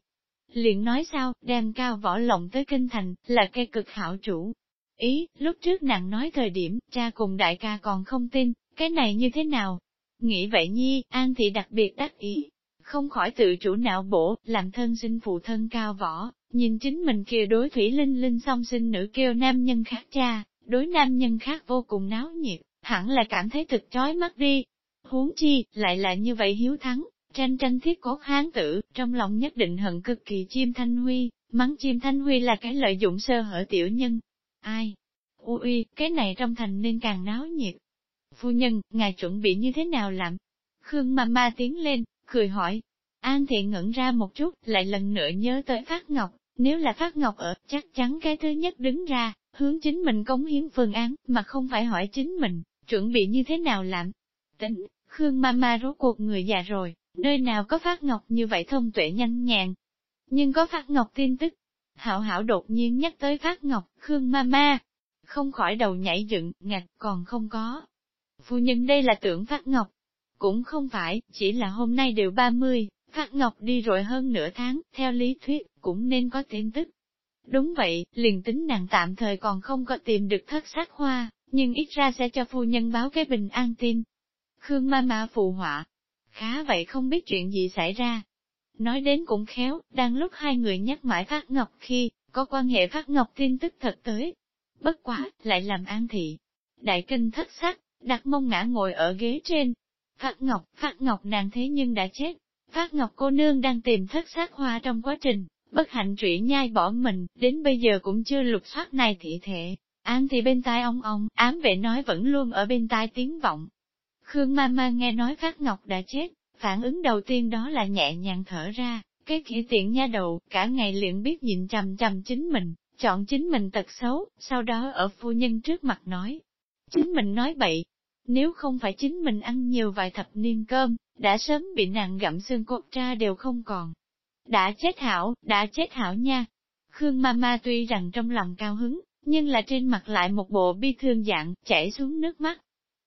liền nói sao, đem cao võ lộng tới kinh thành, là cây cực hảo chủ. Ý, lúc trước nàng nói thời điểm, cha cùng đại ca còn không tin, cái này như thế nào? Nghĩ vậy nhi, An Thị đặc biệt đắc ý, không khỏi tự chủ não bổ, làm thân sinh phụ thân cao võ, nhìn chính mình kia đối thủy linh linh song sinh nữ kêu nam nhân khác cha, đối nam nhân khác vô cùng náo nhiệt, hẳn là cảm thấy thực chói mắt đi. Huống chi, lại là như vậy hiếu thắng, Tranh tranh thiết cốt hán tử, trong lòng nhất định hận cực kỳ chim thanh huy, mắng chim Thanh Huy là cái lợi dụng sơ hở tiểu nhân. Ai? Ui, cái này trong thành nên càng náo nhiệt. Phu nhân, ngài chuẩn bị như thế nào làm? Khương Mama tiến lên, cười hỏi. An Thiện ngẩn ra một chút, lại lần nữa nhớ tới Phát Ngọc, nếu là Phát Ngọc ở, chắc chắn cái thứ nhất đứng ra, hướng chính mình cống hiến phương án, mà không phải hỏi chính mình, chuẩn bị như thế nào làm. Tính, Khương Mama rốt cuộc người già rồi, nơi nào có Phát Ngọc như vậy thông tuệ nhanh nhàng. Nhưng có Phát Ngọc tin tức. Hảo hảo đột nhiên nhắc tới Phát Ngọc, Khương ma ma, không khỏi đầu nhảy dựng, ngạc còn không có. Phu nhân đây là tưởng Phát Ngọc. Cũng không phải, chỉ là hôm nay đều 30, Phát Ngọc đi rồi hơn nửa tháng, theo lý thuyết, cũng nên có tin tức. Đúng vậy, liền tính nàng tạm thời còn không có tìm được thất sát hoa, nhưng ít ra sẽ cho phu nhân báo cái bình an tin. Khương ma ma phụ họa. Khá vậy không biết chuyện gì xảy ra. Nói đến cũng khéo, đang lúc hai người nhắc mãi Phát Ngọc khi, có quan hệ Phát Ngọc tin tức thật tới. Bất quá, lại làm an thị. Đại kinh thất sắc, đặt mông ngã ngồi ở ghế trên. Phát Ngọc, Phát Ngọc nàng thế nhưng đã chết. Phát Ngọc cô nương đang tìm thất sát hoa trong quá trình, bất hạnh trụy nhai bỏ mình, đến bây giờ cũng chưa lục soát này thị thể. An thì bên tai ông ông, ám vệ nói vẫn luôn ở bên tai tiếng vọng. Khương ma ma nghe nói Phát Ngọc đã chết, phản ứng đầu tiên đó là nhẹ nhàng thở ra, cái khỉ tiện nha đầu, cả ngày liền biết nhịn trầm trầm chính mình, chọn chính mình tật xấu, sau đó ở phu nhân trước mặt nói. Chính mình nói bậy, nếu không phải chính mình ăn nhiều vài thập niên cơm, đã sớm bị nàng gặm xương cột ra đều không còn. Đã chết hảo, đã chết hảo nha. Khương Mama tuy rằng trong lòng cao hứng, nhưng là trên mặt lại một bộ bi thương dạng, chảy xuống nước mắt.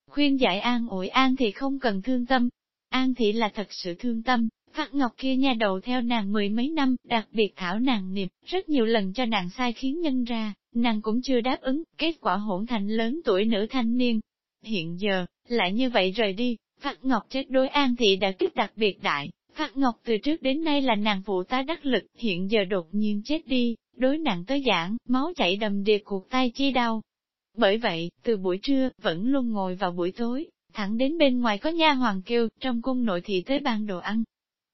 Khuyên giải an ủi an thì không cần thương tâm. An thị là thật sự thương tâm, Phát Ngọc kia nha đầu theo nàng mười mấy năm, đặc biệt thảo nàng niệm, rất nhiều lần cho nàng sai khiến nhân ra, nàng cũng chưa đáp ứng, kết quả hỗn thành lớn tuổi nữ thanh niên. Hiện giờ, lại như vậy rời đi, Phát Ngọc chết đối an thị đã kích đặc biệt đại, Phát Ngọc từ trước đến nay là nàng phụ tá đắc lực, hiện giờ đột nhiên chết đi, đối nàng tới giảng, máu chảy đầm đìa cuộc tay chi đau. Bởi vậy, từ buổi trưa, vẫn luôn ngồi vào buổi tối, thẳng đến bên ngoài có nha hoàng kêu, trong cung nội thị tới ban đồ ăn.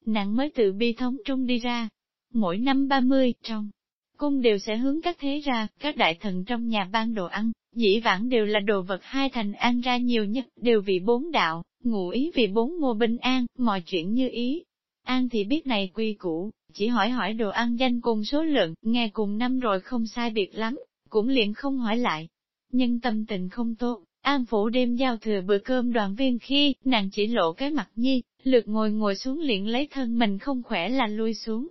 Nàng mới từ bi thống trung đi ra. Mỗi năm 30, trong cung đều sẽ hướng các thế ra, các đại thần trong nhà ban đồ ăn, dĩ vãng đều là đồ vật hai thành ăn ra nhiều nhất, đều vì bốn đạo, ngụ ý vì bốn mùa bình an, mọi chuyện như ý. An thì biết này quy củ, chỉ hỏi hỏi đồ ăn danh cùng số lượng, nghe cùng năm rồi không sai biệt lắm, cũng liền không hỏi lại. Nhưng tâm tình không tốt, An phủ đêm giao thừa bữa cơm đoàn viên khi, nàng chỉ lộ cái mặt nhi, lượt ngồi ngồi xuống liền lấy thân mình không khỏe là lui xuống.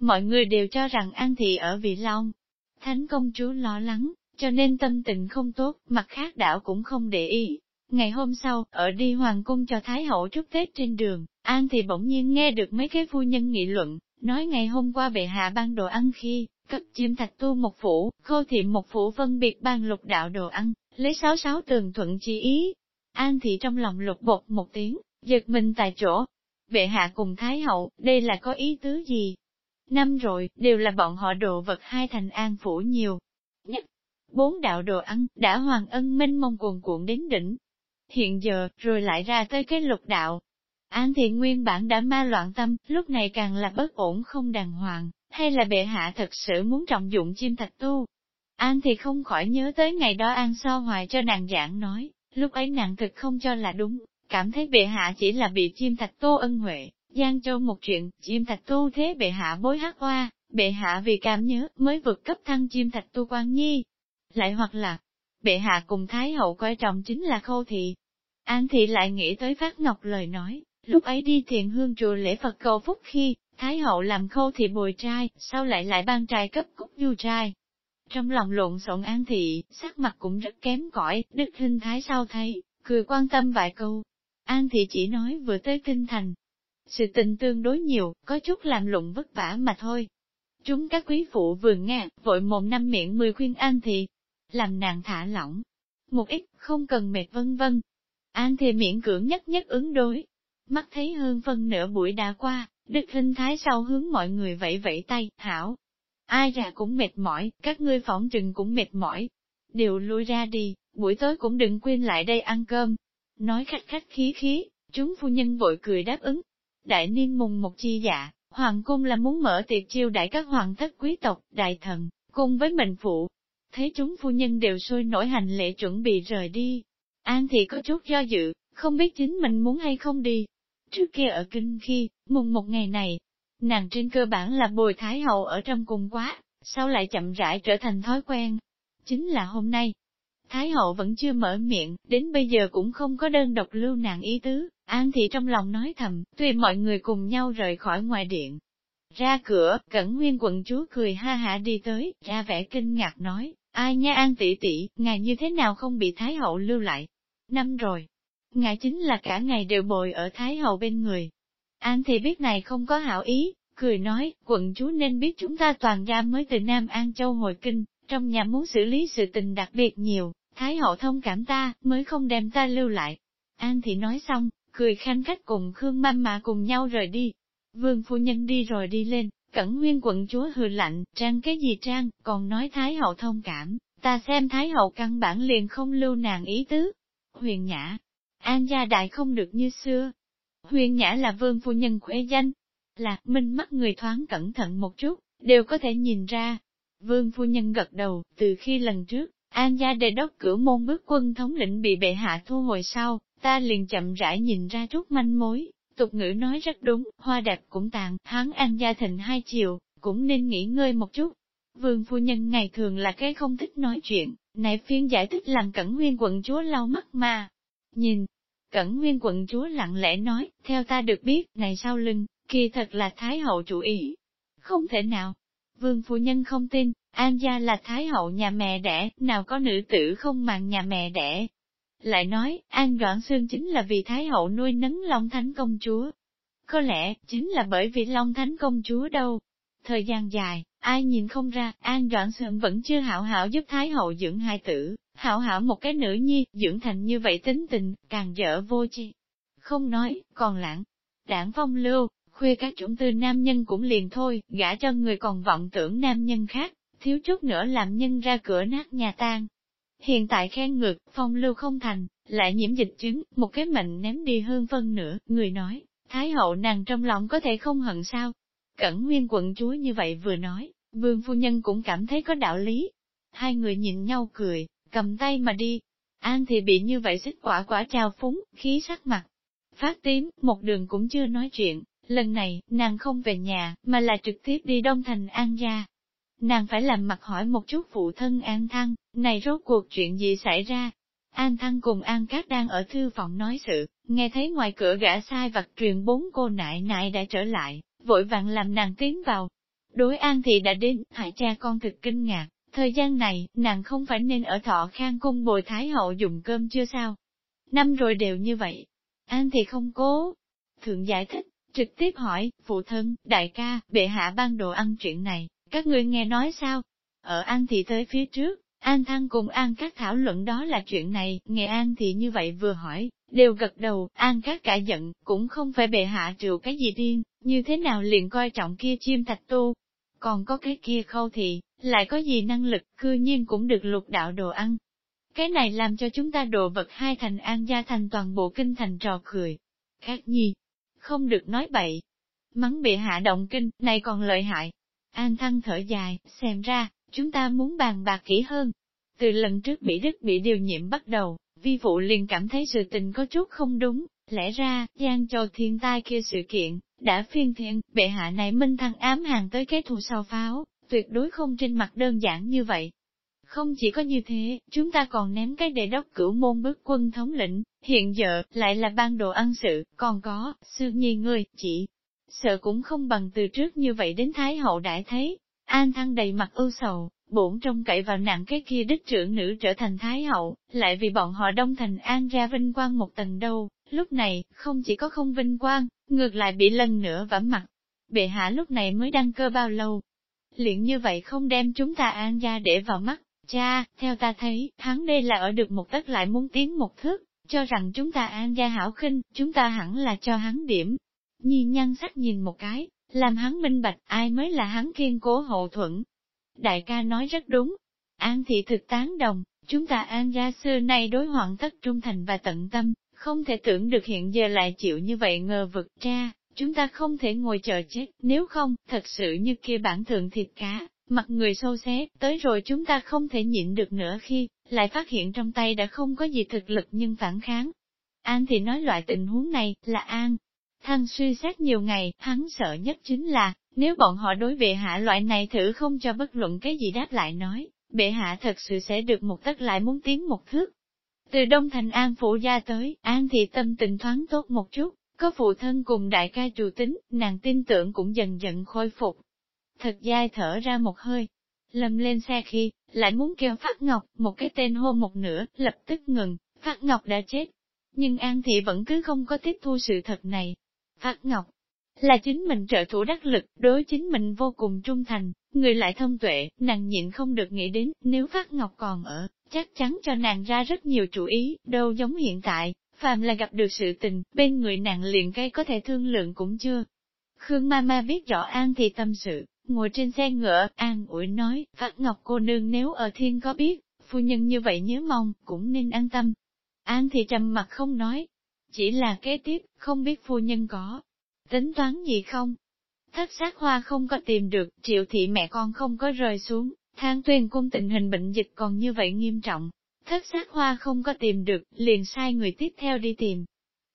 Mọi người đều cho rằng An thị ở vị long. Thánh công chúa lo lắng, cho nên tâm tình không tốt, mặt khác đảo cũng không để ý. Ngày hôm sau, ở đi hoàng cung cho Thái hậu chúc Tết trên đường, An thì bỗng nhiên nghe được mấy cái phu nhân nghị luận, nói ngày hôm qua bệ hạ ban đồ ăn khi, cấp chim thạch tu một phủ, khô thiệm một phủ phân biệt ban lục đạo đồ ăn, lấy sáu sáu tường thuận chi ý. An thị trong lòng lục bột một tiếng, giật mình tại chỗ. Bệ hạ cùng Thái hậu, đây là có ý tứ gì? Năm rồi, đều là bọn họ đồ vật hai thành an phủ nhiều. Nhất, bốn đạo đồ ăn, đã hoàng ân minh mong cuồn cuộn đến đỉnh. Hiện giờ, rồi lại ra tới cái lục đạo. An thiện nguyên bản đã ma loạn tâm, lúc này càng là bất ổn không đàng hoàng, hay là bệ hạ thật sự muốn trọng dụng chim thạch tu. An thì không khỏi nhớ tới ngày đó An so hoài cho nàng giảng nói, lúc ấy nàng thực không cho là đúng, cảm thấy bệ hạ chỉ là bị chim thạch tu ân huệ, Giang Châu một chuyện, chim thạch tu thế bệ hạ bối hát hoa, bệ hạ vì cảm nhớ mới vượt cấp thăng chim thạch tu quan nhi, lại hoặc là, bệ hạ cùng Thái hậu coi trọng chính là khâu thị. An thị lại nghĩ tới Phát Ngọc lời nói, lúc ấy đi thiền hương chùa lễ Phật cầu phúc khi, Thái hậu làm khâu thị bồi trai, sau lại lại ban trai cấp cúc du trai. Trong lòng lộn xộn An thị, sắc mặt cũng rất kém cỏi, đức hình thái sau thấy, cười quan tâm vài câu. An thị chỉ nói vừa tới kinh thành. Sự tình tương đối nhiều, có chút làm lụng vất vả mà thôi. Chúng các quý phụ vừa nghe, vội mồm năm miệng mười khuyên An thị, làm nàng thả lỏng. Một ít, không cần mệt vân vân. An thị miễn cưỡng nhất nhất ứng đối. Mắt thấy hơn phân nửa buổi đã qua, Đức Hình Thái sau hướng mọi người vẫy vẫy tay, hảo. Ai ra cũng mệt mỏi, các ngươi phỏng trừng cũng mệt mỏi. Đều lui ra đi, buổi tối cũng đừng quên lại đây ăn cơm. Nói khách khách khí khí, chúng phu nhân vội cười đáp ứng. Đại niên mùng một chi dạ, Hoàng cung là muốn mở tiệc chiêu đại các hoàng thất quý tộc, đại thần, cùng với mệnh phụ. Thấy chúng phu nhân đều sôi nổi hành lễ chuẩn bị rời đi. An thì có chút do dự, không biết chính mình muốn hay không đi. Trước kia ở kinh khi, mùng một ngày này, nàng trên cơ bản là bồi thái hậu ở trong cung quá, sau lại chậm rãi trở thành thói quen. Chính là hôm nay, Thái hậu vẫn chưa mở miệng, đến bây giờ cũng không có đơn độc lưu nàng ý tứ, An thị trong lòng nói thầm, tùy mọi người cùng nhau rời khỏi ngoài điện. Ra cửa, Cẩn Nguyên quận chúa cười ha hả đi tới, ra vẻ kinh ngạc nói, ai nha An tỷ tỷ, ngài như thế nào không bị Thái hậu lưu lại? Năm rồi, ngài chính là cả ngày đều bồi ở Thái hậu bên người. An thì biết này không có hảo ý, cười nói, quận chúa nên biết chúng ta toàn gia mới từ Nam An Châu hồi kinh, trong nhà muốn xử lý sự tình đặc biệt nhiều, Thái hậu thông cảm ta, mới không đem ta lưu lại. An thì nói xong, cười khanh khách cùng Khương Mama mà cùng nhau rời đi. Vương phu nhân đi rồi đi lên, cẩn nguyên quận chúa hừ lạnh, trang cái gì trang, còn nói Thái hậu thông cảm, ta xem Thái hậu căn bản liền không lưu nàng ý tứ. Huyền Nhã, An gia đại không được như xưa. Huyền Nhã là vương phu nhân khỏe danh, lạc minh mắt người thoáng cẩn thận một chút, đều có thể nhìn ra. Vương phu nhân gật đầu, từ khi lần trước, An gia đề đốc cửa môn bước quân thống lĩnh bị bệ hạ thu hồi sau, ta liền chậm rãi nhìn ra chút manh mối, tục ngữ nói rất đúng, hoa đẹp cũng tàn, hắn an gia thịnh hai chiều, cũng nên nghỉ ngơi một chút. Vương phu nhân ngày thường là cái không thích nói chuyện, nãy phiên giải thích làm cẩn nguyên quận chúa lau mắt mà. Nhìn, cẩn nguyên quận chúa lặng lẽ nói, theo ta được biết, này sau lưng, kỳ thật là Thái hậu chủ ý. Không thể nào. Vương phu nhân không tin, An gia là Thái hậu nhà mẹ đẻ, nào có nữ tử không màng nhà mẹ đẻ. Lại nói, An Doãn Sương chính là vì Thái hậu nuôi nấng Long Thánh công chúa. Có lẽ, chính là bởi vì Long Thánh công chúa đâu. Thời gian dài, ai nhìn không ra, An Doãn Sương vẫn chưa hảo hảo giúp Thái hậu dưỡng hai tử, hảo hảo một cái nữ nhi, dưỡng thành như vậy tính tình, càng dở vô chi. Không nói, còn lãng. Đảng phong lưu, khuya các chủng tư nam nhân cũng liền thôi, gả cho người còn vọng tưởng nam nhân khác, thiếu chút nữa làm nhân ra cửa nát nhà tan. Hiện tại khen ngược, phong lưu không thành, lại nhiễm dịch chứng, một cái mệnh ném đi hơn phân nữa, người nói, Thái hậu nàng trong lòng có thể không hận sao. Cẩn nguyên quận chúa như vậy vừa nói, vương phu nhân cũng cảm thấy có đạo lý. Hai người nhìn nhau cười, cầm tay mà đi. An thì bị như vậy xích quả quả trao phúng, khí sắc mặt. Phát tím, một đường cũng chưa nói chuyện, lần này, nàng không về nhà, mà là trực tiếp đi Đông Thành An gia nàng phải làm mặt hỏi một chút phụ thân An Thăng, này rốt cuộc chuyện gì xảy ra? An Thăng cùng An Cát đang ở thư phòng nói sự, nghe thấy ngoài cửa gã sai vặt truyền bốn cô nại nại đã trở lại, vội vàng làm nàng tiến vào. Đối An thì đã đến, hại cha con thực kinh ngạc, thời gian này, nàng không phải nên ở thọ khang cung bồi thái hậu dùng cơm chưa sao? Năm rồi đều như vậy. An thì không cố. Thượng giải thích, trực tiếp hỏi, phụ thân, đại ca, bệ hạ ban đồ ăn chuyện này, các ngươi nghe nói sao? Ở An thì tới phía trước, An Thăng cùng An các thảo luận đó là chuyện này, nghe An thì như vậy vừa hỏi, đều gật đầu, An các cả giận, cũng không phải bệ hạ triệu cái gì điên, như thế nào liền coi trọng kia chim thạch tu. Còn có cái kia khâu thị, lại có gì năng lực, cư nhiên cũng được lục đạo đồ ăn. Cái này làm cho chúng ta đồ vật hai thành an gia thành toàn bộ kinh thành trò cười. Khác nhi, không được nói bậy. Mắng bị hạ động kinh, này còn lợi hại, An Thăng thở dài, xem ra, chúng ta muốn bàn bạc kỹ hơn. Từ lần trước bị đức bị điều nhiệm bắt đầu, vi vụ liền cảm thấy sự tình có chút không đúng, lẽ ra, Giang Châu thiên tai kia sự kiện, đã phiên thiện, bệ hạ này minh thăng ám hàng tới cái thù sao pháo, tuyệt đối không trên mặt đơn giản như vậy. Không chỉ có như thế, chúng ta còn ném cái đề đốc cửu môn bức quân thống lĩnh, hiện giờ, lại là ban đồ ăn sự, còn có, sư nhi người, chỉ sợ cũng không bằng từ trước như vậy đến Thái hậu đại thấy. An thăng đầy mặt ưu sầu, bổn trông cậy vào nặng cái kia đích trưởng nữ trở thành Thái hậu, lại vì bọn họ đông thành An ra vinh quang một tầng đâu, lúc này, không chỉ có không vinh quang, ngược lại bị lần nữa vẫm mặt. Bệ hạ lúc này mới đăng cơ bao lâu? Liền như vậy không đem chúng ta An gia để vào mắt, cha, theo ta thấy, hắn đây là ở được một tất lại muốn tiến một thước, cho rằng chúng ta An gia hảo khinh, chúng ta hẳn là cho hắn điểm, Nhi nhăn sắc nhìn một cái, làm hắn minh bạch ai mới là hắn kiên cố hậu thuẫn. Đại ca nói rất đúng. An thị thực tán đồng, chúng ta an gia xưa nay đối hoạn tất trung thành và tận tâm, không thể tưởng được hiện giờ lại chịu như vậy ngờ vực cha, chúng ta không thể ngồi chờ chết, nếu không, thật sự như kia bản thượng thịt cá, mặt người sâu xé, tới rồi chúng ta không thể nhịn được nữa khi, lại phát hiện trong tay đã không có gì thực lực nhưng phản kháng. An thì nói loại tình huống này, là An. Thăng suy xét nhiều ngày, hắn sợ nhất chính là, nếu bọn họ đối bệ hạ loại này thử không cho bất luận cái gì đáp lại nói, bệ hạ thật sự sẽ được một tất lại muốn tiến một thước. Từ Đông Thành An Phủ ra tới, An thì tâm tình thoáng tốt một chút, có phụ thân cùng đại ca trù tính, nàng tin tưởng cũng dần dần khôi phục. Thật dai thở ra một hơi, lầm lên xe khi, lại muốn kêu Phát Ngọc, một cái tên hô một nửa, lập tức ngừng, Phát Ngọc đã chết. Nhưng An Thị vẫn cứ không có tiếp thu sự thật này. Phát Ngọc, là chính mình trợ thủ đắc lực, đối chính mình vô cùng trung thành, người lại thông tuệ, nàng nhịn không được nghĩ đến, nếu Phát Ngọc còn ở, chắc chắn cho nàng ra rất nhiều chủ ý, đâu giống hiện tại, phàm là gặp được sự tình, bên người nàng liền cây có thể thương lượng cũng chưa. Khương ma ma biết rõ An thì tâm sự, ngồi trên xe ngựa, An ủi nói, Phát Ngọc cô nương nếu ở thiên có biết, phu nhân như vậy nhớ mong, cũng nên an tâm. An thì trầm mặt không nói, chỉ là kế tiếp, không biết phu nhân có tính toán gì không? Thất sát hoa không có tìm được, triệu thị mẹ con không có rơi xuống, thang tuyên cung tình hình bệnh dịch còn như vậy nghiêm trọng. Thất sát hoa không có tìm được, liền sai người tiếp theo đi tìm.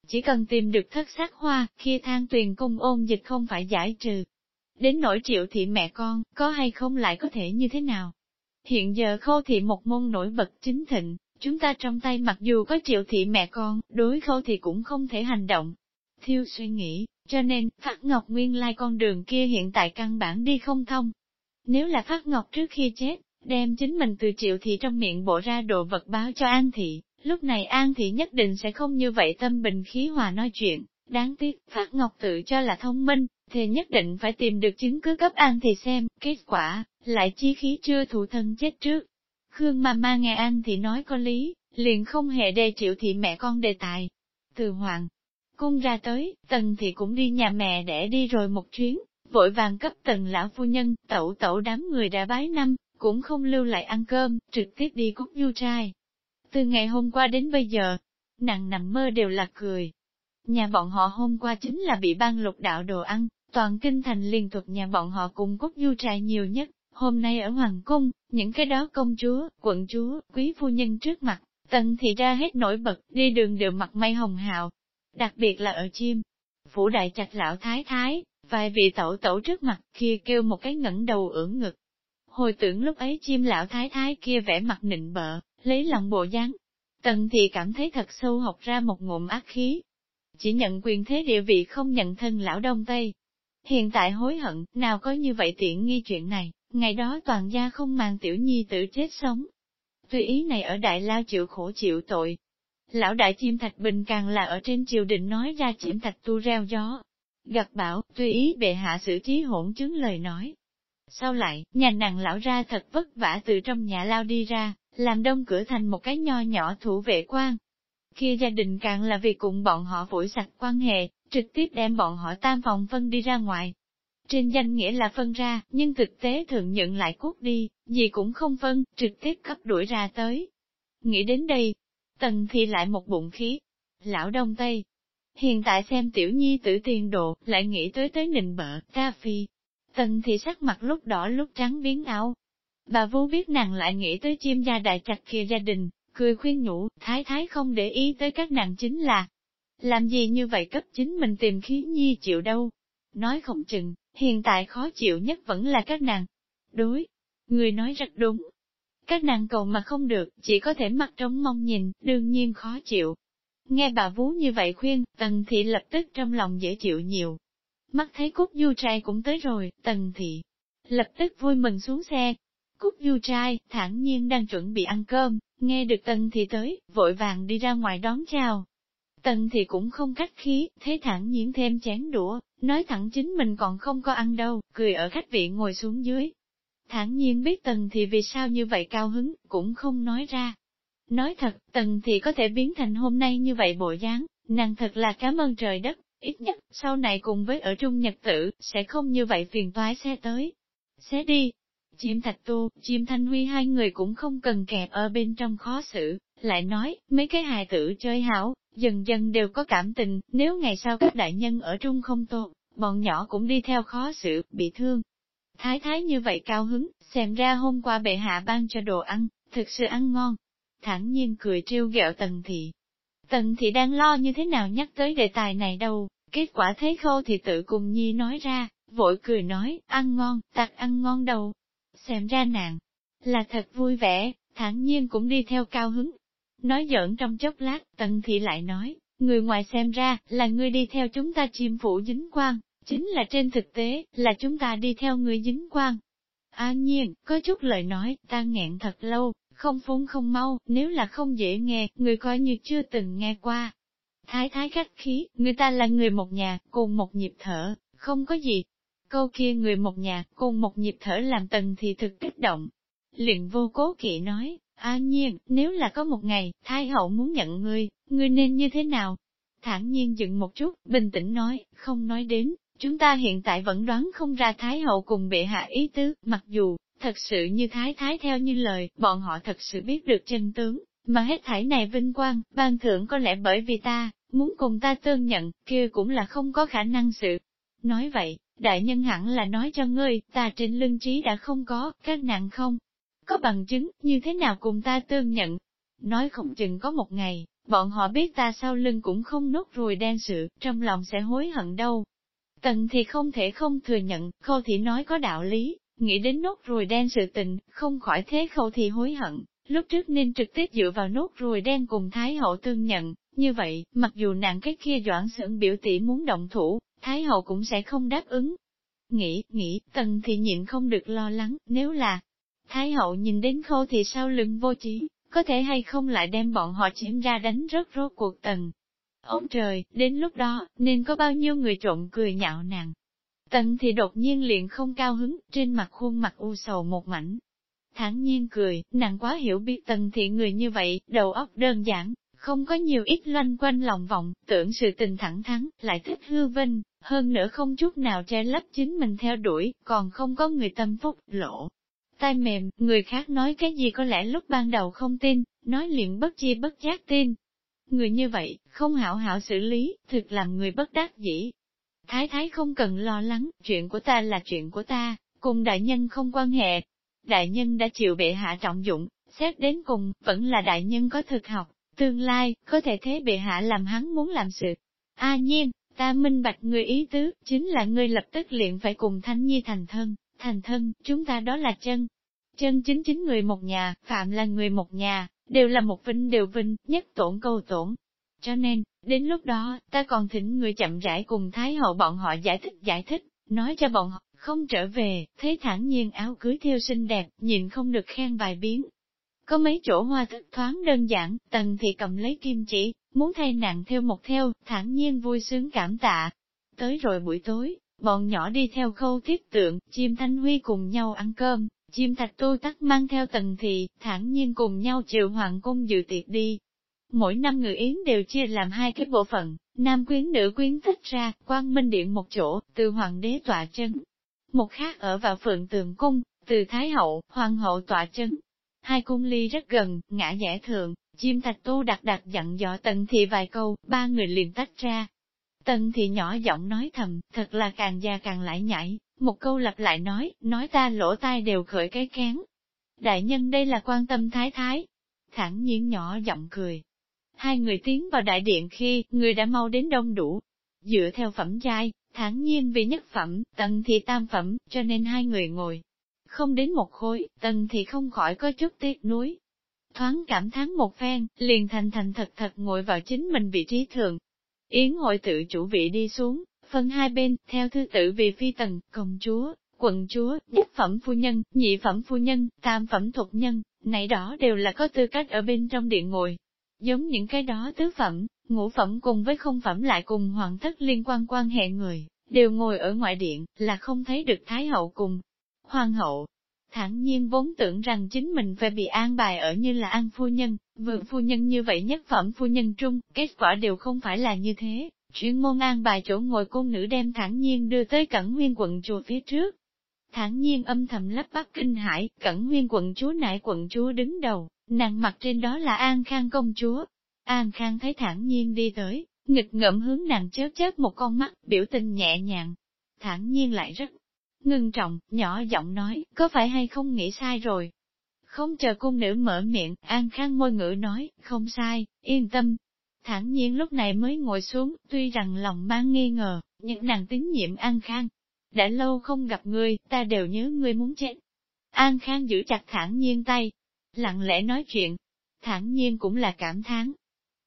Chỉ cần tìm được thất sát hoa, khi thang tuyền cung ôn dịch không phải giải trừ. Đến nỗi triệu thị mẹ con, có hay không lại có thể như thế nào? Hiện giờ khâu thị một môn nổi bật chính thịnh, chúng ta trong tay mặc dù có triệu thị mẹ con, đối khâu thị cũng không thể hành động. Thiêu suy nghĩ, cho nên, Phát Ngọc nguyên lai con đường kia hiện tại căn bản đi không thông. Nếu là Phát Ngọc trước khi chết, đem chính mình từ triệu thị trong miệng bộ ra đồ vật báo cho An Thị, lúc này An Thị nhất định sẽ không như vậy tâm bình khí hòa nói chuyện. Đáng tiếc, Phát Ngọc tự cho là thông minh, thì nhất định phải tìm được chứng cứ cấp An Thị xem, kết quả, lại chi khí chưa thủ thân chết trước. Khương mà ma nghe An Thị nói có lý, liền không hề đề triệu thị mẹ con đề tài. Từ hoàng, cung ra tới, tần thị cũng đi nhà mẹ để đi rồi một chuyến, vội vàng cấp tần lão phu nhân, tẩu tẩu đám người đã bái năm, cũng không lưu lại ăn cơm, trực tiếp đi cúc du trai. Từ ngày hôm qua đến bây giờ, nàng nằm mơ đều là cười. Nhà bọn họ hôm qua chính là bị ban lục đạo đồ ăn, toàn kinh thành liên tục nhà bọn họ cùng cúc du trai nhiều nhất, hôm nay ở Hoàng Cung, những cái đó công chúa, quận chúa, quý phu nhân trước mặt, tần thì ra hết nổi bật, đi đường đều mặt mây hồng hào, đặc biệt là ở chim. Phủ đại chặt lão thái thái, vài vị tẩu tẩu trước mặt kia kêu một cái ngẩng đầu ưỡn ngực. Hồi tưởng lúc ấy chim lão thái thái kia vẽ mặt nịnh bợ, lấy lòng bộ dáng. Tần thì cảm thấy thật sâu học ra một ngụm ác khí. Chỉ nhận quyền thế địa vị không nhận thân lão đông tây. Hiện tại hối hận, nào có như vậy tiện nghi chuyện này, ngày đó toàn gia không mang tiểu nhi tử chết sống. Tuy ý này ở đại lao chịu khổ chịu tội, Lão đại chim thạch bình càng là ở trên triều đình nói ra chiếm thạch tu reo gió. Gật bảo, tùy ý bệ hạ xử trí hỗn chứng lời nói. Sau lại, nhà nàng lão ra thật vất vả từ trong nhà lao đi ra, làm đông cửa thành một cái nho nhỏ thủ vệ quan. Kia gia đình càng là vì cùng bọn họ vội sạch quan hệ, trực tiếp đem bọn họ tam phòng phân đi ra ngoài. Trên danh nghĩa là phân ra, nhưng thực tế thường nhận lại cút đi, gì cũng không phân, trực tiếp cấp đuổi ra tới. Nghĩ đến đây, Tần thì lại một bụng khí. Lão Đông Tây. Hiện tại xem tiểu nhi tử tiền độ, lại nghĩ tới tới nịnh bợ, ca phi. Tần thì sắc mặt lúc đỏ lúc trắng biến áo. Bà vô biết nàng lại nghĩ tới chim gia đại chặt kia gia đình, cười khuyên nhủ, thái thái không để ý tới các nàng chính là. Làm gì như vậy cấp chính mình tìm khí nhi chịu đâu. Nói không chừng, hiện tại khó chịu nhất vẫn là các nàng. Đối, người nói rất đúng, các nàng cầu mà không được, chỉ có thể mặt trống mong nhìn, đương nhiên khó chịu. Nghe bà vú như vậy khuyên, tần thị lập tức trong lòng dễ chịu nhiều. Mắt thấy cúc du trai cũng tới rồi, tần thị lập tức vui mừng xuống xe. Cúc du trai, thản nhiên đang chuẩn bị ăn cơm, nghe được tần thị tới, vội vàng đi ra ngoài đón chào. Tần thị cũng không khách khí, thế thẳng nhiên thêm chén đũa, nói thẳng chính mình còn không có ăn đâu, cười ở khách vị ngồi xuống dưới, thản nhiên biết tần Thị vì sao như vậy cao hứng, cũng không nói ra. Nói thật, tần thì có thể biến thành hôm nay như vậy bộ dáng, nàng thật là cảm ơn trời đất, ít nhất, sau này cùng với ở trung nhật tử, sẽ không như vậy phiền toái xe tới. Xe đi. Chim thạch tu, chim thanh huy hai người cũng không cần kẹp ở bên trong khó xử, lại nói, mấy cái hài tử chơi hảo, dần dần đều có cảm tình, nếu ngày sau các đại nhân ở trung không tốt, bọn nhỏ cũng đi theo khó xử, bị thương. Thái thái như vậy cao hứng, xem ra hôm qua bệ hạ ban cho đồ ăn, thực sự ăn ngon. Thẳng nhiên cười trêu ghẹo tần thị. Tần thị đang lo như thế nào nhắc tới đề tài này đâu, kết quả thấy khâu thì tự cùng nhi nói ra, vội cười nói, ăn ngon, tặc ăn ngon đâu. Xem ra nàng, là thật vui vẻ, thản nhiên cũng đi theo cao hứng. Nói giỡn trong chốc lát, tần thị lại nói, người ngoài xem ra, là người đi theo chúng ta chim phủ dính Quang, chính là trên thực tế, là chúng ta đi theo người dính Quang. An nhiên, có chút lời nói, ta nghẹn thật lâu, không phun không mau, nếu là không dễ nghe, người coi như chưa từng nghe qua. Thái thái khách khí, người ta là người một nhà, cùng một nhịp thở, không có gì. Câu kia người một nhà, cùng một nhịp thở làm tần thì thực kích động. luyện vô cố kỵ nói, à nhiên, nếu là có một ngày, thái hậu muốn nhận ngươi, ngươi nên như thế nào? Thản nhiên dừng một chút, bình tĩnh nói, không nói đến, chúng ta hiện tại vẫn đoán không ra thái hậu cùng bệ hạ ý tứ, mặc dù, thật sự như thái thái theo như lời, bọn họ thật sự biết được chân tướng, mà hết thảy này vinh quang, ban thưởng có lẽ bởi vì ta, muốn cùng ta tương nhận, kia cũng là không có khả năng sự. Nói vậy, đại nhân hẳn là nói cho ngươi, ta trên lưng trí đã không có, các nạn không. Có bằng chứng, như thế nào cùng ta tương nhận? Nói không chừng có một ngày, bọn họ biết ta sau lưng cũng không nốt ruồi đen sự, trong lòng sẽ hối hận đâu. Tần thì không thể không thừa nhận, khâu thì nói có đạo lý, nghĩ đến nốt ruồi đen sự tình, không khỏi thế khâu thì hối hận, lúc trước nên trực tiếp dựa vào nốt ruồi đen cùng Thái Hậu tương nhận, như vậy, mặc dù nàng cái kia doãn sưởng biểu tỷ muốn động thủ, Thái Hậu cũng sẽ không đáp ứng. Nghĩ, nghĩ, tần thì nhịn không được lo lắng, nếu là Thái Hậu nhìn đến khâu thì sau lưng vô trí, có thể hay không lại đem bọn họ chiếm ra đánh rất rốt cuộc tần. Ông trời, đến lúc đó, nên có bao nhiêu người trộm cười nhạo nàng. Tần thì đột nhiên liền không cao hứng, trên mặt khuôn mặt u sầu một mảnh. Thẳng nhiên cười, nàng quá hiểu biết tần thị người như vậy, đầu óc đơn giản, không có nhiều ít loanh quanh lòng vọng, tưởng sự tình thẳng thắn, lại thích hư vinh, hơn nữa không chút nào che lấp chính mình theo đuổi, còn không có người tâm phúc, lộ. Tai mềm, người khác nói cái gì có lẽ lúc ban đầu không tin, nói liền bất chi bất giác tin. Người như vậy, không hảo hảo xử lý, thực làm người bất đắc dĩ. Thái thái không cần lo lắng, chuyện của ta là chuyện của ta, cùng đại nhân không quan hệ. Đại nhân đã chịu bệ hạ trọng dụng, xét đến cùng, vẫn là đại nhân có thực học, tương lai, có thể thế bệ hạ làm hắn muốn làm sự. A nhiên, ta minh bạch người ý tứ, chính là ngươi lập tức liền phải cùng Thánh Nhi thành thân, thành thân, chúng ta đó là chân. Chân chính chính người một nhà, phạm là người một nhà, đều là một vinh đều vinh, nhất tổn câu tổn. Cho nên, đến lúc đó, ta còn thỉnh người chậm rãi cùng Thái hậu bọn họ giải thích giải thích, nói cho bọn họ, không trở về, thế thẳng nhiên áo cưới theo xinh đẹp, nhìn không được khen vài biến, có mấy chỗ hoa thức thoáng đơn giản, tần thì cầm lấy kim chỉ, muốn thay nặng theo một theo, thản nhiên vui sướng cảm tạ. Tới rồi buổi tối, bọn nhỏ đi theo khâu thiết tượng, chim thanh huy cùng nhau ăn cơm, chim thạch tu tắc mang theo tần thị, thản nhiên cùng nhau chịu hoàng cung dự tiệc đi. Mỗi năm người Yến đều chia làm hai cái bộ phận, nam quyến nữ quyến tách ra, quang minh điện một chỗ, từ hoàng đế tọa chân. Một khác ở vào phượng tường cung, từ thái hậu, hoàng hậu tọa chân, Hai cung ly rất gần, ngã rẽ thượng, chim thạch tu đặt đặt dặn dò tần thị vài câu, ba người liền tách ra. Tần thị nhỏ giọng nói thầm, thật là càng già càng lại nhảy, một câu lặp lại nói, nói ta lỗ tai đều khởi cái kén. Đại nhân đây là quan tâm thái thái. Thẳng nhiên nhỏ giọng cười. Hai người tiến vào đại điện khi, người đã mau đến đông đủ. Dựa theo phẩm giai, tháng nhiên vì nhất phẩm, tần thị tam phẩm, cho nên hai người ngồi, không đến một khối, tần thì không khỏi có chút tiếc nuối. Thoáng cảm thán một phen, liền thành thành thật thật ngồi vào chính mình vị trí thường. Yến hội tự chủ vị đi xuống, phân hai bên, theo thứ tự vì phi tần, công chúa, quận chúa, nhất phẩm phu nhân, nhị phẩm phu nhân, tam phẩm thuộc nhân, này đó đều là có tư cách ở bên trong điện ngồi. Giống những cái đó tứ phẩm, ngũ phẩm cùng với không phẩm lại cùng hoàng thất liên quan quan hệ người, đều ngồi ở ngoại điện, là không thấy được Thái hậu cùng hoàng hậu. Thẳng nhiên vốn tưởng rằng chính mình phải bị an bài ở như là an phu nhân, vượng phu nhân như vậy nhất phẩm phu nhân trung, kết quả đều không phải là như thế. Chuyên môn an bài chỗ ngồi cung nữ đem thẳng nhiên đưa tới cẩn nguyên quận chùa phía trước. Thẳng nhiên âm thầm lắp bắp kinh hải, cẩn nguyên quận chúa nại quận chúa đứng đầu, nàng mặt trên đó là an khang công chúa. An Khang thấy thản nhiên đi tới, nghịch ngợm hướng nàng chớp chớp một con mắt, biểu tình nhẹ nhàng. Thản nhiên lại rất ngưng trọng, nhỏ giọng nói, có phải hay không nghĩ sai rồi? Không chờ cung nữ mở miệng, An Khang môi ngữ nói, không sai, yên tâm. Thản nhiên lúc này mới ngồi xuống, tuy rằng lòng mang nghi ngờ, nhưng nàng tín nhiệm An Khang. Đã lâu không gặp ngươi, ta đều nhớ ngươi muốn chết. An Khang giữ chặt thản nhiên tay, lặng lẽ nói chuyện. Thản nhiên cũng là cảm thán.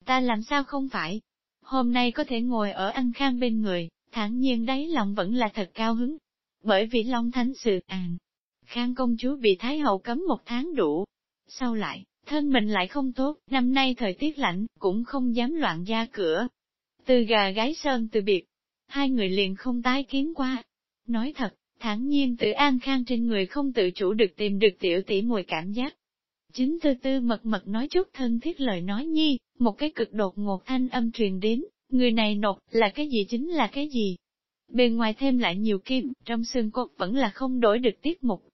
Ta làm sao không phải? Hôm nay có thể ngồi ở An Khang bên người, thản nhiên đấy lòng vẫn là thật cao hứng. Bởi vì Long Thánh sự àn, Khang công chúa bị Thái hậu cấm một tháng đủ. Sau lại, thân mình lại không tốt, năm nay thời tiết lạnh, cũng không dám loạn ra cửa. Từ gà gái sơn từ biệt, hai người liền không tái kiến qua. Nói thật, thản nhiên tự an khang trên người không tự chủ được tìm được tiểu tỷ mùi cảm giác. Chính tư tư mật mật nói chút thân thiết lời nói nhi, một cái cực đột ngột thanh âm truyền đến, người này nột là cái gì chính là cái gì. Bên ngoài thêm lại nhiều kim, trong xương cốt vẫn là không đổi được tiết mục.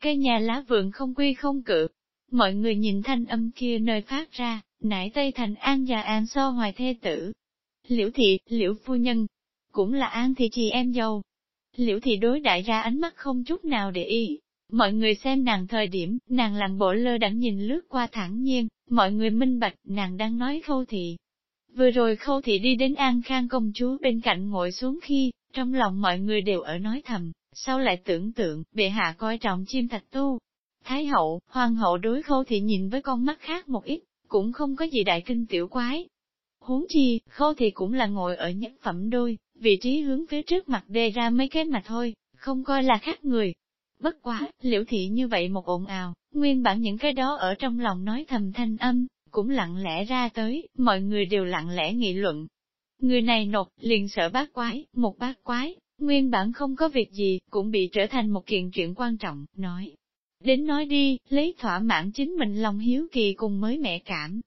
Cây nhà lá vườn không quy không cự. Mọi người nhìn thanh âm kia nơi phát ra, nải Tây Thành An và An so hoài thê tử. Liễu thị, liễu phu nhân, cũng là An thì chị em dâu. Liễu thị đối đại ra ánh mắt không chút nào để ý. Mọi người xem nàng thời điểm, nàng làm bộ lơ đẳng nhìn lướt qua thẳng nhiên, mọi người minh bạch, nàng đang nói khâu thị. Vừa rồi khâu thị đi đến An Khang công chúa bên cạnh ngồi xuống khi, trong lòng mọi người đều ở nói thầm, sau lại tưởng tượng, bệ hạ coi trọng chim thạch tu. Thái hậu, hoàng hậu đối khâu thị nhìn với con mắt khác một ít, cũng không có gì đại kinh tiểu quái. Huống chi, khâu thị cũng là ngồi ở nhất phẩm đôi, vị trí hướng phía trước mặt đề ra mấy cái mà thôi, không coi là khác người. Bất quá, liễu thị như vậy một ồn ào, nguyên bản những cái đó ở trong lòng nói thầm thanh âm, cũng lặng lẽ ra tới, mọi người đều lặng lẽ nghị luận. Người này nột, liền sợ bát quái, một bát quái, nguyên bản không có việc gì, cũng bị trở thành một kiện chuyện quan trọng, nói. Đến nói đi, lấy thỏa mãn chính mình lòng hiếu kỳ cùng mới mẹ cảm.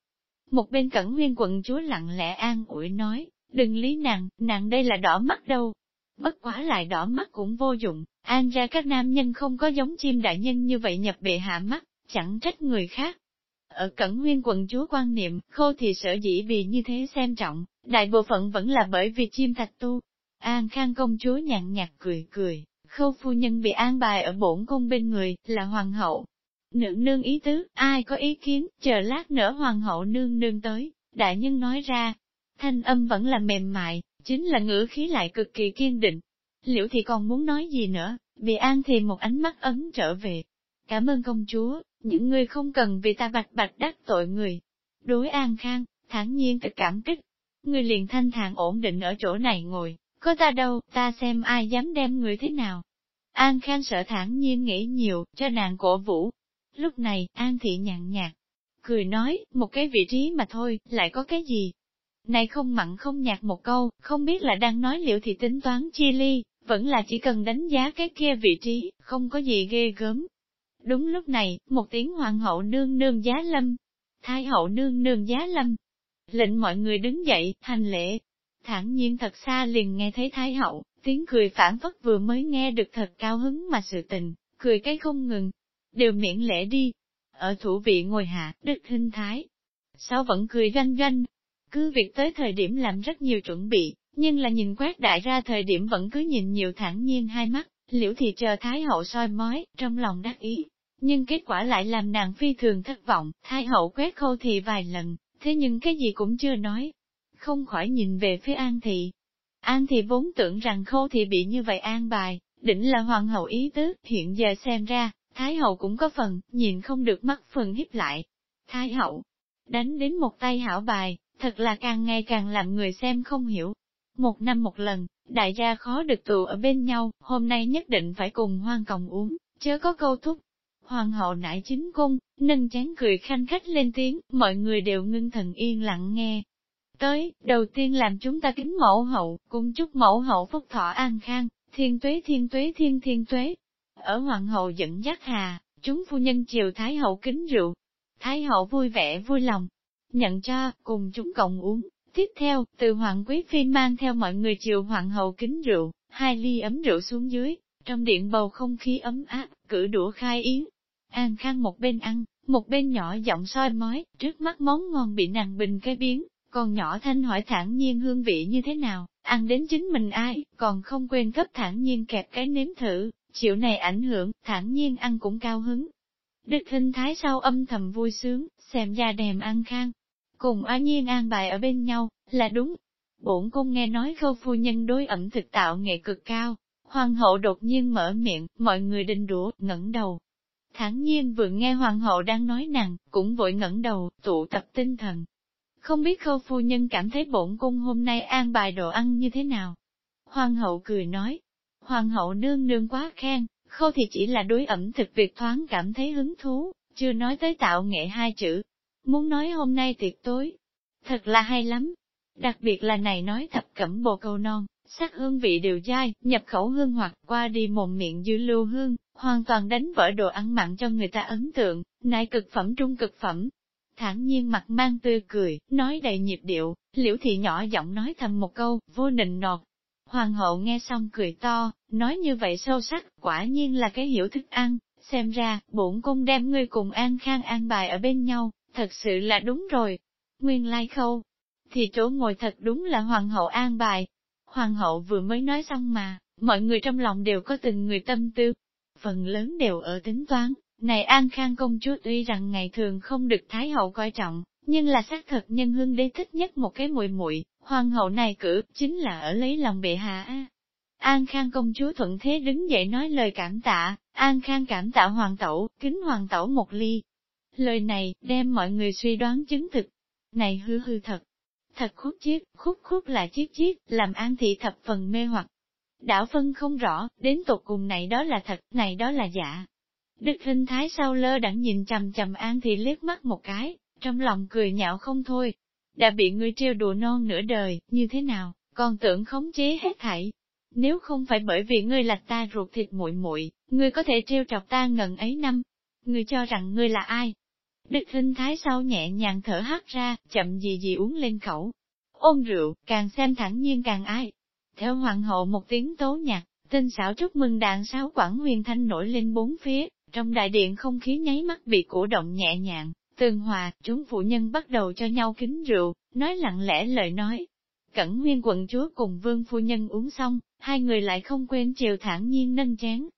Một bên cẩn nguyên quận chúa lặng lẽ an ủi nói, đừng lý nàng, nàng đây là đỏ mắt đâu. Bất quá lại đỏ mắt cũng vô dụng, an ra các nam nhân không có giống chim đại nhân như vậy nhập bệ hạ mắt, chẳng trách người khác. Ở cẩn nguyên quận chúa quan niệm, khô thì sở dĩ vì như thế xem trọng, đại bộ phận vẫn là bởi vì chim thạch tu. An khang công chúa nhàn nhạt cười cười, khâu phu nhân bị an bài ở bổn cung bên người, là hoàng hậu. Nữ nương ý tứ, ai có ý kiến, chờ lát nữa hoàng hậu nương nương tới, đại nhân nói ra. Thanh âm vẫn là mềm mại, chính là ngữ khí lại cực kỳ kiên định. Liễu thì còn muốn nói gì nữa, bị an thì một ánh mắt ấn trở về. Cảm ơn công chúa, những người không cần vì ta bạch bạch đắc tội người. Đối an khang, thản nhiên thật cảm kích. Người liền thanh thản ổn định ở chỗ này ngồi, có ta đâu, ta xem ai dám đem người thế nào. An Khang sợ thản nhiên nghĩ nhiều, cho nàng cổ vũ. Lúc này, An Thị nhàn nhạt, cười nói, một cái vị trí mà thôi, lại có cái gì? Này không mặn không nhạt một câu, không biết là đang nói liệu thì tính toán chia ly, vẫn là chỉ cần đánh giá cái kia vị trí, không có gì ghê gớm. Đúng lúc này, một tiếng hoàng hậu nương nương giá lâm, thái hậu nương nương giá lâm, lệnh mọi người đứng dậy, hành lễ, thản nhiên thật xa liền nghe thấy Thái Hậu, tiếng cười phản phất vừa mới nghe được thật cao hứng mà sự tình, cười cái không ngừng. Đều miễn lễ đi. Ở thủ vị ngồi hạ, đức hình thái. Sao vẫn cười doanh doanh? Cứ việc tới thời điểm làm rất nhiều chuẩn bị, nhưng là nhìn quét đại ra thời điểm vẫn cứ nhìn nhiều thản nhiên hai mắt, liễu thì chờ Thái Hậu soi mói, trong lòng đắc ý. Nhưng kết quả lại làm nàng phi thường thất vọng, Thái Hậu quét khâu thì vài lần, thế nhưng cái gì cũng chưa nói, không khỏi nhìn về phía An Thị. An Thị vốn tưởng rằng khâu thị bị như vậy an bài, định là hoàng hậu ý tứ, hiện giờ xem ra, Thái hậu cũng có phần, nhìn không được mắt phần hiếp lại. Thái hậu, đánh đến một tay hảo bài, thật là càng ngày càng làm người xem không hiểu. Một năm một lần, đại gia khó được tụ ở bên nhau, hôm nay nhất định phải cùng hoang còng uống, chớ có câu thúc. Hoàng hậu nại chính cung, nâng chén cười khanh khách lên tiếng, mọi người đều ngưng thần yên lặng nghe, Tới, đầu tiên làm chúng ta kính mẫu hậu, cùng chúc mẫu hậu phúc thọ an khang, thiên tuế thiên tuế thiên thiên tuế. Ở hoàng hậu dẫn dắt hà, chúng phu nhân chiều Thái hậu kính rượu. Thái hậu vui vẻ vui lòng, nhận cho, cùng chúng cộng uống. Tiếp theo, từ hoàng quý phi mang theo mọi người chiều hoàng hậu kính rượu, hai ly ấm rượu xuống dưới, trong điện bầu không khí ấm áp, cử đũa khai yến. An khang một bên ăn, một bên nhỏ giọng soi mói, trước mắt món ngon bị nàng bình cái biến, còn nhỏ thanh hỏi thản nhiên hương vị như thế nào, ăn đến chính mình ai, còn không quên cấp thản nhiên kẹp cái nếm thử, chịu này ảnh hưởng, thản nhiên ăn cũng cao hứng. Đức hình thái sau âm thầm vui sướng, xem ra đèm ăn khang. Cùng A Nhiên an bài ở bên nhau, là đúng. Bổn cung nghe nói khâu phu nhân đối ẩm thực tạo nghệ cực cao. Hoàng hậu đột nhiên mở miệng, mọi người đình đũa, ngẩng đầu. Thản nhiên vừa nghe hoàng hậu đang nói nàng, cũng vội ngẩng đầu, tụ tập tinh thần, không biết khâu phu nhân cảm thấy bổn cung hôm nay an bài đồ ăn như thế nào? Hoàng hậu cười nói. Hoàng hậu nương nương quá khen, khâu thì chỉ là đối ẩm thực việc thoáng cảm thấy hứng thú, chưa nói tới tạo nghệ hai chữ. Muốn nói hôm nay tiệc tối, thật là hay lắm. Đặc biệt là này nói thập cẩm bồ câu non, sắc hương vị đều dai, nhập khẩu hương hoặc qua đi mồm miệng dư lưu hương, hoàn toàn đánh vỡ đồ ăn mặn cho người ta ấn tượng, nại cực phẩm trung cực phẩm, thản nhiên mặt mang tươi cười, nói đầy nhịp điệu, liễu thị nhỏ giọng nói thầm một câu, vô nịnh nọt. Hoàng hậu nghe xong cười to, nói như vậy sâu sắc, quả nhiên là cái hiểu thức ăn, xem ra, bổn cung đem ngươi cùng an khang an bài ở bên nhau, thật sự là đúng rồi. Nguyên lai khâu, thì chỗ ngồi thật đúng là hoàng hậu an bài. Hoàng hậu vừa mới nói xong mà, mọi người trong lòng đều có từng người tâm tư, phần lớn đều ở tính toán, này An Khang công chúa tuy rằng ngày thường không được Thái hậu coi trọng, nhưng là xác thật nhân hương đế thích nhất một cái muội muội hoàng hậu này cử, chính là ở lấy lòng bệ hạ. An Khang công chúa thuận thế đứng dậy nói lời cảm tạ, An Khang cảm tạ hoàng tẩu, kính hoàng tẩu một ly. Lời này, đem mọi người suy đoán chứng thực. Này hư hư thật, thật khúc chiết, khúc khúc là chiếc chiếc làm An thị thập phần mê hoặc. Đảo phân không rõ, đến tột cùng này đó là thật, này đó là giả, Đức hình thái sau lơ đẳng nhìn chầm chầm An Thị liếc mắt một cái, trong lòng cười nhạo không thôi. Đã bị người trêu đùa non nửa đời, như thế nào, còn tưởng khống chế hết thảy. Nếu không phải bởi vì ngươi là ta ruột thịt muội muội, ngươi có thể trêu trọc ta ngần ấy năm. Ngươi cho rằng ngươi là ai? Đức hình thái sau nhẹ nhàng thở hắt ra, chậm gì gì uống lên khẩu. Ôn rượu, càng xem thẳng nhiên càng ai. Theo hoàng hậu một tiếng tố nhạc, tinh xảo chúc mừng đàn sáo quảng huyền thanh nổi lên bốn phía, trong đại điện không khí nháy mắt bị cổ động nhẹ nhàng, tường hòa, chúng phụ nhân bắt đầu cho nhau kính rượu, nói lặng lẽ lời nói. Cẩn nguyên quận chúa cùng vương phu nhân uống xong, hai người lại không quên chiều thản nhiên nâng chén.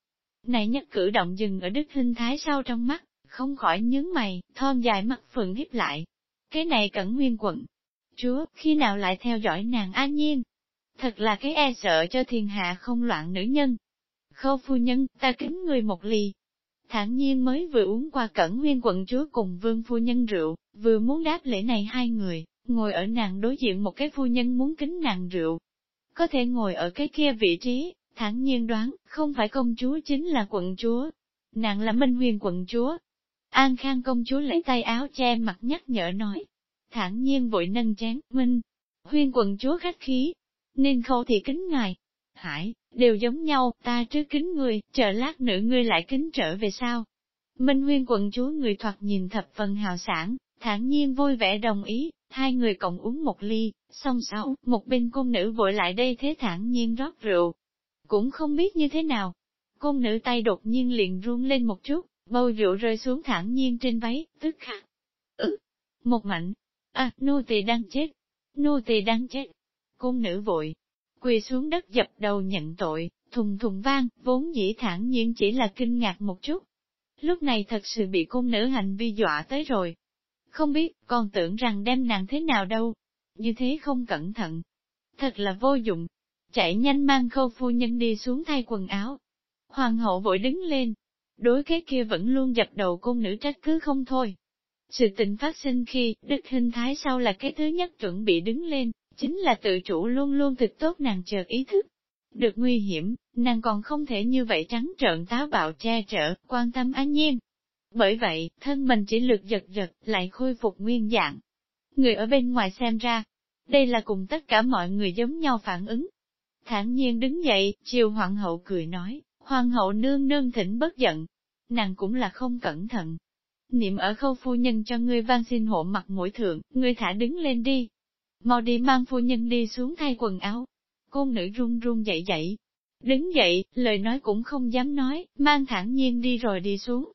Này nhất cử động dừng ở đức hình thái sau trong mắt, không khỏi nhướng mày, thon dài mắt phượng híp lại. Cái này cẩn nguyên quận. Chúa, khi nào lại theo dõi nàng an nhiên? Thật là cái e sợ cho thiên hạ không loạn nữ nhân. Khâu phu nhân, ta kính người một ly, thản nhiên mới vừa uống qua cẩn nguyên quận chúa cùng vương phu nhân rượu, vừa muốn đáp lễ này hai người, ngồi ở nàng đối diện một cái phu nhân muốn kính nàng rượu. Có thể ngồi ở cái kia vị trí, thản nhiên đoán, không phải công chúa chính là quận chúa. Nàng là Minh Huyền quận chúa. An Khang công chúa lấy tay áo che mặt nhắc nhở nói. Thản nhiên vội nâng chén, Minh, Huyên quận chúa khách khí, nên khâu thì kính ngài. Hải, đều giống nhau, ta trước kính người, chờ lát nữa ngươi lại kính trở về sao. Minh Huyên quận chúa người thoạt nhìn thập phần hào sản, thản nhiên vui vẻ đồng ý, hai người cộng uống một ly, xong sau, một bên cung nữ vội lại đây thế thản nhiên rót rượu. Cũng không biết như thế nào. Cung nữ tay đột nhiên liền run lên một chút, bầu rượu rơi xuống thẳng nhiên trên váy, tức khắc. Ừ, một mạnh. À, nô tỳ đang chết. Nô tỳ đang chết. Cung nữ vội, quỳ xuống đất dập đầu nhận tội, thùng thùng vang, vốn dĩ thẳng nhiên chỉ là kinh ngạc một chút. Lúc này thật sự bị cung nữ hành vi dọa tới rồi. Không biết, còn tưởng rằng đem nàng thế nào đâu. Như thế không cẩn thận. Thật là vô dụng. Chạy nhanh mang khâu phu nhân đi xuống thay quần áo. Hoàng hậu vội đứng lên. Đối cái kia vẫn luôn dập đầu cung nữ trách cứ không thôi. Sự tình phát sinh khi, đức hình thái sau là cái thứ nhất chuẩn bị đứng lên, chính là tự chủ luôn luôn thực tốt nàng chợt ý thức. Được nguy hiểm, nàng còn không thể như vậy trắng trợn táo bạo che chở, quan tâm an nhiên. Bởi vậy, thân mình chỉ lực giật giật, lại khôi phục nguyên dạng. Người ở bên ngoài xem ra, đây là cùng tất cả mọi người giống nhau phản ứng. Thản nhiên đứng dậy, chiều hoàng hậu cười nói, hoàng hậu nương nương thỉnh bất giận. Nàng cũng là không cẩn thận. Niệm ở khâu phu nhân cho ngươi van xin hộ mặt mũi thượng, ngươi thả đứng lên đi, mau đi mang phu nhân đi xuống thay quần áo. Côn nữ run run dậy dậy, đứng dậy, lời nói cũng không dám nói, mang thẳng nhiên đi rồi đi xuống.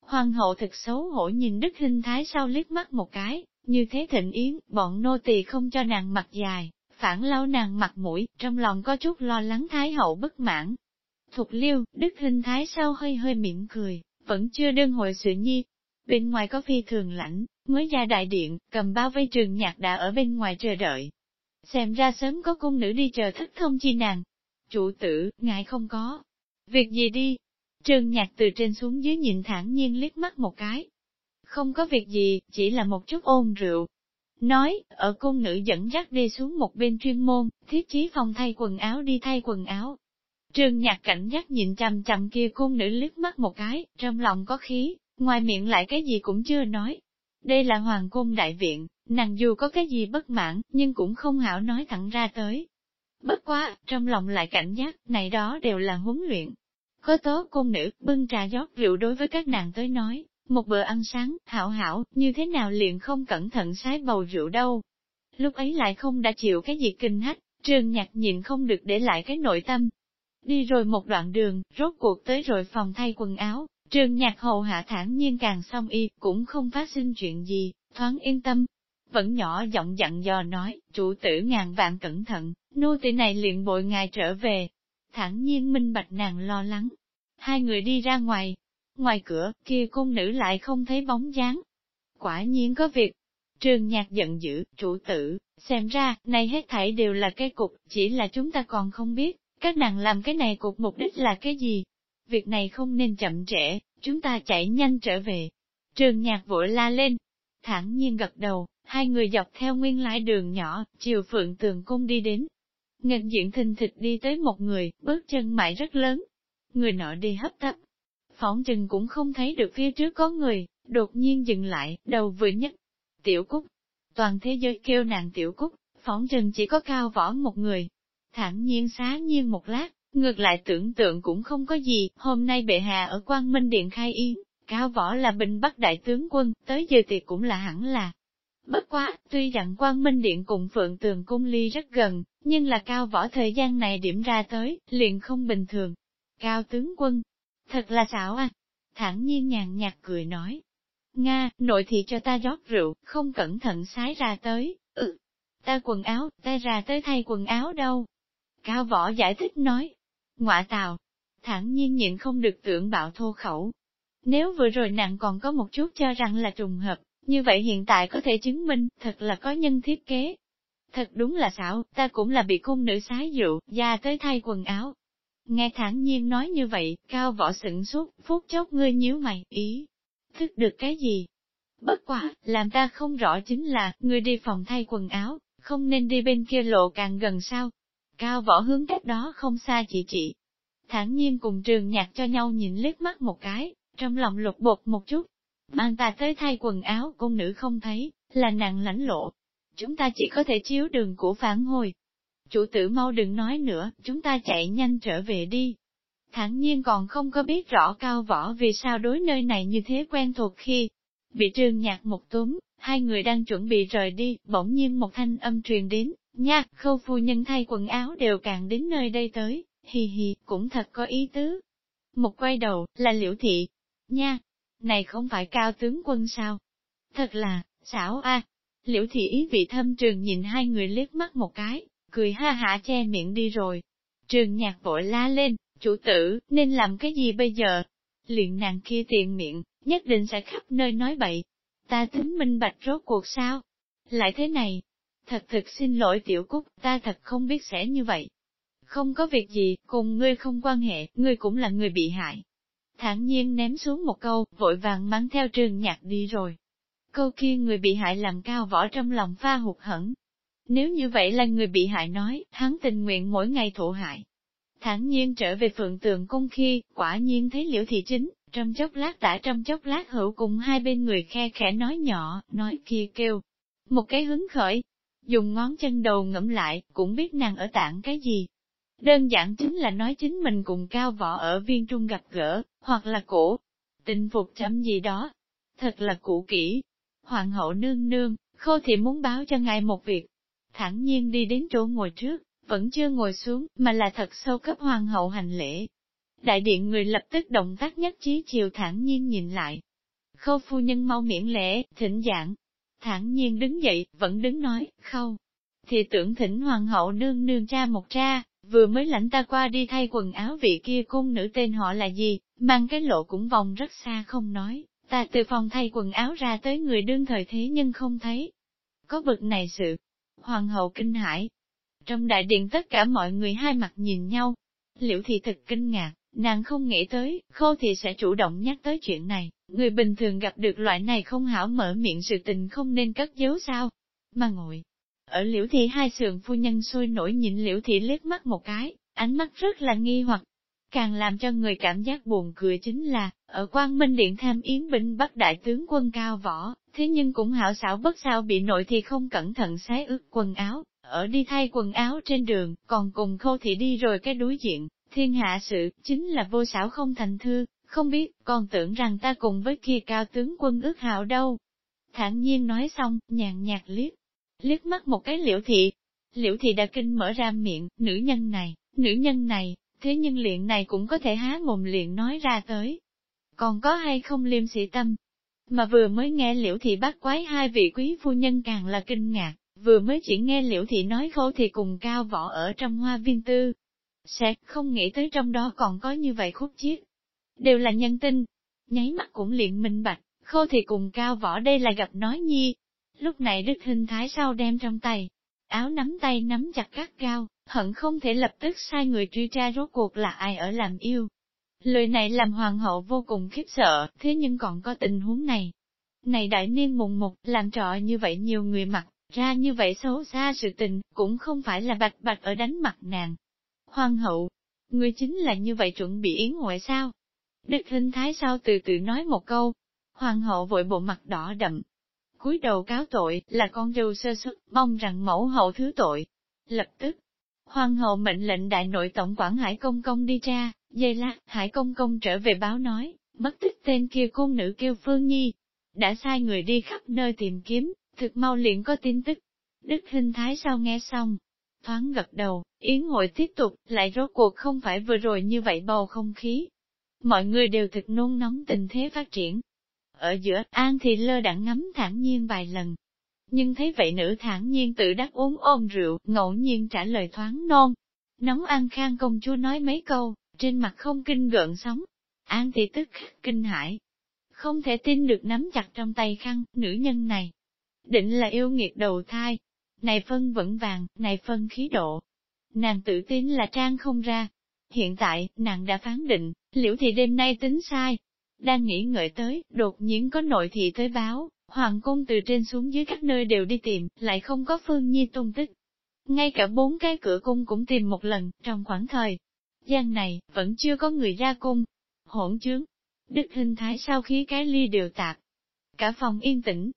Hoàng hậu thật xấu hổ nhìn đức hình thái sau liếc mắt một cái, như thế thịnh yến, bọn nô tỳ không cho nàng mặt dài, phản lau nàng mặt mũi, trong lòng có chút lo lắng thái hậu bất mãn. Thục liêu, đức hình thái sau hơi hơi mỉm cười, vẫn chưa đơn hội sự nhi. Bên ngoài có phi thường lãnh, mới ra đại điện, cầm bao vây trường nhạc đã ở bên ngoài chờ đợi. Xem ra sớm có cung nữ đi chờ thức thông chi nàng. Chủ tử, ngài không có. Việc gì đi? Trường nhạc từ trên xuống dưới nhìn thẳng nhiên liếc mắt một cái. Không có việc gì, chỉ là một chút ôn rượu. Nói, ở cung nữ dẫn dắt đi xuống một bên chuyên môn, thiết chí phòng thay quần áo đi thay quần áo. Trương nhạc cảnh giác nhìn chằm chằm kia cung nữ liếc mắt một cái, trong lòng có khí, ngoài miệng lại cái gì cũng chưa nói. Đây là hoàng cung đại viện, nàng dù có cái gì bất mãn, nhưng cũng không hảo nói thẳng ra tới. Bất quá, trong lòng lại cảnh giác, này đó đều là huấn luyện. Có tố cung nữ, bưng trà giót rượu đối với các nàng tới nói, một bữa ăn sáng, hảo hảo, như thế nào liền không cẩn thận sái bầu rượu đâu. Lúc ấy lại không đã chịu cái gì kinh hách, trường nhạc nhìn không được để lại cái nội tâm. Đi rồi một đoạn đường, rốt cuộc tới rồi phòng thay quần áo, trường nhạc hầu hạ thản nhiên càng xong y, cũng không phát sinh chuyện gì, thoáng yên tâm. Vẫn nhỏ giọng dặn dò nói, chủ tử ngàn vạn cẩn thận, nô tỳ này liền bội ngài trở về. thản nhiên minh bạch nàng lo lắng. Hai người đi ra ngoài, Ngoài cửa, kia cung nữ lại không thấy bóng dáng. Quả nhiên có việc. Trường nhạc giận dữ, chủ tử, xem ra, này hết thảy đều là cái cục, chỉ là chúng ta còn không biết, các nàng làm cái này cuộc mục đích là cái gì. Việc này không nên chậm trễ, chúng ta chạy nhanh trở về. Trường nhạc vội la lên, thẳng nhiên gật đầu, hai người dọc theo nguyên lái đường nhỏ, chiều phượng tường cung đi đến. Ngân diện thình thịt đi tới một người, bước chân mại rất lớn. Người nọ đi hấp tấp, phỏng chừng cũng không thấy được phía trước có người, đột nhiên dừng lại, đầu vừa nhất. Tiểu Cúc, toàn thế giới kêu nàng Tiểu Cúc, phỏng chừng chỉ có cao võ một người thản nhiên xá nhiên một lát, ngược lại tưởng tượng cũng không có gì, hôm nay bệ hạ ở Quang Minh Điện khai yên, cao võ là bình bắc đại tướng quân, tới giờ tiệc cũng là hẳn là. Bất quá, tuy rằng Quang Minh Điện cùng Phượng Tường Cung ly rất gần, nhưng là cao võ thời gian này điểm ra tới, liền không bình thường. Cao tướng quân, Thật là xảo à. thản nhiên nhàn nhạt cười nói. Nga, nội thị cho ta rót rượu, không cẩn thận sái ra tới, ừ. Ta quần áo, ta ra tới thay quần áo đâu. Cao võ giải thích nói. Ngoạ tào. Thẳng nhiên nhịn không được tưởng bạo thô khẩu. Nếu vừa rồi nàng còn có một chút cho rằng là trùng hợp, như vậy hiện tại có thể chứng minh, thật là có nhân thiết kế. Thật đúng là xảo, ta cũng là bị cung nữ sái rượu, ra tới thay quần áo, Nghe thản nhiên nói như vậy, cao võ sửng suốt, phút chốc ngươi nhíu mày, ý. Thức được cái gì? Bất quả, làm ta không rõ chính là, ngươi đi phòng thay quần áo, không nên đi bên kia lộ càng gần sao. Cao võ hướng cách đó không xa chị chị. Thản nhiên cùng trường nhạc cho nhau nhìn liếc mắt một cái, trong lòng lục bột một chút. Mang ta tới thay quần áo, công nữ không thấy, là nặng lãnh lộ. Chúng ta chỉ có thể chiếu đường của phản hồi, chủ tử mau đừng nói nữa, chúng ta chạy nhanh trở về đi. Thẳng nhiên còn không có biết rõ cao võ vì sao đối nơi này như thế quen thuộc khi bị trường nhạc một túm, hai người đang chuẩn bị rời đi, bỗng nhiên một thanh âm truyền đến, nha, khâu phu nhân thay quần áo đều càng đến nơi đây tới, hì hì, cũng thật có ý tứ. Một quay đầu, là liễu thị, nha, này không phải cao tướng quân sao? Thật là, xảo a. Liễu thị ý vị thâm trường nhìn hai người liếc mắt một cái, cười ha hả che miệng đi rồi. Trường nhạc vội la lên, chủ tử, nên làm cái gì bây giờ? Liền nàng kia tiện miệng, nhất định sẽ khắp nơi nói bậy. Ta tính minh bạch rốt cuộc sao? Lại thế này? Thật thật xin lỗi tiểu cúc, ta thật không biết sẽ như vậy. Không có việc gì, cùng ngươi không quan hệ, ngươi cũng là người bị hại. Thản nhiên ném xuống một câu, vội vàng mang theo trường nhạc đi rồi. Câu kia người bị hại làm cao võ trong lòng pha hụt hẫng, nếu như vậy là người bị hại nói, hắn tình nguyện mỗi ngày thụ hại. thản nhiên trở về phượng tường cung khi, quả nhiên thấy liễu thị chính, trong chốc lát đã trong chốc lát hữu cùng hai bên người khe khẽ nói nhỏ, nói kia kêu. Một cái hứng khởi, dùng ngón chân đầu ngẫm lại, cũng biết nàng ở tảng cái gì. Đơn giản chính là nói chính mình cùng cao võ ở viên trung gặp gỡ, hoặc là cổ, tình phục chấm gì đó. Thật là cũ kỹ. Hoàng hậu nương nương, khô thì muốn báo cho ngài một việc, thẳng nhiên đi đến chỗ ngồi trước, vẫn chưa ngồi xuống, mà là thật sâu cấp hoàng hậu hành lễ. Đại điện người lập tức động tác nhất trí chiều thẳng nhiên nhìn lại. khâu phu nhân mau miễn lễ, thỉnh giảng thản nhiên đứng dậy, vẫn đứng nói, khâu. Thì tưởng thỉnh hoàng hậu nương nương cha một cha vừa mới lãnh ta qua đi thay quần áo vị kia cung nữ tên họ là gì, mang cái lộ cũng vòng rất xa không nói, ta từ phòng thay quần áo ra tới người đương thời thế nhưng không thấy. Có vực này sự, hoàng hậu kinh hãi. Trong đại điện tất cả mọi người hai mặt nhìn nhau, liễu thị thật kinh ngạc, nàng không nghĩ tới, khô thì sẽ chủ động nhắc tới chuyện này, người bình thường gặp được loại này không hảo mở miệng sự tình không nên cất giấu sao, mà ngồi. Ở liễu thị hai sườn phu nhân sôi nổi nhìn liễu thị liếc mắt một cái, ánh mắt rất là nghi hoặc, càng làm cho người cảm giác buồn cười chính là, ở quang minh điện tham yến binh bắt đại tướng quân cao võ, thế nhưng cũng hảo xảo bất sao bị nội thì không cẩn thận xé ướt quần áo, ở đi thay quần áo trên đường, còn cùng khâu thị đi rồi cái đối diện, thiên hạ sự, chính là vô xảo không thành thư, không biết, còn tưởng rằng ta cùng với kia cao tướng quân ước hảo đâu. Thản nhiên nói xong, nhàn nhạt liếc, liếc mắt một cái liễu thị. Liễu thị đã kinh mở ra miệng, nữ nhân này, nữ nhân này, thế nhưng liện này cũng có thể há mồm liện nói ra tới. Còn có hay không liêm sĩ tâm? Mà vừa mới nghe liễu thị bắt quái hai vị quý phu nhân càng là kinh ngạc, vừa mới chỉ nghe liễu thị nói khô thì cùng cao võ ở trong hoa viên tư. Sẽ không nghĩ tới trong đó còn có như vậy khúc chiết. Đều là nhân tinh. Nháy mắt cũng liền minh bạch, khô thì cùng cao võ đây là gặp nói nhi. Lúc này đức hình thái sau đem trong tay, áo nắm tay nắm chặt gắt cao, hận không thể lập tức sai người truy tra rốt cuộc là ai ở làm yêu. Lời này làm hoàng hậu vô cùng khiếp sợ, thế nhưng còn có tình huống này. Này đại niên mùng một, làm trọ như vậy nhiều người mặc, ra như vậy xấu xa sự tình, cũng không phải là bạch bạch ở đánh mặt nàng. Hoàng hậu, người chính là như vậy chuẩn bị yến hội sao? Đức hình thái sao từ từ nói một câu. Hoàng hậu vội bộ mặt đỏ đậm. cúi đầu cáo tội, là con dâu sơ xuất, mong rằng mẫu hậu thứ tội. Lập tức, Hoàng hậu mệnh lệnh đại nội tổng quản Hải Công Công đi ra, dây lát, Hải Công Công trở về báo nói, mất tích tên kia cung nữ kêu Phương Nhi. Đã sai người đi khắp nơi tìm kiếm, thực mau liền có tin tức. Đức hình thái sau nghe xong, thoáng gật đầu, yến hội tiếp tục, lại rốt cuộc không phải vừa rồi như vậy bầu không khí. Mọi người đều thực nôn nóng tình thế phát triển. Ở giữa, An thì lơ đẳng ngắm thản nhiên vài lần, nhưng thấy vậy nữ thản nhiên tự đắc uống ôm rượu, ngẫu nhiên trả lời thoáng non. Nóng An Khang công chúa nói mấy câu, trên mặt không kinh gợn sóng. An thì tức kinh hãi. Không thể tin được nắm chặt trong tay khăn, nữ nhân này. Định là yêu nghiệt đầu thai. Này phân vững vàng, này phân khí độ. Nàng tự tin là trang không ra. Hiện tại, nàng đã phán định, liễu thì đêm nay tính sai. Đang nghĩ ngợi tới, đột nhiên có nội thị tới báo, Hoàng cung từ trên xuống dưới các nơi đều đi tìm, lại không có Phương Nhi tung tích. Ngay cả bốn cái cửa cung cũng tìm một lần, trong khoảng thời gian này, vẫn chưa có người ra cung. Hỗn chướng. Đức hình thái sau khi cái ly đều tạc. Cả phòng yên tĩnh.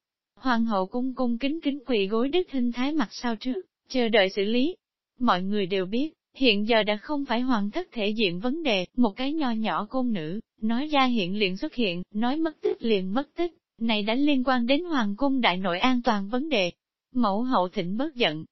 Hoàng hậu cung cung kính kính quỳ gối đức hình thái mặt sau trước, chờ đợi xử lý. Mọi người đều biết, hiện giờ đã không phải hoàng thất thể diện vấn đề, một cái nho nhỏ cung nữ, nói ra hiện liền xuất hiện, nói mất tích liền mất tích này đã liên quan đến hoàng cung đại nội an toàn vấn đề. Mẫu hậu thịnh bất giận.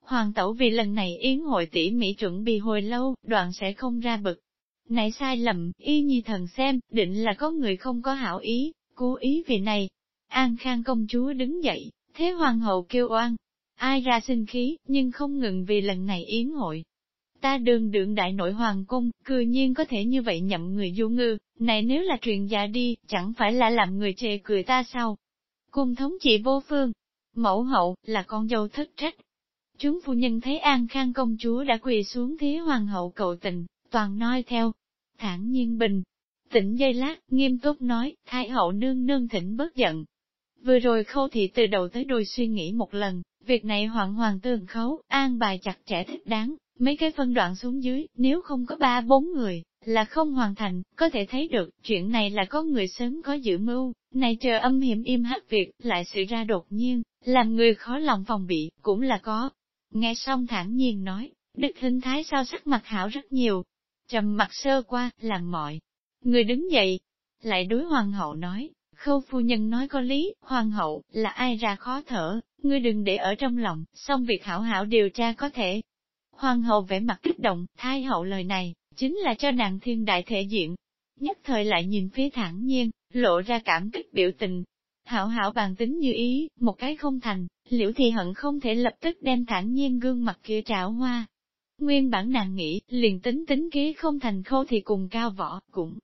Hoàng tẩu vì lần này yến hội tỉ mỹ chuẩn bị hồi lâu, đoạn sẽ không ra bực. Này sai lầm, y nhi thần xem, định là có người không có hảo ý, cố ý vì này. An Khang công chúa đứng dậy, thế hoàng hậu kêu oan. Ai ra sinh khí, nhưng không ngừng vì lần này yến hội, Ta đường đường đại nội hoàng cung, cư nhiên có thể như vậy nhậm người du ngư, này nếu là truyền già đi, chẳng phải là làm người chê cười ta sao? Cung thống trị vô phương, mẫu hậu, là con dâu thất trách. Chúng phu nhân thấy An Khang công chúa đã quỳ xuống thế hoàng hậu cầu tình, toàn nói theo, thản nhiên bình. Tĩnh dây lát, nghiêm túc nói, thái hậu nương nương thỉnh bớt giận. Vừa rồi khâu thị từ đầu tới đuôi suy nghĩ một lần, việc này hoàng hoàng tường khấu, an bài chặt chẽ thích đáng, Mấy cái phân đoạn xuống dưới, nếu không có ba bốn người, là không hoàn thành, có thể thấy được, chuyện này là có người sớm có dự mưu, này chờ âm hiểm im hát việc, lại sự ra đột nhiên, làm người khó lòng phòng bị, cũng là có. Nghe xong thản nhiên nói, đức hình thái sao sắc mặt hảo rất nhiều, trầm mặt sơ qua, làm mọi. Người đứng dậy, lại đối hoàng hậu nói, khâu phu nhân nói có lý, hoàng hậu, là ai ra khó thở, ngươi đừng để ở trong lòng, xong việc hảo hảo điều tra có thể, Hoàng hậu vẻ mặt kích động, thái hậu lời này, chính là cho nàng thiên đại thể diện. nhất thời lại nhìn phía thẳng nhiên, lộ ra cảm kích biểu tình. Hảo hảo bàn tính như ý, một cái không thành, liễu thì hận không thể lập tức đem thẳng nhiên gương mặt kia trảo hoa. Nguyên bản nàng nghĩ, liền tính tính kế không thành khâu thì cùng cao võ, cũng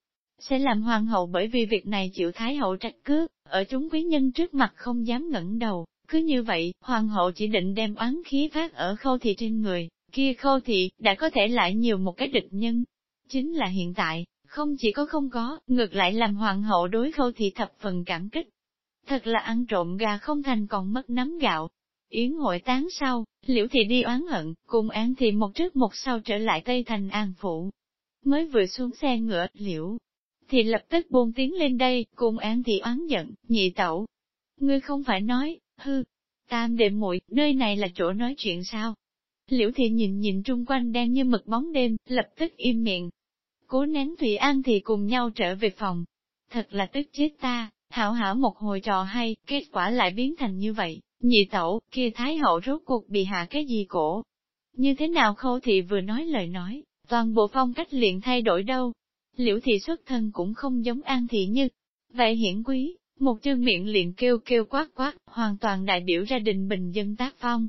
sẽ làm hoàng hậu bởi vì việc này chịu thái hậu trách cứ, ở chúng quý nhân trước mặt không dám ngẩng đầu. Cứ như vậy, hoàng hậu chỉ định đem oán khí phát ở khâu thị trên người, kia khâu thị đã có thể lại nhiều một cái địch nhân. Chính là hiện tại, không chỉ có không có, ngược lại làm hoàng hậu đối khâu thị thập phần cảm kích. Thật là ăn trộm gà không thành còn mất nắm gạo. Yến hội tán sau, liễu thị đi oán hận, cùng an thị một trước một sau trở lại Tây Thành An Phụ. Mới vừa xuống xe ngựa, liễu thì lập tức buông tiếng lên đây, cùng an thị oán giận, nhị tẩu. Ngươi không phải nói, hư, tam đệ muội nơi này là chỗ nói chuyện sao? Liễu thị nhìn nhìn trung quanh đen như mực bóng đêm, lập tức im miệng. Cố nén Thủy An thì cùng nhau trở về phòng. Thật là tức chết ta, hảo hảo một hồi trò hay, kết quả lại biến thành như vậy. Nhị tẩu, kia Thái hậu rốt cuộc bị hạ cái gì cổ? Như thế nào khâu thị vừa nói lời nói, toàn bộ phong cách liền thay đổi đâu? Liễu thị xuất thân cũng không giống an thị như. Vậy hiển quý, một trương miệng liền kêu kêu quát quát, hoàn toàn đại biểu ra đình bình dân tác phong.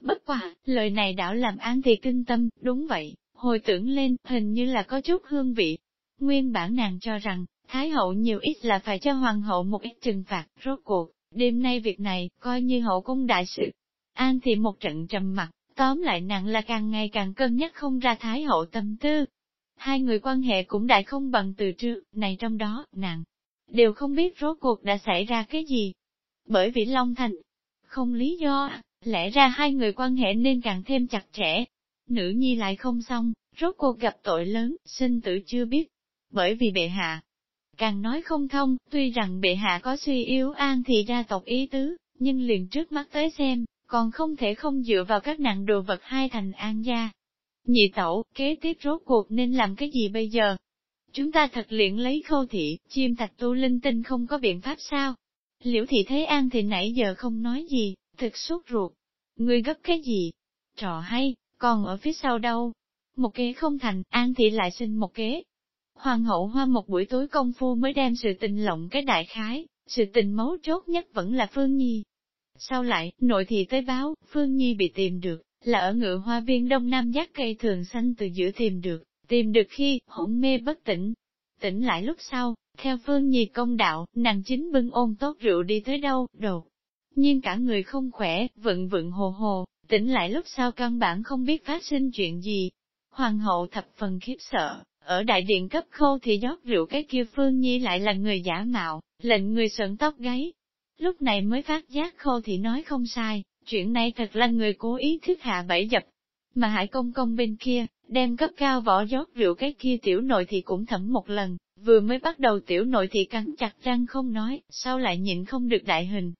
Bất quả, lời này đảo làm an thị kinh tâm, đúng vậy, hồi tưởng lên, hình như là có chút hương vị. Nguyên bản nàng cho rằng, Thái hậu nhiều ít là phải cho hoàng hậu một ít trừng phạt, rốt cuộc, đêm nay việc này, coi như hậu cung đại sự. An thị một trận trầm mặt, tóm lại nàng là càng ngày càng cân nhắc không ra Thái hậu tâm tư. Hai người quan hệ cũng đại không bằng từ trước, này trong đó, nàng đều không biết rốt cuộc đã xảy ra cái gì. Bởi vì Long Thành, không lý do, lẽ ra hai người quan hệ nên càng thêm chặt chẽ. Nữ nhi lại không xong, rốt cuộc gặp tội lớn, sinh tử chưa biết. Bởi vì bệ hạ, càng nói không thông, tuy rằng bệ hạ có suy yếu an thì ra tộc ý tứ, nhưng liền trước mắt tới xem, còn không thể không dựa vào các nặng đồ vật hai thành an gia. Nhị tẩu, kế tiếp rốt cuộc nên làm cái gì bây giờ? Chúng ta thật luyện lấy khâu thị, chim thạch tu linh tinh không có biện pháp sao? Liễu thị thấy an thì nãy giờ không nói gì, thực sốt ruột. Ngươi gấp cái gì? Trò hay, còn ở phía sau đâu? Một kế không thành, an thị lại sinh một kế. Hoàng hậu hoa một buổi tối công phu mới đem sự tình lộng cái đại khái, sự tình mấu chốt nhất vẫn là Phương Nhi. Sau lại, nội thị tới báo, Phương Nhi bị tìm được, là ở ngựa hoa viên đông nam giác cây thường xanh từ giữa tìm được, tìm được khi, hỗn mê bất tỉnh. Tỉnh lại lúc sau, theo Phương Nhi công đạo, nàng chính bưng ôn tốt rượu đi tới đâu, đột. Nhưng cả người không khỏe, vận vận hồ hồ, tỉnh lại lúc sau căn bản không biết phát sinh chuyện gì. Hoàng hậu thập phần khiếp sợ, ở đại điện cấp khô thì rót rượu cái kia Phương Nhi lại là người giả mạo, lệnh người sợn tóc gáy. Lúc này mới phát giác khô thì nói không sai, chuyện này thật là người cố ý thức hạ bẫy dập. Mà hải công công bên kia, đem cấp cao vỏ giót rượu cái kia tiểu nội thì cũng thẩm một lần, vừa mới bắt đầu tiểu nội thì cắn chặt răng không nói, sau lại nhịn không được đại hình.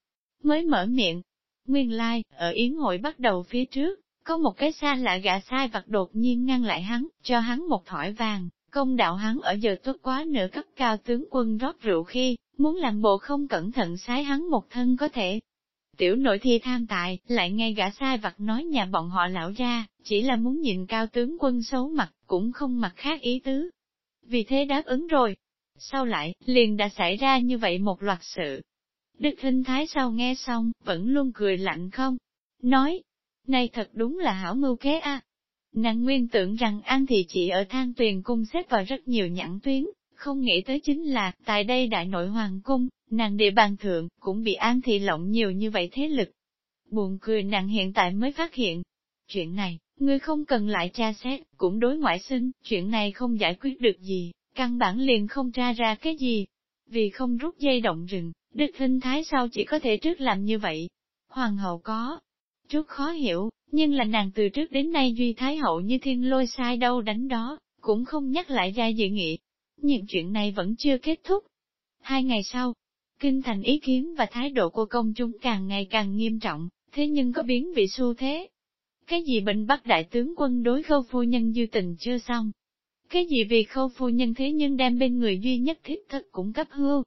Mới mở miệng, nguyên lai, like, ở yến hội bắt đầu phía trước, có một cái xa lạ gã sai vặt đột nhiên ngăn lại hắn, cho hắn một thỏi vàng, công đạo hắn ở giờ tốt quá nửa cấp cao tướng quân rót rượu khi, muốn làm bộ không cẩn thận sái hắn một thân có thể. Tiểu nội thi tham tài, lại nghe gã sai vặt nói nhà bọn họ lão ra, chỉ là muốn nhìn cao tướng quân xấu mặt, cũng không mặt khác ý tứ. Vì thế đáp ứng rồi. Sau lại, liền đã xảy ra như vậy một loạt sự. Đức Hinh Thái sau nghe xong, vẫn luôn cười lạnh không? Nói, này thật đúng là hảo mưu kế a. Nàng nguyên tưởng rằng An Thị chỉ ở thang tuyền cung xếp vào rất nhiều nhãn tuyến, không nghĩ tới chính là, tại đây đại nội hoàng cung, nàng địa bàn thượng, cũng bị An Thị lộng nhiều như vậy thế lực. Buồn cười nàng hiện tại mới phát hiện. Chuyện này, ngươi không cần lại tra xét, cũng đối ngoại sinh, chuyện này không giải quyết được gì, căn bản liền không tra ra cái gì. Vì không rút dây động rừng, Đức hình Thái sau chỉ có thể trước làm như vậy. Hoàng hậu có, trước khó hiểu, nhưng là nàng từ trước đến nay Duy Thái Hậu như thiên lôi sai đâu đánh đó, cũng không nhắc lại ra dị nghị. Nhưng chuyện này vẫn chưa kết thúc. Hai ngày sau, kinh thành ý kiến và thái độ của công chúng càng ngày càng nghiêm trọng, thế nhưng có biến vị xu thế. Cái gì bệnh bắt đại tướng quân đối khâu phu nhân dư tình chưa xong? Cái gì vì khâu phu nhân thế nhưng đem bên người duy nhất thiếp thất cũng cấp hưu?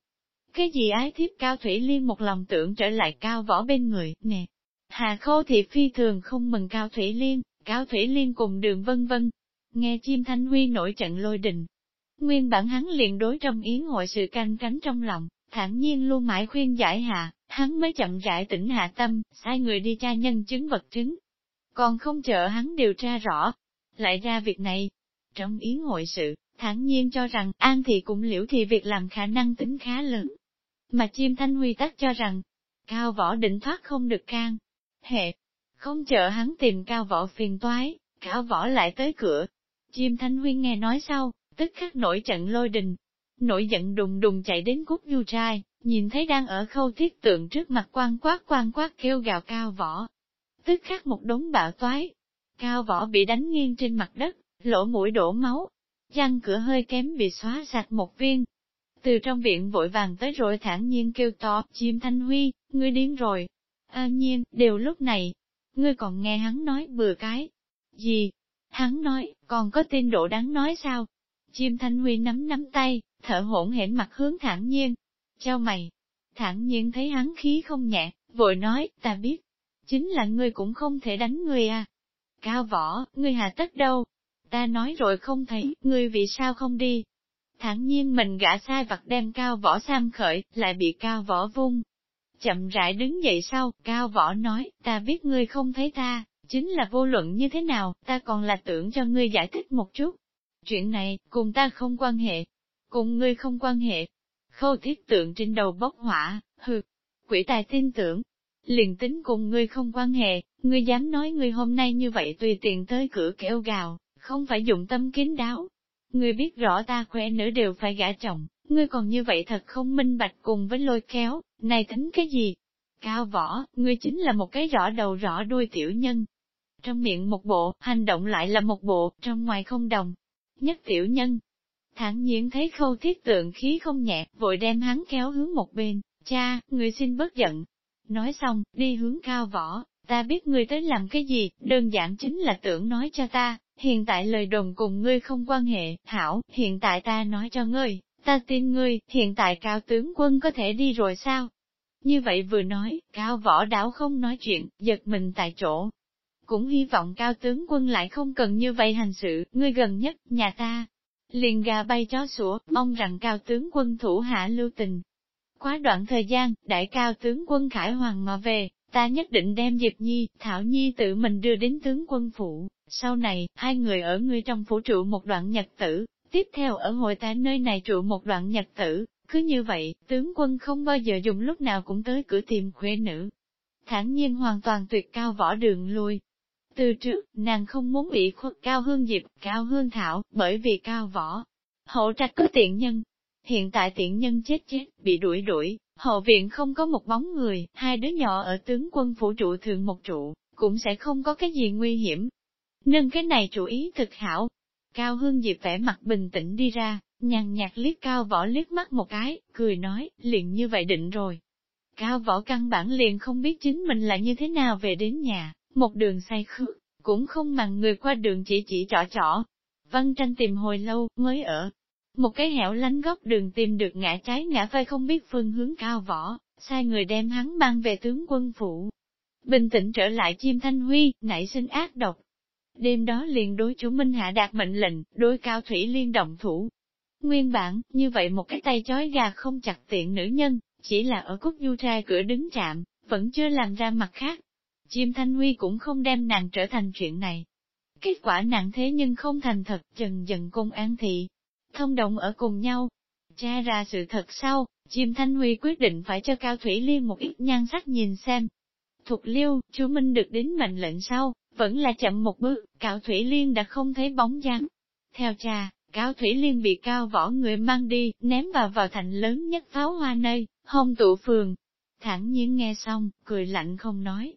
Cái gì ái thiếp cao thủy liên một lòng tưởng trở lại cao võ bên người, nè, Hà khô thì phi thường không mừng Cao Thủy Liên, Cao Thủy Liên cùng đường vân vân. Nghe chim thanh huy nổi trận lôi đình. Nguyên bản hắn liền đối trong yến hội sự canh cánh trong lòng, thản nhiên luôn mãi khuyên giải hạ, hắn mới chậm rãi tỉnh hạ tâm, sai người đi tra nhân chứng vật chứng. Còn không chờ hắn điều tra rõ, lại ra việc này. Trong yến hội sự, thản nhiên cho rằng An thì cũng liễu thì việc làm khả năng tính khá lớn. Mà chim thanh huy tắc cho rằng, cao võ định thoát không được can. Hệ, không chờ hắn tìm cao võ phiền toái, cao võ lại tới cửa. Chim thanh huy nghe nói sau, tức khắc nổi trận lôi đình. Nổi giận đùng đùng chạy đến cút nhu trai, nhìn thấy đang ở khâu thiết tượng trước mặt quan quát quan quát kêu gào cao võ. Tức khắc một đống bạo toái. Cao võ bị đánh nghiêng trên mặt đất, lỗ mũi đổ máu. Răng cửa hơi kém bị xóa sạch một viên. Từ trong viện vội vàng tới rồi thản nhiên kêu to, chim thanh huy, ngươi điên rồi. À nhiên, đều lúc này, ngươi còn nghe hắn nói bừa cái. Gì? Hắn nói, còn có tin độ đáng nói sao? Chim thanh huy nắm nắm tay, thở hỗn hển mặt hướng thản nhiên. Chào mày. Thản nhiên thấy hắn khí không nhẹ, vội nói, ta biết. Chính là ngươi cũng không thể đánh ngươi à. Cao võ, ngươi hà tất đâu? Ta nói rồi không thấy, ngươi vì sao không đi? Thản nhiên mình gã sai vặt đem cao võ sam khởi, lại bị cao võ vung, Chậm rãi đứng dậy sau, cao võ nói, ta biết ngươi không thấy ta, chính là vô luận như thế nào, ta còn là tưởng cho ngươi giải thích một chút. Chuyện này, cùng ta không quan hệ, cùng ngươi không quan hệ. Khâu thiết tượng trên đầu bốc hỏa, hừ, quỷ tài tin tưởng. Liền tính cùng ngươi không quan hệ, ngươi dám nói ngươi hôm nay như vậy tùy tiện tới cửa kêu gào, không phải dụng tâm kín đáo. Ngươi biết rõ ta khỏe nữ đều phải gả chồng, ngươi còn như vậy thật không minh bạch cùng với lôi kéo, này tính cái gì? Cao võ, ngươi chính là một cái rõ đầu rõ đuôi tiểu nhân. Trong miệng một bộ, hành động lại là một bộ, trong ngoài không đồng. Nhất tiểu nhân. Thẳng nhiên thấy khâu thiết tượng khí không nhẹ, vội đem hắn kéo hướng một bên, cha, người xin bớt giận. Nói xong, đi hướng cao võ, ta biết ngươi tới làm cái gì, đơn giản chính là tưởng nói cho ta, hiện tại lời đồn cùng ngươi không quan hệ, hảo, hiện tại ta nói cho ngươi, ta tin ngươi, hiện tại cao tướng quân có thể đi rồi sao? Như vậy vừa nói, cao võ đảo không nói chuyện, giật mình tại chỗ. Cũng hy vọng cao tướng quân lại không cần như vậy hành sự, ngươi gần nhất, nhà ta. Liền gà bay chó sủa, mong rằng cao tướng quân thủ hạ lưu tình. Quá đoạn thời gian, đại cao tướng quân Khải Hoàng mà về, ta nhất định đem Diệp Nhi, Thảo Nhi tự mình đưa đến tướng quân phủ. Sau này, hai người ở ngươi trong phủ trụ một đoạn nhật tử, Tiếp theo ở hội ta nơi này trụ một đoạn nhật tử, cứ như vậy, tướng quân không bao giờ dùng lúc nào cũng tới cửa tìm khuê nữ. Thản nhiên hoàn toàn tuyệt cao võ đường lui. Từ trước, nàng không muốn bị khuất cao hương diệp, cao hương thảo, bởi vì cao võ. Hậu trạch có tiện nhân. Hiện tại tiện nhân chết chết, bị đuổi đuổi, hậu viện không có một bóng người, hai đứa nhỏ ở tướng quân phủ trụ thường một trụ, cũng sẽ không có cái gì nguy hiểm. Nâng cái này chủ ý thực hảo, Cao Hương Diệp vẻ mặt bình tĩnh đi ra, nhàn nhạt liếc Cao Võ liếc mắt một cái, cười nói, liền như vậy định rồi. Cao Võ căn bản liền không biết chính mình là như thế nào về đến nhà, một đường say khước, cũng không màng người qua đường chỉ chỉ trỏ trỏ. Văn tranh tìm hồi lâu, mới ở. Một cái hẻo lánh góc đường tìm được ngã trái ngã phải không biết phương hướng Cao Võ, sai người đem hắn mang về tướng quân phủ. Bình tĩnh trở lại chim thanh huy, nảy sinh ác độc, Đêm đó liền đối chủ Minh Hạ đạt mệnh lệnh, đối cao thủy liên động thủ. Nguyên bản, như vậy một cái tay chói gà không chặt tiện nữ nhân, chỉ là ở cúc du trai cửa đứng chạm, vẫn chưa làm ra mặt khác. Chim Thanh Huy cũng không đem nàng trở thành chuyện này. Kết quả nặng thế nhưng không thành thật, dần dần cung an thị, thông đồng ở cùng nhau. Tra ra sự thật sau, chim Thanh Huy quyết định phải cho Cao Thủy Liên một ít nhan sắc nhìn xem. Thục liêu, chú Minh được đến mệnh lệnh sau, vẫn là chậm một bước, Cao Thủy Liên đã không thấy bóng dáng. Theo cha, Cao Thủy Liên bị cao võ người mang đi, ném vào vào thành lớn nhất pháo hoa nơi, hông tụ phường. Thẳng nhiên nghe xong, cười lạnh không nói.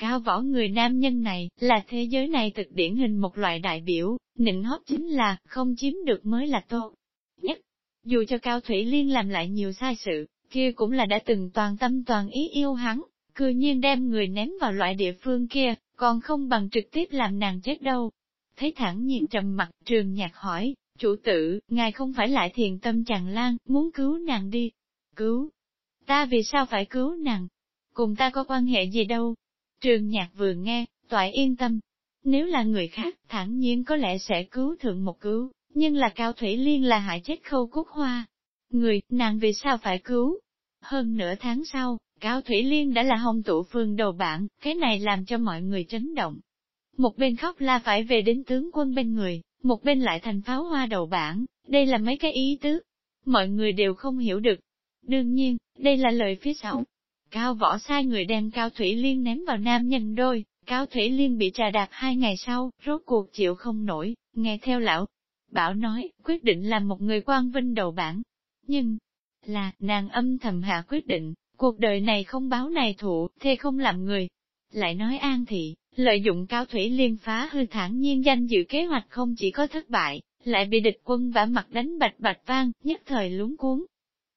Cao võ người nam nhân này, là thế giới này thực điển hình một loại đại biểu, nịnh hót chính là, không chiếm được mới là tốt. Nhất, dù cho Cao Thủy Liên làm lại nhiều sai sự, kia cũng là đã từng toàn tâm toàn ý yêu hắn, cư nhiên đem người ném vào loại địa phương kia, còn không bằng trực tiếp làm nàng chết đâu. Thấy thẳng nhiên trầm mặt, trường nhạc hỏi, chủ tử, ngài không phải lại thiền tâm chàng lan, muốn cứu nàng đi. Cứu? Ta vì sao phải cứu nàng? Cùng ta có quan hệ gì đâu? Trường nhạc vừa nghe, toại yên tâm. Nếu là người khác, thẳng nhiên có lẽ sẽ cứu thượng một cứu, Nhưng là Cao Thủy Liên là hại chết khâu cúc hoa. Người, nàng vì sao phải cứu? Hơn nửa tháng sau, Cao Thủy Liên đã là hồng tụ phương đầu bảng, cái này làm cho mọi người chấn động. Một bên khóc la phải về đến tướng quân bên người, một bên lại thành pháo hoa đầu bảng, đây là mấy cái ý tứ. Mọi người đều không hiểu được. Đương nhiên, đây là lời phía sau. Cao võ sai người đem Cao Thủy Liên ném vào nam nhân đôi, Cao Thủy Liên bị trà đạp hai ngày sau, rốt cuộc chịu không nổi, nghe theo lão. Bảo nói, quyết định làm một người quan vinh đầu bảng. Nhưng, là, nàng âm thầm hạ quyết định, cuộc đời này không báo này thụ, thê không làm người. Lại nói an thị, lợi dụng Cao Thủy Liên phá hư thản nhiên danh dự kế hoạch không chỉ có thất bại, lại bị địch quân vả mặt đánh bạch bạch vang, nhất thời lúng cuốn.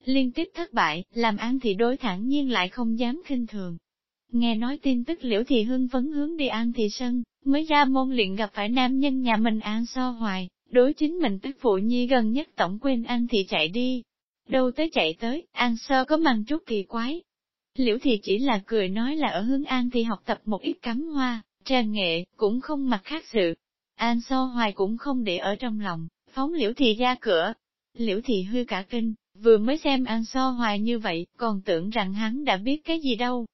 Liên tiếp thất bại, làm an thị đối thẳng nhiên lại không dám khinh thường, Nghe nói tin tức liễu thị hưng phấn hướng đi an thị sân, mới ra môn luyện gặp phải nam nhân nhà mình an so hoài, đối chính mình tức phụ nhi gần nhất tổng quên an thị chạy đi. Đâu tới chạy tới, an so có mang chút kỳ quái. Liễu thị chỉ là cười nói là ở hướng an thị học tập một ít cắm hoa, trang nghệ, cũng không mặc khác sự. An so hoài cũng không để ở trong lòng, phóng liễu thị ra cửa. Liễu thị hư cả kinh, vừa mới xem an so hoài như vậy, còn tưởng rằng hắn đã biết cái gì đâu,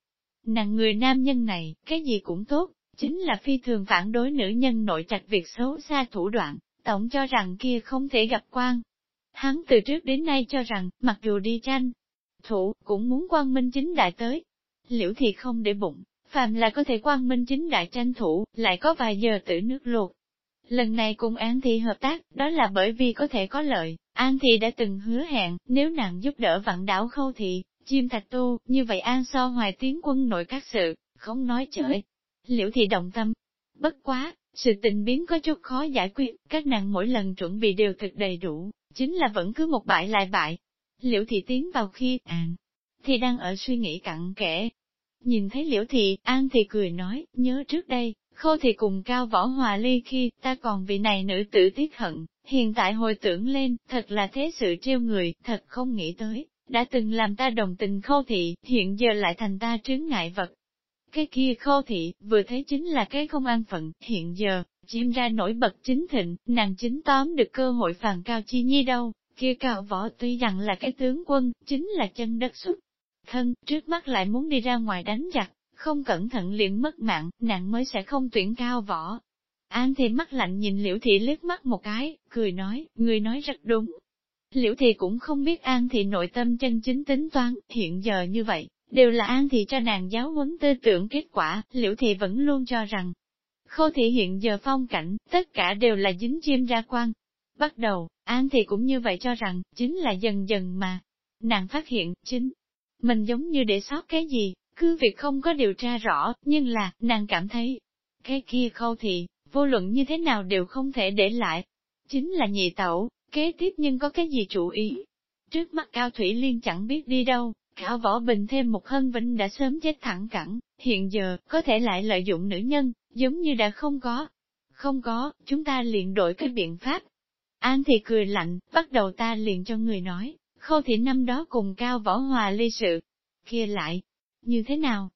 Nàng người nam nhân này, cái gì cũng tốt, chính là phi thường phản đối nữ nhân nội trạch việc xấu xa thủ đoạn, tổng cho rằng kia không thể gặp quan. Hắn từ trước đến nay cho rằng, mặc dù đi tranh, thủ, cũng muốn quan minh chính đại tới. Liễu thì không để bụng, phàm là có thể quan minh chính đại tranh thủ, lại có vài giờ tử nước luộc. Lần này cùng án Thị hợp tác, đó là bởi vì có thể có lợi, An thì đã từng hứa hẹn, nếu nàng giúp đỡ vạn đảo khâu thị, chim thạch tu, như vậy an so hoài tiến quân nội các sự, không nói chởi. Liễu thị động tâm. Bất quá, sự tình biến có chút khó giải quyết, các nàng mỗi lần chuẩn bị đều thực đầy đủ, chính là vẫn cứ một bại lại bại. Liễu thị tiến vào khi, an, thì đang ở suy nghĩ cặn kẽ. Nhìn thấy liễu thị, an thì cười nói, nhớ trước đây, khô thì cùng cao võ hòa ly khi ta còn vì này nữ tử tiếc hận, hiện tại hồi tưởng lên, thật là thế sự trêu người, thật không nghĩ tới, đã từng làm ta đồng tình khâu thị, hiện giờ lại thành ta trướng ngại vật. Cái kia khâu thị, vừa thấy chính là cái không an phận, hiện giờ, chim ra nổi bật chính thịnh, nàng chính tóm được cơ hội phàn cao chi nhi đâu, kia cao võ tuy rằng là cái tướng quân, chính là chân đất xuất. Thân, trước mắt lại muốn đi ra ngoài đánh giặc, không cẩn thận liền mất mạng, nàng mới sẽ không tuyển cao võ. An thì mắt lạnh nhìn liễu thị liếc mắt một cái, cười nói, người nói rất đúng, Liễu Thị cũng không biết An Thị nội tâm chân chính tính toán, hiện giờ như vậy, đều là An Thị cho nàng giáo huấn tư tưởng kết quả, Liễu Thị vẫn luôn cho rằng, Khô Thị hiện giờ phong cảnh, tất cả đều là dính chim ra quan. Bắt đầu, An Thị cũng như vậy cho rằng, chính là dần dần mà. Nàng phát hiện, chính, mình giống như để sót cái gì, cứ việc không có điều tra rõ, nhưng là, nàng cảm thấy, cái kia khâu thị, vô luận như thế nào đều không thể để lại. Chính là nhị tẩu, Kế tiếp nhưng có cái gì chủ ý? Trước mắt Cao Thủy Liên chẳng biết đi đâu, Cao Võ Bình thêm một hân vinh đã sớm chết thẳng cẳng, hiện giờ, có thể lại lợi dụng nữ nhân, giống như đã không có. Không có, chúng ta liền đổi cái biện pháp. An thì cười lạnh, bắt đầu ta liền cho người nói, khâu thị năm đó cùng Cao Võ Hòa ly sự. Kia lại, như thế nào?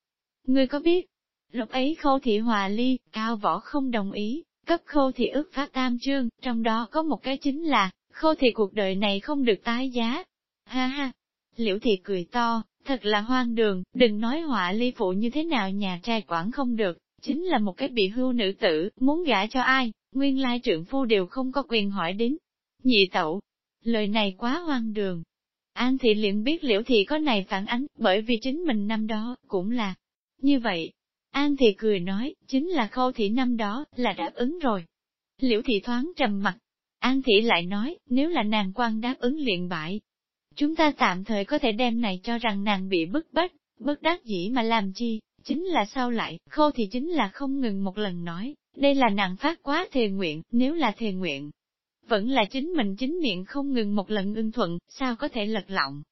Ngươi có biết? Lúc ấy khâu thị hòa ly, Cao Võ không đồng ý, cấp khâu thị ước phát tam trương, trong đó có một cái chính là, khô thị cuộc đời này không được tái giá. Ha ha! Liễu thị cười to, thật là hoang đường, đừng nói họa ly phụ như thế nào nhà trai quản không được, chính là một cái bị hưu nữ tử, muốn gả cho ai, nguyên lai trượng phu đều không có quyền hỏi đến. Nhị tẩu, lời này quá hoang đường. An thị liền biết liễu thị có này phản ánh, bởi vì chính mình năm đó, cũng là như vậy. An thị cười nói, chính là khâu thị năm đó, là đáp ứng rồi. Liễu thị thoáng trầm mặt, An Thị lại nói, nếu là nàng quan đáp ứng luyện bại, chúng ta tạm thời có thể đem này cho rằng nàng bị bức bách, bức đắc dĩ mà làm chi, chính là sao lại, khô thì chính là không ngừng một lần nói, đây là nàng phát quá thề nguyện, nếu là thề nguyện. Vẫn là chính mình chính miệng không ngừng một lần ưng thuận, sao có thể lật lọng.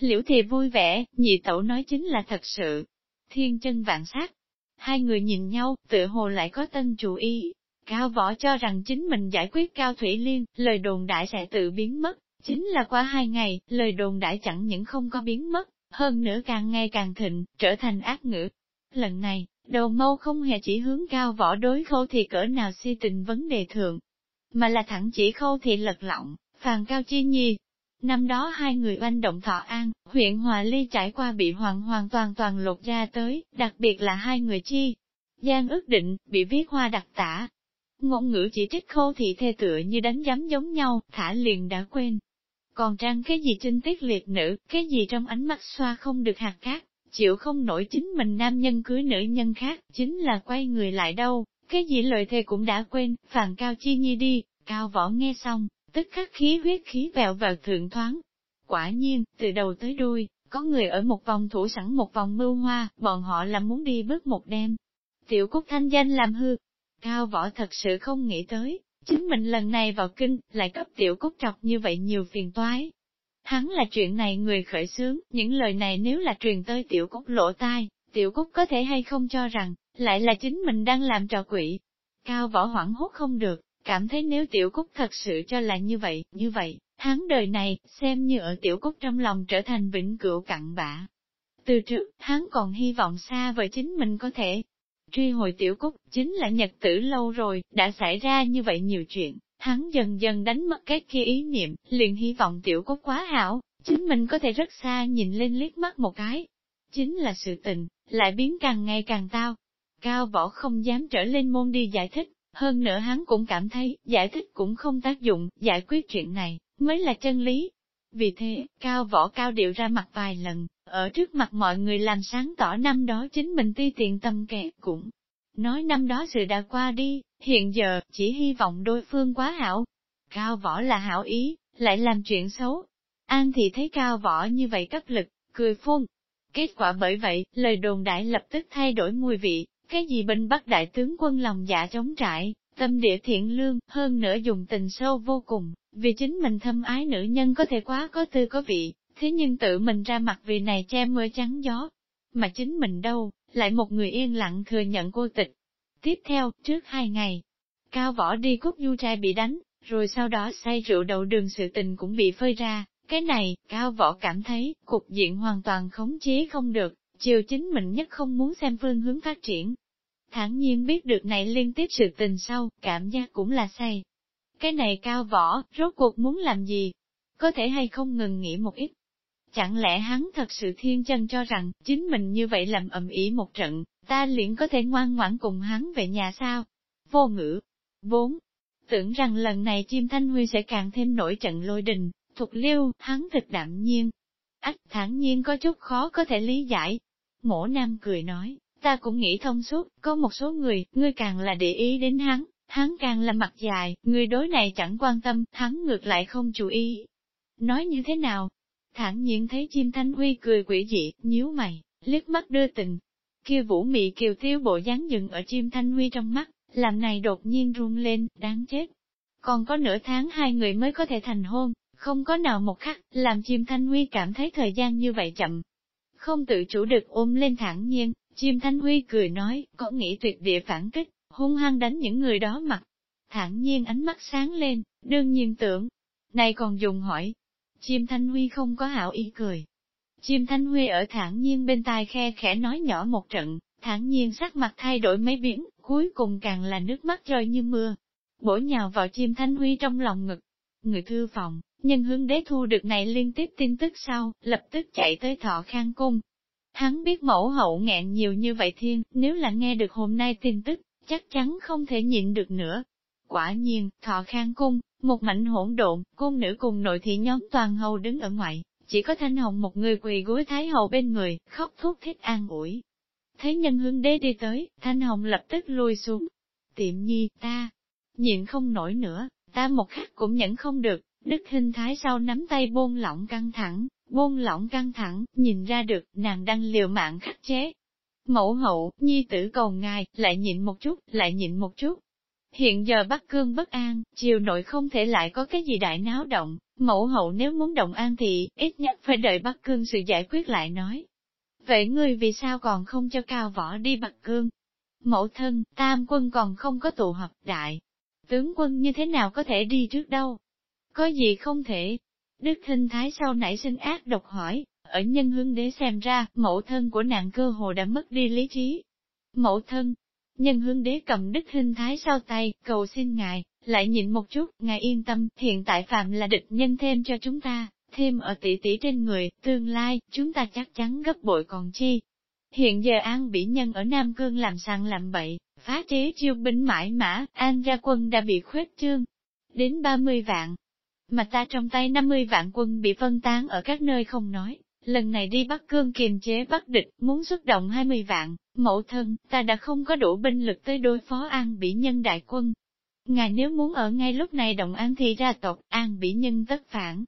Liễu thì vui vẻ, nhị tẩu nói chính là thật sự. Thiên chân vạn sát. Hai người nhìn nhau, tự hồ lại có tân chủ ý, Cao võ cho rằng chính mình giải quyết Cao Thủy Liên, lời đồn đại sẽ tự biến mất. Chính là qua hai ngày, lời đồn đại chẳng những không có biến mất, hơn nữa càng ngày càng thịnh, trở thành ác ngữ. Lần này, đầu mâu không hề chỉ hướng cao võ đối khâu thì cỡ nào si tình vấn đề thượng. mà là thẳng chỉ khâu thì lật lọng, phàn cao chi nhi. Năm đó hai người oanh động thọ an, huyện Hòa Ly trải qua bị hoàng hoàn toàn toàn lột ra tới, đặc biệt là hai người chi. Giang ước định, bị viết hoa đặc tả. Ngôn ngữ chỉ trích khô thị thê tựa như đánh giấm giống nhau, thả liền đã quên. Còn trang cái gì trinh tiết liệt nữ, cái gì trong ánh mắt xoa không được hạt cát, chịu không nổi chính mình nam nhân cưới nữ nhân khác, chính là quay người lại đâu, cái gì lời thề cũng đã quên, phàn cao chi nhi đi, cao võ nghe xong, tức khắc khí huyết khí vẹo vào thượng thoáng. Quả nhiên, từ đầu tới đuôi, có người ở một vòng thủ sẵn một vòng mưu hoa, bọn họ là muốn đi bước một đêm. Tiểu Cúc thanh danh làm hư. Cao võ thật sự không nghĩ tới, chính mình lần này vào kinh, lại cấp Tiểu Cúc trọc như vậy nhiều phiền toái. Hắn là chuyện này người khởi xướng, những lời này nếu là truyền tới Tiểu Cúc lỗ tai, Tiểu Cúc có thể hay không cho rằng, lại là chính mình đang làm trò quỷ. Cao võ hoảng hốt không được, cảm thấy nếu Tiểu Cúc thật sự cho là như vậy, như vậy, hắn đời này, xem như ở Tiểu Cúc trong lòng trở thành vĩnh cửu cặn bã. Từ trước, hắn còn hy vọng xa vời chính mình có thể truy hồi Tiểu Cúc, chính là nhật tử lâu rồi, đã xảy ra như vậy nhiều chuyện, hắn dần dần đánh mất cái kia ý niệm, liền hy vọng Tiểu Cúc quá hảo, chính mình có thể rất xa nhìn lên liếc mắt một cái. Chính là sự tình, lại biến càng ngày càng tao, Cao võ không dám trở lên môn đi giải thích, hơn nữa hắn cũng cảm thấy, giải thích cũng không tác dụng, giải quyết chuyện này, mới là chân lý. Vì thế, cao võ cao điệu ra mặt vài lần, ở trước mặt mọi người làm sáng tỏ năm đó chính mình ti tiện tâm kẹt cũng. Nói năm đó sự đã qua đi, hiện giờ, chỉ hy vọng đối phương quá hảo. Cao võ là hảo ý, lại làm chuyện xấu. An thì thấy cao võ như vậy cấp lực, cười phun. Kết quả bởi vậy, lời đồn đại lập tức thay đổi mùi vị, cái gì binh bắt đại tướng quân lòng dạ chống trại, tâm địa thiện lương, hơn nữa dùng tình sâu vô cùng, vì chính mình thâm ái nữ nhân có thể quá có tư có vị, thế nhưng tự mình ra mặt vì này che mưa trắng gió. Mà chính mình đâu, lại một người yên lặng thừa nhận cô tịch. Tiếp theo, trước hai ngày, Cao Võ đi cút du trai bị đánh, rồi sau đó say rượu đầu đường sự tình cũng bị phơi ra. Cái này, Cao Võ cảm thấy, cục diện hoàn toàn khống chế không được, chiều chính mình nhất không muốn xem phương hướng phát triển. Thẳng nhiên biết được này liên tiếp sự tình sau, cảm giác cũng là say. Cái này cao võ, rốt cuộc muốn làm gì? Có thể hay không ngừng nghĩ một ít. Chẳng lẽ hắn thật sự thiên chân cho rằng, chính mình như vậy làm ầm ĩ một trận, ta liền có thể ngoan ngoãn cùng hắn về nhà sao? Vô ngữ. Vốn, tưởng rằng lần này chim thanh huy sẽ càng thêm nổi trận lôi đình, thuộc liêu, hắn thật đạm nhiên. Ách thẳng nhiên có chút khó có thể lý giải, Mổ nam cười nói, ta cũng nghĩ thông suốt, có một số người, ngươi càng là để ý đến hắn, hắn càng là mặt dài, người đối này chẳng quan tâm, hắn ngược lại không chú ý. Nói như thế nào? Thẳng nhiên thấy chim thanh huy cười quỷ dị, nhíu mày, liếc mắt đưa tình. Kia vũ mị kiều tiêu bộ dáng dừng ở chim thanh huy trong mắt, làm này đột nhiên run lên, đáng chết. Còn có nửa tháng hai người mới có thể thành hôn, không có nào một khắc, làm chim thanh huy cảm thấy thời gian như vậy chậm, không tự chủ được ôm lên thẳng nhiên, chim thanh huy cười nói, có nghĩ tuyệt địa phản kích, hung hăng đánh những người đó mặt. Thẳng nhiên ánh mắt sáng lên, đương nhiên tưởng, này còn dùng hỏi. Chim thanh huy không có hảo ý cười. Chim thanh huy ở thẳng nhiên bên tai khe khẽ nói nhỏ một trận, thẳng nhiên sắc mặt thay đổi mấy biến, cuối cùng càng là nước mắt rơi như mưa. Bổ nhào vào chim thanh huy trong lòng ngực. Người thư phòng, Nhân hướng đế thu được này liên tiếp tin tức sau, lập tức chạy tới thọ khang cung. Hắn biết mẫu hậu nghẹn nhiều như vậy thiên, nếu là nghe được hôm nay tin tức, chắc chắn không thể nhịn được nữa. Quả nhiên, thọ khang cung, một mảnh hỗn độn, cung nữ cùng nội thị nhóm toàn hầu đứng ở ngoài, chỉ có thanh hồng một người quỳ gối thái hậu bên người, khóc thuốc thiết an ủi. Thấy nhân hướng đế đi tới, thanh hồng lập tức lui xuống. Tiệm nhi, ta, nhịn không nổi nữa, ta một khắc cũng nhẫn không được, Đức hình thái sau nắm tay buông lỏng căng thẳng, buông lỏng căng thẳng, nhìn ra được, nàng đang liều mạng khắc chế. Mẫu hậu, nhi tử cầu ngài, lại nhịn một chút, lại nhịn một chút. Hiện giờ Bắc Cương bất an, chiều nội không thể lại có cái gì đại náo động, mẫu hậu nếu muốn động an thì, ít nhất phải đợi Bắc Cương sự giải quyết lại nói. Vậy ngươi vì sao còn không cho cao võ đi Bắc Cương? Mẫu thân, tam quân còn không có tụ hợp đại. Tướng quân như thế nào có thể đi trước đâu? Có gì không thể? Đức Thinh Thái sau nảy sinh ác độc hỏi, ở nhân hương đế xem ra, mẫu thân của nàng cơ hồ đã mất đi lý trí. Mẫu thân, nhân hương đế cầm Đức Thinh Thái sau tay, cầu xin ngài, lại nhịn một chút, ngài yên tâm, hiện tại phạm là địch nhân thêm cho chúng ta, thêm ở tỷ tỷ trên người, tương lai, chúng ta chắc chắn gấp bội còn chi. Hiện giờ An Bỉ Nhân ở Nam Cương làm sàng làm bậy, phá chế chiêu binh mãi mã, An ra quân đã bị khuếch trương, đến 30 vạn. Mà ta trong tay 50 vạn quân bị phân tán ở các nơi không nói, lần này đi Bắc Cương kiềm chế Bắc địch, muốn xuất động 20 vạn, mẫu thân, ta đã không có đủ binh lực tới đối phó An Bỉ Nhân đại quân. Ngài nếu muốn ở ngay lúc này động An thì ra tộc, An Bỉ Nhân tất phản,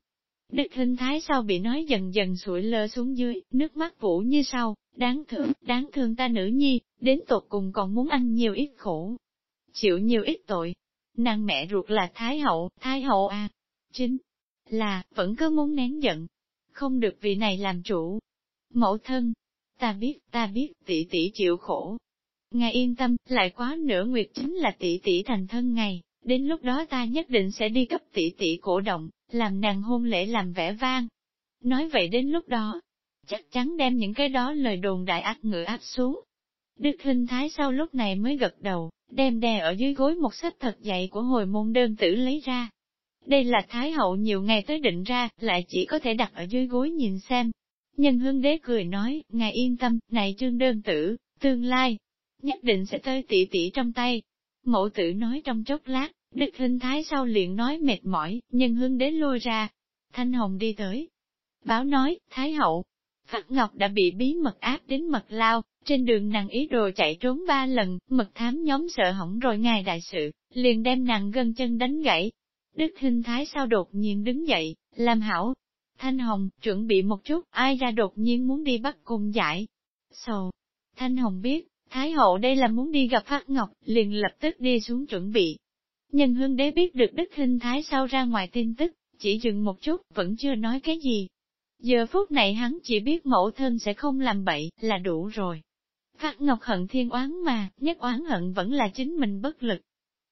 Đức hình thái sau bị nói dần dần sủi lơ xuống dưới, nước mắt vũ như sau, đáng thương, đáng thương ta nữ nhi, đến tột cùng còn muốn ăn nhiều ít khổ, chịu nhiều ít tội. Nàng mẹ ruột là Thái hậu, Thái hậu à, chính là, vẫn cứ muốn nén giận, không được vị này làm chủ. Mẫu thân, ta biết, ta biết, tỷ tỷ chịu khổ. Ngài yên tâm, lại quá nửa nguyệt chính là tỷ tỷ thành thân ngày, đến lúc đó ta nhất định sẽ đi cấp tỷ tỷ cổ động, làm nàng hôn lễ làm vẻ vang. Nói vậy đến lúc đó, chắc chắn đem những cái đó lời đồn đại ác ngựa áp xuống. Đức Hinh Thái sau lúc này mới gật đầu, đem đè ở dưới gối một sách thật dày của hồi môn đơn tử lấy ra. Đây là Thái hậu nhiều ngày tới định ra, lại chỉ có thể đặt ở dưới gối nhìn xem. Nhân hương đế cười nói, ngài yên tâm, này trương đơn tử, tương lai, nhất định sẽ tới tỷ tỷ trong tay. Mẫu tử nói trong chốc lát, Đức hình thái sau liền nói mệt mỏi, nhân hương đế lôi ra. Thanh Hồng đi tới. Báo nói, Thái hậu, Phật Ngọc đã bị bí mật áp đến mật lao, trên đường nàng ý đồ chạy trốn ba lần, mật thám nhóm sợ hỏng rồi ngài đại sự, liền đem nàng gân chân đánh gãy. Đức hình thái sao đột nhiên đứng dậy, làm hảo. Thanh Hồng, chuẩn bị một chút, ai ra đột nhiên muốn đi bắt cùng giải. Sầu. Thanh Hồng biết, Thái hậu đây là muốn đi gặp Phát Ngọc, liền lập tức đi xuống chuẩn bị, Nhân hương đế biết được đức hình thái sao ra ngoài tin tức, chỉ dừng một chút, vẫn chưa nói cái gì. Giờ phút này hắn chỉ biết mẫu thân sẽ không làm bậy, là đủ rồi. Phát Ngọc hận thiên oán mà, nhất oán hận vẫn là chính mình bất lực.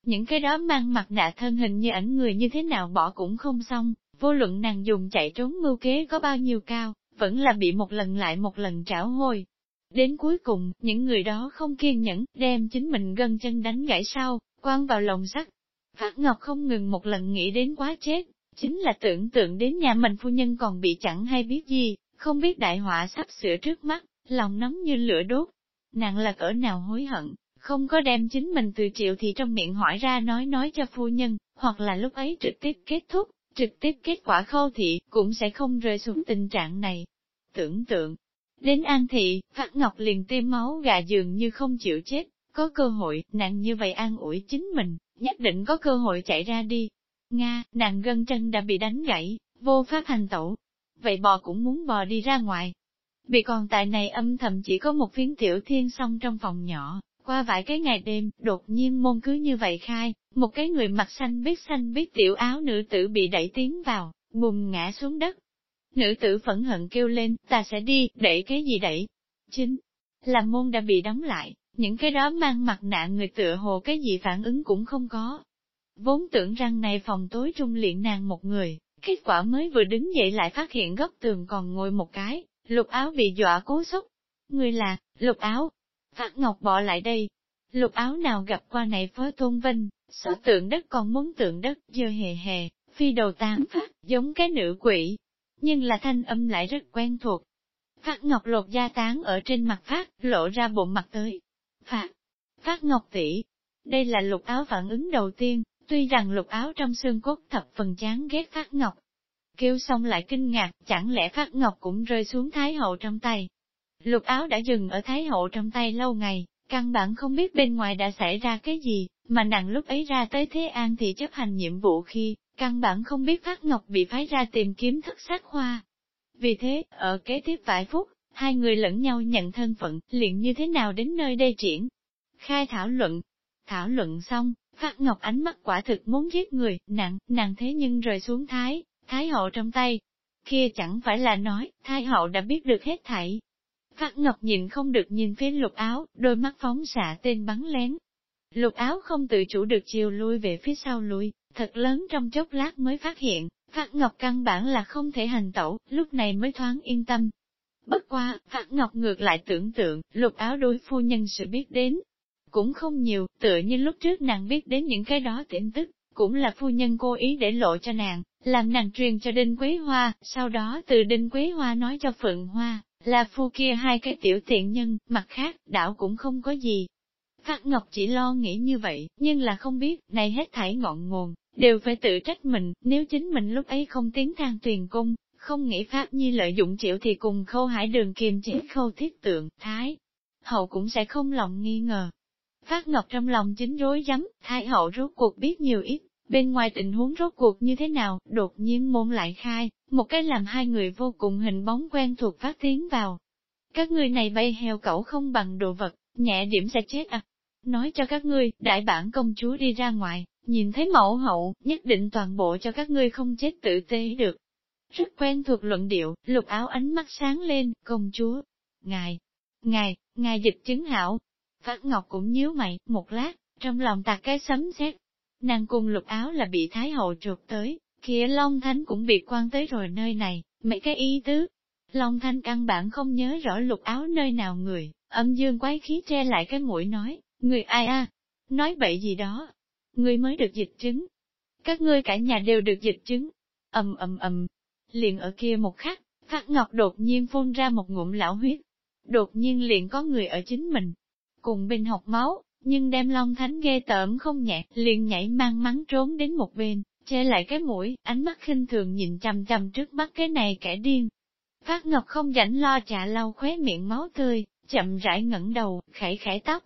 Những cái đó mang mặt nạ thân hình như ảnh người như thế nào bỏ cũng không xong, vô luận nàng dùng chạy trốn mưu kế có bao nhiêu cao, vẫn là bị một lần lại một lần trảo hồi. Đến cuối cùng, những người đó không kiên nhẫn, đem chính mình gân chân đánh gãy sau, quăng vào lồng sắt, Phát Ngọc không ngừng một lần nghĩ đến quá chết, chính là tưởng tượng đến nhà mình phu nhân còn bị chẳng hay biết gì, không biết đại họa sắp sửa trước mắt, lòng nóng như lửa đốt. Nàng là cỡ nào hối hận, không có đem chính mình từ triệu thì trong miệng hỏi ra nói nói cho phu nhân, hoặc là lúc ấy trực tiếp kết thúc, trực tiếp kết quả khâu thị, cũng sẽ không rơi xuống tình trạng này. Tưởng tượng, đến an thị, Phát Ngọc liền tiêm máu gà dường như không chịu chết, có cơ hội, nàng như vậy an ủi chính mình, nhất định có cơ hội chạy ra đi. Nga, nàng gân chân đã bị đánh gãy, vô pháp hành tẩu. Vậy bò cũng muốn bò đi ra ngoài. Vì còn tại này âm thầm chỉ có một phiến tiểu thiên song trong phòng nhỏ, qua vài cái ngày đêm, đột nhiên môn cứ như vậy khai, một cái người mặt xanh biết xanh biết tiểu áo nữ tử bị đẩy tiến vào, bùm ngã xuống đất. Nữ tử phẫn hận kêu lên, ta sẽ đi, đẩy cái gì đẩy? Chính là môn đã bị đóng lại, những cái đó mang mặt nạ người tựa hồ cái gì phản ứng cũng không có. Vốn tưởng rằng này phòng tối trung luyện nàng một người, kết quả mới vừa đứng dậy lại phát hiện góc tường còn ngồi một cái, lục áo bị dọa cố sốc. Người là, lục áo. Phát Ngọc bỏ lại đây. Lục áo nào gặp qua này phó tôn vinh, sợ tượng đất còn muốn tượng đất, dơ hề hề, phi đầu tán phát, giống cái nữ quỷ. Nhưng là thanh âm lại rất quen thuộc. Phát Ngọc lột da tán ở trên mặt phát, lộ ra bộ mặt tới, Phát, phát ngọc tỷ. Đây là lục áo phản ứng đầu tiên, tuy rằng lục áo trong xương cốt thập phần chán ghét phát ngọc. Kêu xong lại kinh ngạc, chẳng lẽ phát ngọc cũng rơi xuống thái hậu trong tay. Lục áo đã dừng ở thái hậu trong tay lâu ngày, căn bản không biết bên ngoài đã xảy ra cái gì, mà nàng lúc ấy ra tới Thế An thì chấp hành nhiệm vụ khi, căn bản không biết Phát Ngọc bị phái ra tìm kiếm thất sát hoa. Vì thế, ở kế tiếp vài phút, hai người lẫn nhau nhận thân phận, liền như thế nào đến nơi đây triển. Khai thảo luận, thảo luận xong, Phát Ngọc ánh mắt quả thực muốn giết người, nặng, nặng thế nhưng rời xuống Thái, Thái hậu trong tay. Kia chẳng phải là nói, Thái hậu đã biết được hết thảy. Phát Ngọc nhìn không được nhìn phía lục áo, đôi mắt phóng xạ tên bắn lén. Lục áo không tự chủ được chiều lui về phía sau lui, thật lớn trong chốc lát mới phát hiện, Phát Ngọc căn bản là không thể hành tẩu, lúc này mới thoáng yên tâm, Bất qua, Phát Ngọc ngược lại tưởng tượng, lục áo đối phu nhân sự biết đến. Cũng không nhiều, tựa như lúc trước nàng biết đến những cái đó tin tức, cũng là phu nhân cố ý để lộ cho nàng, làm nàng truyền cho Đinh Quế Hoa, sau đó từ Đinh Quế Hoa nói cho Phượng Hoa, là phu kia hai cái tiểu tiện nhân, mặt khác, đảo cũng không có gì. Phát Ngọc chỉ lo nghĩ như vậy, nhưng là không biết, này hết thảy ngọn nguồn, đều phải tự trách mình, nếu chính mình lúc ấy không tiến thang tuyền cung, không nghĩ pháp nhi lợi dụng chịu thì cùng khâu hải đường kiềm chế khâu thiết tượng, thái. Hậu cũng sẽ không lòng nghi ngờ. Phát Ngọc trong lòng chính rối rắm, thái hậu rốt cuộc biết nhiều ít, bên ngoài tình huống rốt cuộc như thế nào, đột nhiên môn lại khai, một cái làm hai người vô cùng hình bóng quen thuộc phát tiến vào. Các người này bay heo cẩu không bằng đồ vật, nhẹ điểm sẽ chết à. Nói cho các ngươi, đại bản công chúa đi ra ngoài, nhìn thấy mẫu hậu, nhất định toàn bộ cho các ngươi không chết tự tế được. Rất quen thuộc luận điệu, lục áo ánh mắt sáng lên, công chúa. Ngài, ngài, ngài dịch chứng hảo. Phát Ngọc cũng nhíu mày, một lát, trong lòng tạc cái sấm sét. Nàng cùng lục áo là bị Thái Hậu trượt tới, kia Long Thánh cũng bị quan tới rồi nơi này, mấy cái ý tứ. Long Thanh căn bản không nhớ rõ lục áo nơi nào người, âm dương quái khí che lại cái mũi nói, người ai a nói bậy gì đó, người mới được dịch chứng. Các ngươi cả nhà đều được dịch chứng. ầm ầm ầm, liền ở kia một khắc, Phát Ngọc đột nhiên phun ra một ngụm lão huyết. Đột nhiên liền có người ở chính mình, cùng bên học máu, nhưng đem Long Thánh ghê tởm không nhẹ, liền nhảy mang mắng trốn đến một bên, che lại cái mũi, ánh mắt khinh thường nhìn chằm chằm trước mắt cái này kẻ điên. Phát Ngọc không rảnh lo chả lau khóe miệng máu tươi, chậm rãi ngẩng đầu, khẽ khẽ tóc.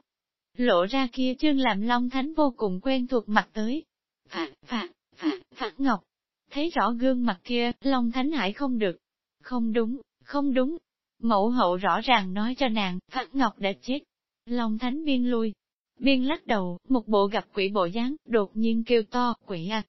Lộ ra kia chương làm Long Thánh vô cùng quen thuộc mặt tới. Phạt, phạt, phạt, phạt Ngọc. Thấy rõ gương mặt kia, Long Thánh Hải không được. Không đúng, không đúng. Mẫu hậu rõ ràng nói cho nàng, Phạt Ngọc đã chết. Long Thánh biên lui, biên lắc đầu, một bộ gặp quỷ bộ dáng, đột nhiên kêu to, quỷ à,